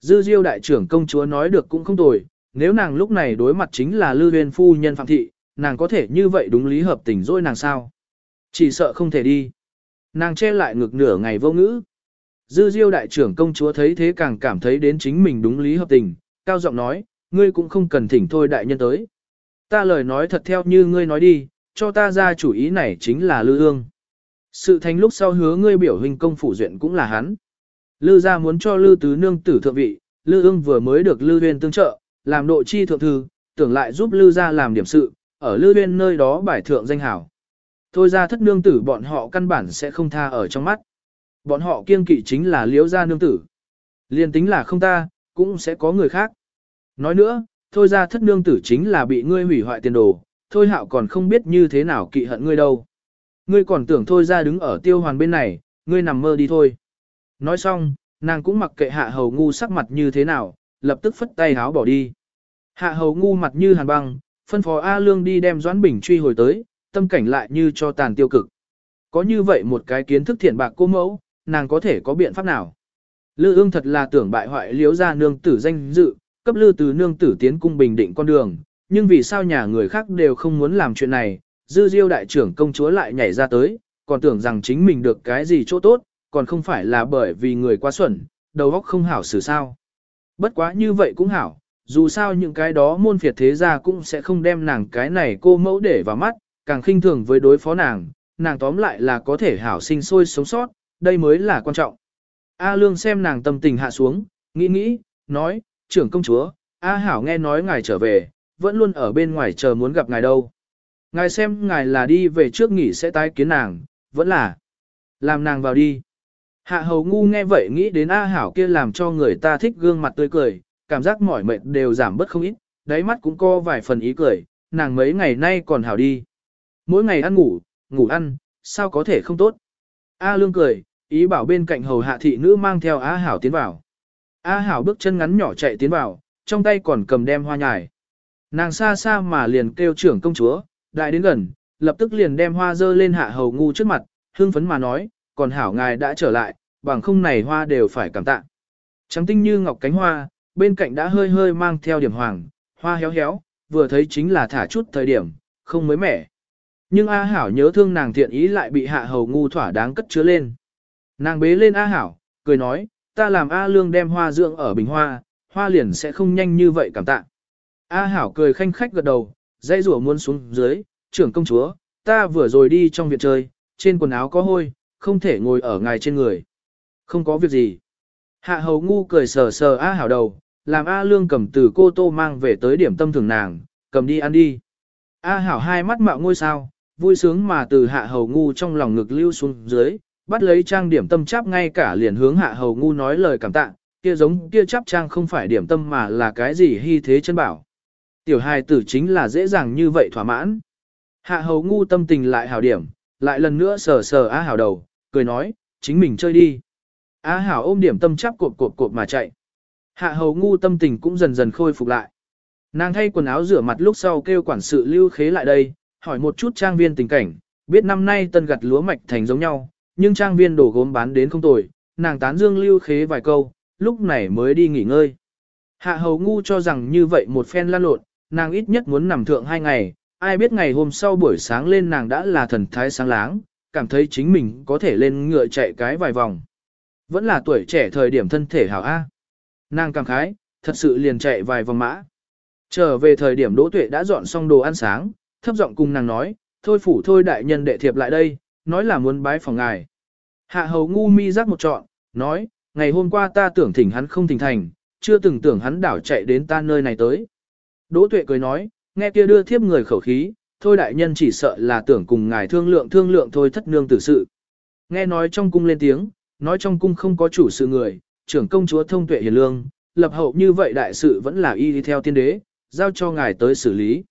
Dư diêu đại trưởng công chúa nói được cũng không tồi, nếu nàng lúc này đối mặt chính là Lư Huyên phu nhân Phạm Thị, nàng có thể như vậy đúng lý hợp tình dối nàng sao? Chỉ sợ không thể đi. Nàng che lại ngực nửa ngày vô ngữ. Dư diêu đại trưởng công chúa thấy thế càng cảm thấy đến chính mình đúng lý hợp tình, cao giọng nói, ngươi cũng không cần thỉnh thôi đại nhân tới. Ta lời nói thật theo như ngươi nói đi, cho ta ra chủ ý này chính là Lư Ương. Sự thành lúc sau hứa ngươi biểu hình công phủ duyện cũng là hắn. Lư gia muốn cho Lư tứ nương tử thượng vị, Lư ương vừa mới được Lư huyên tương trợ, làm độ chi thượng thư, tưởng lại giúp Lư gia làm điểm sự, ở Lư huyên nơi đó bài thượng danh hảo. Thôi ra thất nương tử bọn họ căn bản sẽ không tha ở trong mắt. Bọn họ kiêng kỵ chính là liễu gia nương tử. Liên tính là không ta, cũng sẽ có người khác. Nói nữa, thôi ra thất nương tử chính là bị ngươi hủy hoại tiền đồ, thôi hạo còn không biết như thế nào kỵ hận ngươi đâu. Ngươi còn tưởng thôi ra đứng ở tiêu hoàn bên này, ngươi nằm mơ đi thôi. Nói xong, nàng cũng mặc kệ hạ hầu ngu sắc mặt như thế nào, lập tức phất tay háo bỏ đi. Hạ hầu ngu mặt như hàn băng, phân phó A Lương đi đem Doãn Bình truy hồi tới, tâm cảnh lại như cho tàn tiêu cực. Có như vậy một cái kiến thức thiện bạc cô mẫu, nàng có thể có biện pháp nào? Lư ương thật là tưởng bại hoại liếu ra nương tử danh dự, cấp lư từ nương tử tiến cung bình định con đường, nhưng vì sao nhà người khác đều không muốn làm chuyện này, dư diêu đại trưởng công chúa lại nhảy ra tới, còn tưởng rằng chính mình được cái gì chỗ tốt, còn không phải là bởi vì người quá xuẩn, đầu óc không hảo xử sao. Bất quá như vậy cũng hảo, dù sao những cái đó môn phiệt thế gia cũng sẽ không đem nàng cái này cô mẫu để vào mắt, càng khinh thường với đối phó nàng, nàng tóm lại là có thể hảo sinh sôi sống sót, đây mới là quan trọng. A Lương xem nàng tâm tình hạ xuống, nghĩ nghĩ, nói, trưởng công chúa, A Hảo nghe nói ngài trở về, vẫn luôn ở bên ngoài chờ muốn gặp ngài đâu. Ngài xem ngài là đi về trước nghỉ sẽ tái kiến nàng, vẫn là làm nàng vào đi. Hạ hầu ngu nghe vậy nghĩ đến A Hảo kia làm cho người ta thích gương mặt tươi cười, cảm giác mỏi mệt đều giảm bớt không ít, đáy mắt cũng có vài phần ý cười, nàng mấy ngày nay còn hảo đi. Mỗi ngày ăn ngủ, ngủ ăn, sao có thể không tốt. A Lương cười, ý bảo bên cạnh hầu hạ thị nữ mang theo A Hảo tiến vào. A Hảo bước chân ngắn nhỏ chạy tiến vào, trong tay còn cầm đem hoa nhài. Nàng xa xa mà liền kêu trưởng công chúa, đại đến gần, lập tức liền đem hoa dơ lên hạ hầu ngu trước mặt, hương phấn mà nói, còn hảo ngài đã trở lại, bằng không này hoa đều phải cảm tạ. Trắng tinh như ngọc cánh hoa, bên cạnh đã hơi hơi mang theo điểm hoàng, hoa héo héo, vừa thấy chính là thả chút thời điểm, không mới mẻ. Nhưng A Hảo nhớ thương nàng thiện ý lại bị hạ hầu ngu thỏa đáng cất chứa lên. Nàng bế lên A Hảo, cười nói, ta làm A Lương đem hoa dưỡng ở bình hoa, hoa liền sẽ không nhanh như vậy cảm tạ. A Hảo cười khanh khách gật đầu, dây rủa muôn xuống dưới, trưởng công chúa, ta vừa rồi đi trong viện chơi, trên quần áo có hôi, không thể ngồi ở ngài trên người. Không có việc gì. Hạ hầu ngu cười sờ sờ A hảo đầu, làm A lương cầm từ cô tô mang về tới điểm tâm thường nàng, cầm đi ăn đi. A hảo hai mắt mạo ngôi sao, vui sướng mà từ hạ hầu ngu trong lòng ngực lưu xuống dưới, bắt lấy trang điểm tâm chắp ngay cả liền hướng hạ hầu ngu nói lời cảm tạ, kia giống kia chắp trang không phải điểm tâm mà là cái gì hy thế chân bảo. Tiểu hài tử chính là dễ dàng như vậy thỏa mãn. Hạ hầu ngu tâm tình lại hảo điểm, lại lần nữa sờ sờ A hảo đầu, cười nói, chính mình chơi đi. A hảo ôm điểm tâm chắp cộp cộp cộp mà chạy. Hạ hầu ngu tâm tình cũng dần dần khôi phục lại. Nàng thay quần áo rửa mặt lúc sau kêu quản sự lưu khế lại đây, hỏi một chút trang viên tình cảnh, biết năm nay tân gặt lúa mạch thành giống nhau, nhưng trang viên đồ gốm bán đến không tồi, nàng tán dương lưu khế vài câu, lúc này mới đi nghỉ ngơi. Hạ hầu ngu cho rằng như vậy một phen lan lộn, nàng ít nhất muốn nằm thượng hai ngày, ai biết ngày hôm sau buổi sáng lên nàng đã là thần thái sáng láng, cảm thấy chính mình có thể lên ngựa chạy cái vài vòng. Vẫn là tuổi trẻ thời điểm thân thể hảo A. Nàng cảm khái, thật sự liền chạy vài vòng mã. Trở về thời điểm Đỗ Tuệ đã dọn xong đồ ăn sáng, thấp giọng cùng nàng nói, thôi phủ thôi đại nhân đệ thiệp lại đây, nói là muốn bái phòng ngài. Hạ hầu ngu mi rắc một trọn, nói, ngày hôm qua ta tưởng thỉnh hắn không thỉnh thành, chưa từng tưởng hắn đảo chạy đến ta nơi này tới. Đỗ Tuệ cười nói, nghe kia đưa thiếp người khẩu khí, thôi đại nhân chỉ sợ là tưởng cùng ngài thương lượng thương lượng thôi thất nương tử sự. Nghe nói trong cung lên tiếng, nói trong cung không có chủ sự người, trưởng công chúa thông tuệ hiền lương, lập hậu như vậy đại sự vẫn là y đi theo tiên đế, giao cho ngài tới xử lý.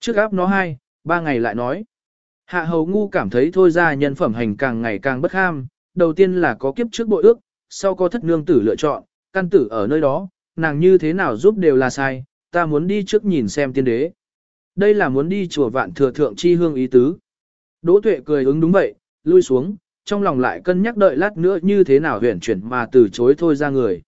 Trước áp nó hai, ba ngày lại nói. Hạ hầu ngu cảm thấy thôi ra nhân phẩm hành càng ngày càng bất ham, đầu tiên là có kiếp trước bội ước, sau có thất nương tử lựa chọn, căn tử ở nơi đó, nàng như thế nào giúp đều là sai, ta muốn đi trước nhìn xem tiên đế. Đây là muốn đi chùa vạn thừa thượng chi hương ý tứ. Đỗ tuệ cười ứng đúng vậy, lui xuống, trong lòng lại cân nhắc đợi lát nữa như thế nào huyển chuyển mà từ chối thôi ra người.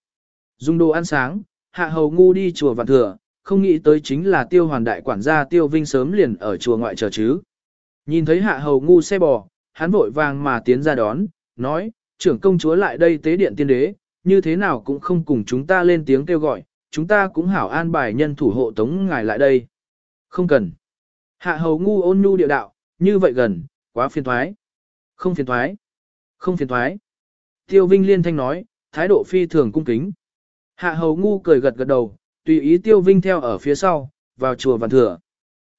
Dùng đồ ăn sáng, hạ hầu ngu đi chùa vạn thừa, không nghĩ tới chính là tiêu hoàn đại quản gia tiêu vinh sớm liền ở chùa ngoại chờ chứ. Nhìn thấy hạ hầu ngu xe bò, hắn vội vàng mà tiến ra đón, nói, trưởng công chúa lại đây tế điện tiên đế, như thế nào cũng không cùng chúng ta lên tiếng kêu gọi, chúng ta cũng hảo an bài nhân thủ hộ tống ngài lại đây. Không cần. Hạ hầu ngu ôn nhu địa đạo, như vậy gần, quá phiền thoái. Không phiền thoái. Không phiền thoái. Tiêu Vinh liên thanh nói, thái độ phi thường cung kính. Hạ hầu ngu cười gật gật đầu, tùy ý Tiêu Vinh theo ở phía sau, vào chùa vạn Thừa.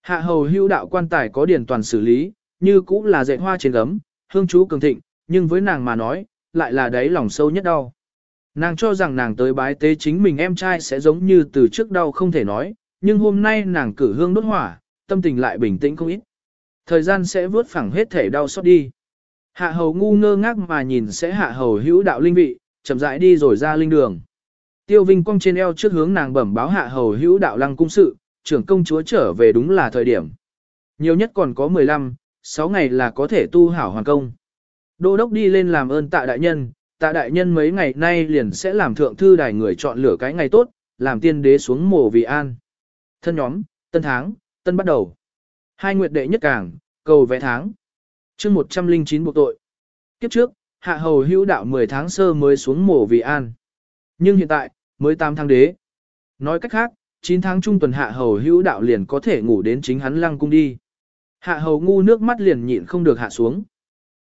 Hạ hầu hưu đạo quan tài có điển toàn xử lý, như cũng là dạy hoa trên gấm, hương chú cường thịnh, nhưng với nàng mà nói, lại là đáy lòng sâu nhất đau. Nàng cho rằng nàng tới bái tế chính mình em trai sẽ giống như từ trước đau không thể nói, nhưng hôm nay nàng cử hương đốt hỏa, tâm tình lại bình tĩnh không ít. Thời gian sẽ vớt phẳng hết thể đau xót đi. Hạ hầu ngu ngơ ngác mà nhìn sẽ hạ hầu hữu đạo linh vị, chậm rãi đi rồi ra linh đường. Tiêu Vinh cong trên eo trước hướng nàng bẩm báo hạ hầu hữu đạo lăng cung sự, trưởng công chúa trở về đúng là thời điểm. Nhiều nhất còn có 15, 6 ngày là có thể tu hảo hoàn công. Đô đốc đi lên làm ơn tạ đại nhân, tạ đại nhân mấy ngày nay liền sẽ làm thượng thư đài người chọn lựa cái ngày tốt, làm tiên đế xuống mồ vì an. Thân nhóm, tân tháng, tân bắt đầu. Hai nguyệt đệ nhất cảng, cầu vẽ tháng. chương 109 buộc tội. Kiếp trước, hạ hầu hữu đạo 10 tháng sơ mới xuống mồ vì an. Nhưng hiện tại, mới 8 tháng đế. Nói cách khác, 9 tháng trung tuần hạ hầu hữu đạo liền có thể ngủ đến chính hắn lăng cung đi. Hạ hầu ngu nước mắt liền nhịn không được hạ xuống.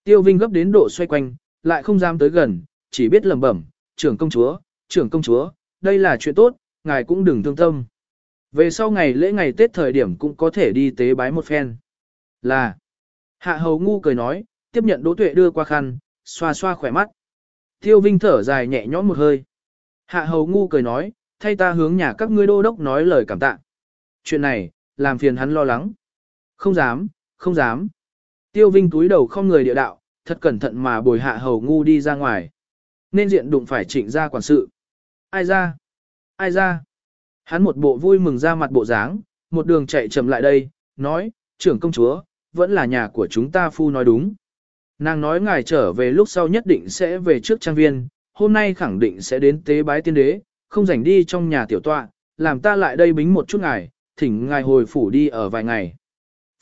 Tiêu Vinh gấp đến độ xoay quanh, lại không dám tới gần, chỉ biết lẩm bẩm, trưởng công chúa, trưởng công chúa, đây là chuyện tốt, ngài cũng đừng thương tâm. Về sau ngày lễ ngày Tết thời điểm cũng có thể đi tế bái một phen. Là, hạ hầu ngu cười nói, tiếp nhận đỗ tuệ đưa qua khăn, xoa xoa khỏe mắt. Tiêu Vinh thở dài nhẹ nhõm một hơi. Hạ hầu ngu cười nói, thay ta hướng nhà các ngươi đô đốc nói lời cảm tạ. Chuyện này, làm phiền hắn lo lắng. Không dám, không dám. Tiêu Vinh túi đầu không người địa đạo, thật cẩn thận mà bồi hạ hầu ngu đi ra ngoài. Nên diện đụng phải trịnh ra quản sự. Ai ra? Ai ra? Hắn một bộ vui mừng ra mặt bộ dáng, một đường chạy chậm lại đây, nói, trưởng công chúa, vẫn là nhà của chúng ta phu nói đúng. Nàng nói ngài trở về lúc sau nhất định sẽ về trước trang viên, hôm nay khẳng định sẽ đến tế bái tiên đế, không rảnh đi trong nhà tiểu tọa, làm ta lại đây bính một chút ngài, thỉnh ngài hồi phủ đi ở vài ngày.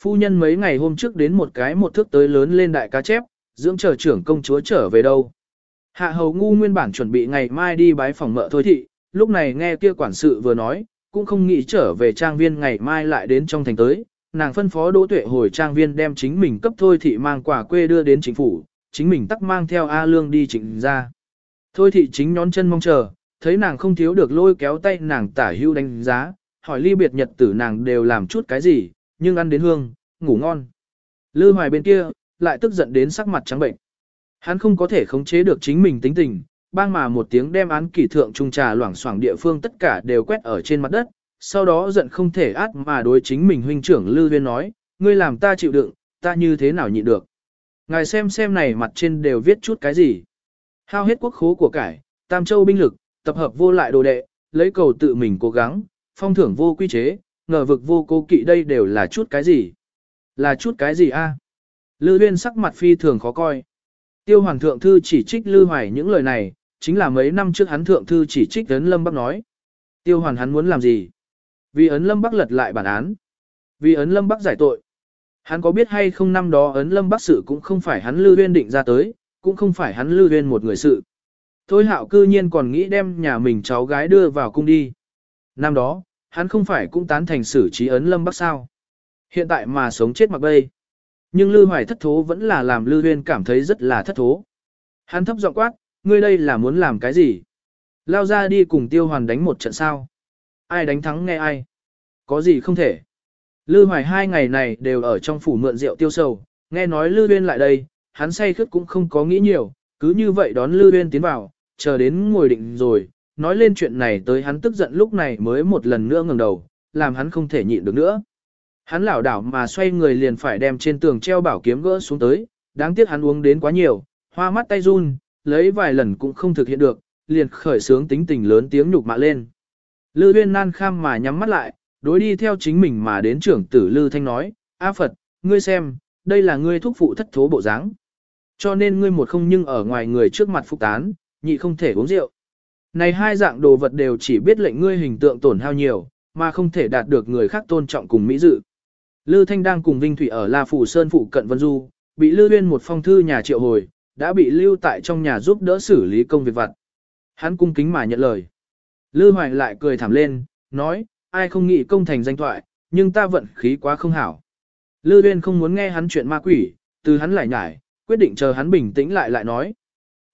Phu nhân mấy ngày hôm trước đến một cái một thước tới lớn lên đại cá chép, dưỡng chờ trưởng công chúa trở về đâu. Hạ hầu ngu nguyên bản chuẩn bị ngày mai đi bái phòng mợ thôi thị, lúc này nghe kia quản sự vừa nói, cũng không nghĩ trở về trang viên ngày mai lại đến trong thành tới, nàng phân phó Đỗ Tuệ hồi trang viên đem chính mình cấp thôi thị mang quà quê đưa đến chính phủ, chính mình tắc mang theo A Lương đi trịnh ra. Thôi thị chính nhón chân mong chờ, thấy nàng không thiếu được lôi kéo tay nàng tả hưu đánh giá, hỏi ly biệt nhật tử nàng đều làm chút cái gì, nhưng ăn đến hương, ngủ ngon. Lư hoài bên kia, lại tức giận đến sắc mặt trắng bệnh. Hắn không có thể khống chế được chính mình tính tình, bang mà một tiếng đem án kỷ thượng trung trà loảng xoảng địa phương tất cả đều quét ở trên mặt đất, sau đó giận không thể át mà đối chính mình huynh trưởng Lư Viên nói, ngươi làm ta chịu đựng, ta như thế nào nhịn được. Ngài xem xem này mặt trên đều viết chút cái gì. Hao hết quốc khố của cải, Tam Châu binh lực, tập hợp vô lại đồ đệ, lấy cầu tự mình cố gắng, phong thưởng vô quy chế, ngờ vực vô cố kỵ đây đều là chút cái gì. Là chút cái gì a? Lư Viên sắc mặt phi thường khó coi. Tiêu Hoàng Thượng Thư chỉ trích Lư Hoài những lời này, chính là mấy năm trước hắn Thượng Thư chỉ trích Ấn Lâm Bắc nói. Tiêu Hoàn hắn muốn làm gì? Vì Ấn Lâm Bắc lật lại bản án. Vì Ấn Lâm Bắc giải tội. Hắn có biết hay không năm đó Ấn Lâm Bắc sự cũng không phải hắn Lư Viên định ra tới, cũng không phải hắn Lư Viên một người sự. Thôi hạo cư nhiên còn nghĩ đem nhà mình cháu gái đưa vào cung đi. Năm đó, hắn không phải cũng tán thành xử trí Ấn Lâm Bắc sao. Hiện tại mà sống chết mặc bay. Nhưng Lư Hoài thất thố vẫn là làm Lư Huyên cảm thấy rất là thất thố. Hắn thấp giọng quát, ngươi đây là muốn làm cái gì? Lao ra đi cùng tiêu hoàn đánh một trận sao? Ai đánh thắng nghe ai? Có gì không thể? Lư Hoài hai ngày này đều ở trong phủ mượn rượu tiêu sầu, nghe nói Lư Huyên lại đây, hắn say khướt cũng không có nghĩ nhiều, cứ như vậy đón Lư Huyên tiến vào, chờ đến ngồi định rồi, nói lên chuyện này tới hắn tức giận lúc này mới một lần nữa ngẩng đầu, làm hắn không thể nhịn được nữa. Hắn lảo đảo mà xoay người liền phải đem trên tường treo bảo kiếm gỡ xuống tới, đáng tiếc hắn uống đến quá nhiều, hoa mắt tay run, lấy vài lần cũng không thực hiện được, liền khởi sướng tính tình lớn tiếng nhục mạ lên. Lư uyên nan kham mà nhắm mắt lại, đối đi theo chính mình mà đến trưởng tử Lư Thanh nói, A Phật, ngươi xem, đây là ngươi thúc phụ thất thố bộ dáng. Cho nên ngươi một không nhưng ở ngoài người trước mặt phục tán, nhị không thể uống rượu. Này hai dạng đồ vật đều chỉ biết lệnh ngươi hình tượng tổn hao nhiều, mà không thể đạt được người khác tôn trọng cùng mỹ dự. Lư Thanh đang cùng Vinh Thủy ở La Phủ Sơn phụ cận Vân Du, bị Lư Uyên một phong thư nhà triệu hồi, đã bị lưu tại trong nhà giúp đỡ xử lý công việc vặt. Hắn cung kính mà nhận lời. Lư Hoài lại cười thảm lên, nói, ai không nghĩ công thành danh thoại, nhưng ta vận khí quá không hảo. Lư Uyên không muốn nghe hắn chuyện ma quỷ, từ hắn lại nhải, quyết định chờ hắn bình tĩnh lại lại nói.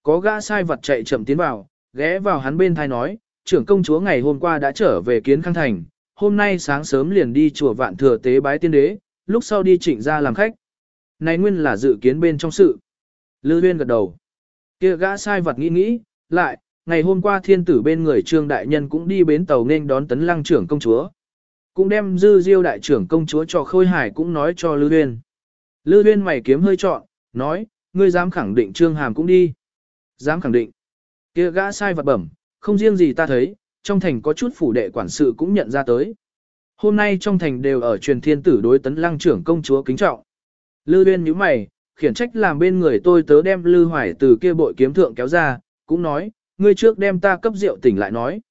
Có gã sai vật chạy chậm tiến vào, ghé vào hắn bên thai nói, trưởng công chúa ngày hôm qua đã trở về kiến khang thành, hôm nay sáng sớm liền đi chùa vạn thừa tế bái tiên đế, lúc sau đi trịnh ra làm khách. Này nguyên là dự kiến bên trong sự. Lư Huyên gật đầu. Kia gã sai vật nghĩ nghĩ, lại, ngày hôm qua thiên tử bên người trương đại nhân cũng đi bến tàu nên đón tấn lăng trưởng công chúa. Cũng đem dư diêu đại trưởng công chúa cho khôi hải cũng nói cho Lư Huyên. Lư Huyên mày kiếm hơi trọn, nói, ngươi dám khẳng định trương hàm cũng đi. Dám khẳng định. Kia gã sai vật bẩm, không riêng gì ta thấy, trong thành có chút phủ đệ quản sự cũng nhận ra tới. Hôm nay trong thành đều ở truyền thiên tử đối tấn lăng trưởng công chúa kính trọng. Lư Uyên nhíu mày, khiển trách làm bên người tôi tớ đem Lư Hoài từ kia bội kiếm thượng kéo ra, cũng nói, ngươi trước đem ta cấp rượu tỉnh lại nói.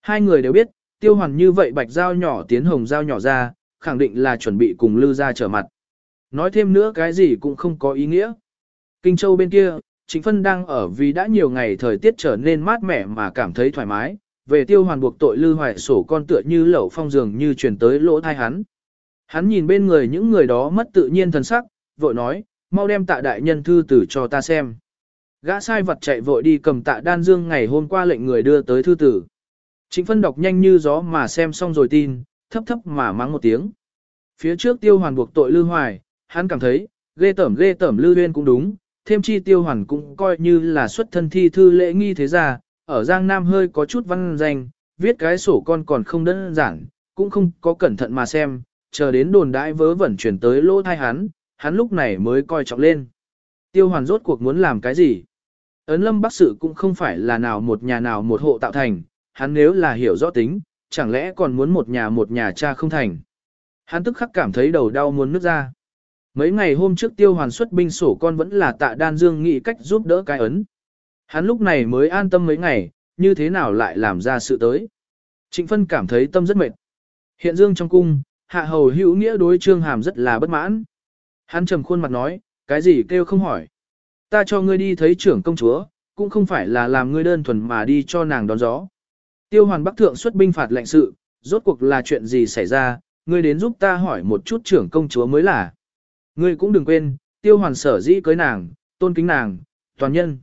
Hai người đều biết, tiêu hoàn như vậy bạch dao nhỏ tiến hồng dao nhỏ ra, khẳng định là chuẩn bị cùng Lư ra trở mặt. Nói thêm nữa cái gì cũng không có ý nghĩa. Kinh Châu bên kia, Chính Phân đang ở vì đã nhiều ngày thời tiết trở nên mát mẻ mà cảm thấy thoải mái, về tiêu hoàn buộc tội lư hoài sổ con tựa như lẩu phong dường như truyền tới lỗ thai hắn. Hắn nhìn bên người những người đó mất tự nhiên thần sắc, vội nói, mau đem tạ đại nhân thư tử cho ta xem. Gã sai vật chạy vội đi cầm tạ đan dương ngày hôm qua lệnh người đưa tới thư tử. Trịnh phân đọc nhanh như gió mà xem xong rồi tin, thấp thấp mà mắng một tiếng. Phía trước tiêu hoàn buộc tội lư hoài, hắn cảm thấy, ghê tẩm ghê tẩm lư huyên cũng đúng, thêm chi tiêu hoàn cũng coi như là xuất thân thi thư lễ nghi thế gia, ở Giang Nam hơi có chút văn danh, viết cái sổ con còn không đơn giản, cũng không có cẩn thận mà xem, chờ đến đồn đãi vớ vẩn chuyển tới lỗ thai hắn, hắn lúc này mới coi trọng lên. Tiêu hoàn rốt cuộc muốn làm cái gì? Ấn lâm bắc sự cũng không phải là nào một nhà nào một hộ tạo thành, hắn nếu là hiểu rõ tính, chẳng lẽ còn muốn một nhà một nhà cha không thành. Hắn tức khắc cảm thấy đầu đau muốn nứt ra. Mấy ngày hôm trước tiêu hoàn xuất binh sổ con vẫn là tạ đan dương nghĩ cách giúp đỡ cái ấn. Hắn lúc này mới an tâm mấy ngày, như thế nào lại làm ra sự tới. Trịnh Phân cảm thấy tâm rất mệt. Hiện dương trong cung, hạ hầu hữu nghĩa đối trương hàm rất là bất mãn. Hắn trầm khuôn mặt nói, cái gì kêu không hỏi. Ta cho ngươi đi thấy trưởng công chúa, cũng không phải là làm ngươi đơn thuần mà đi cho nàng đón gió. Tiêu hoàn bắc thượng xuất binh phạt lệnh sự, rốt cuộc là chuyện gì xảy ra, ngươi đến giúp ta hỏi một chút trưởng công chúa mới là. Ngươi cũng đừng quên, tiêu hoàn sở dĩ cưới nàng, tôn kính nàng, toàn nhân.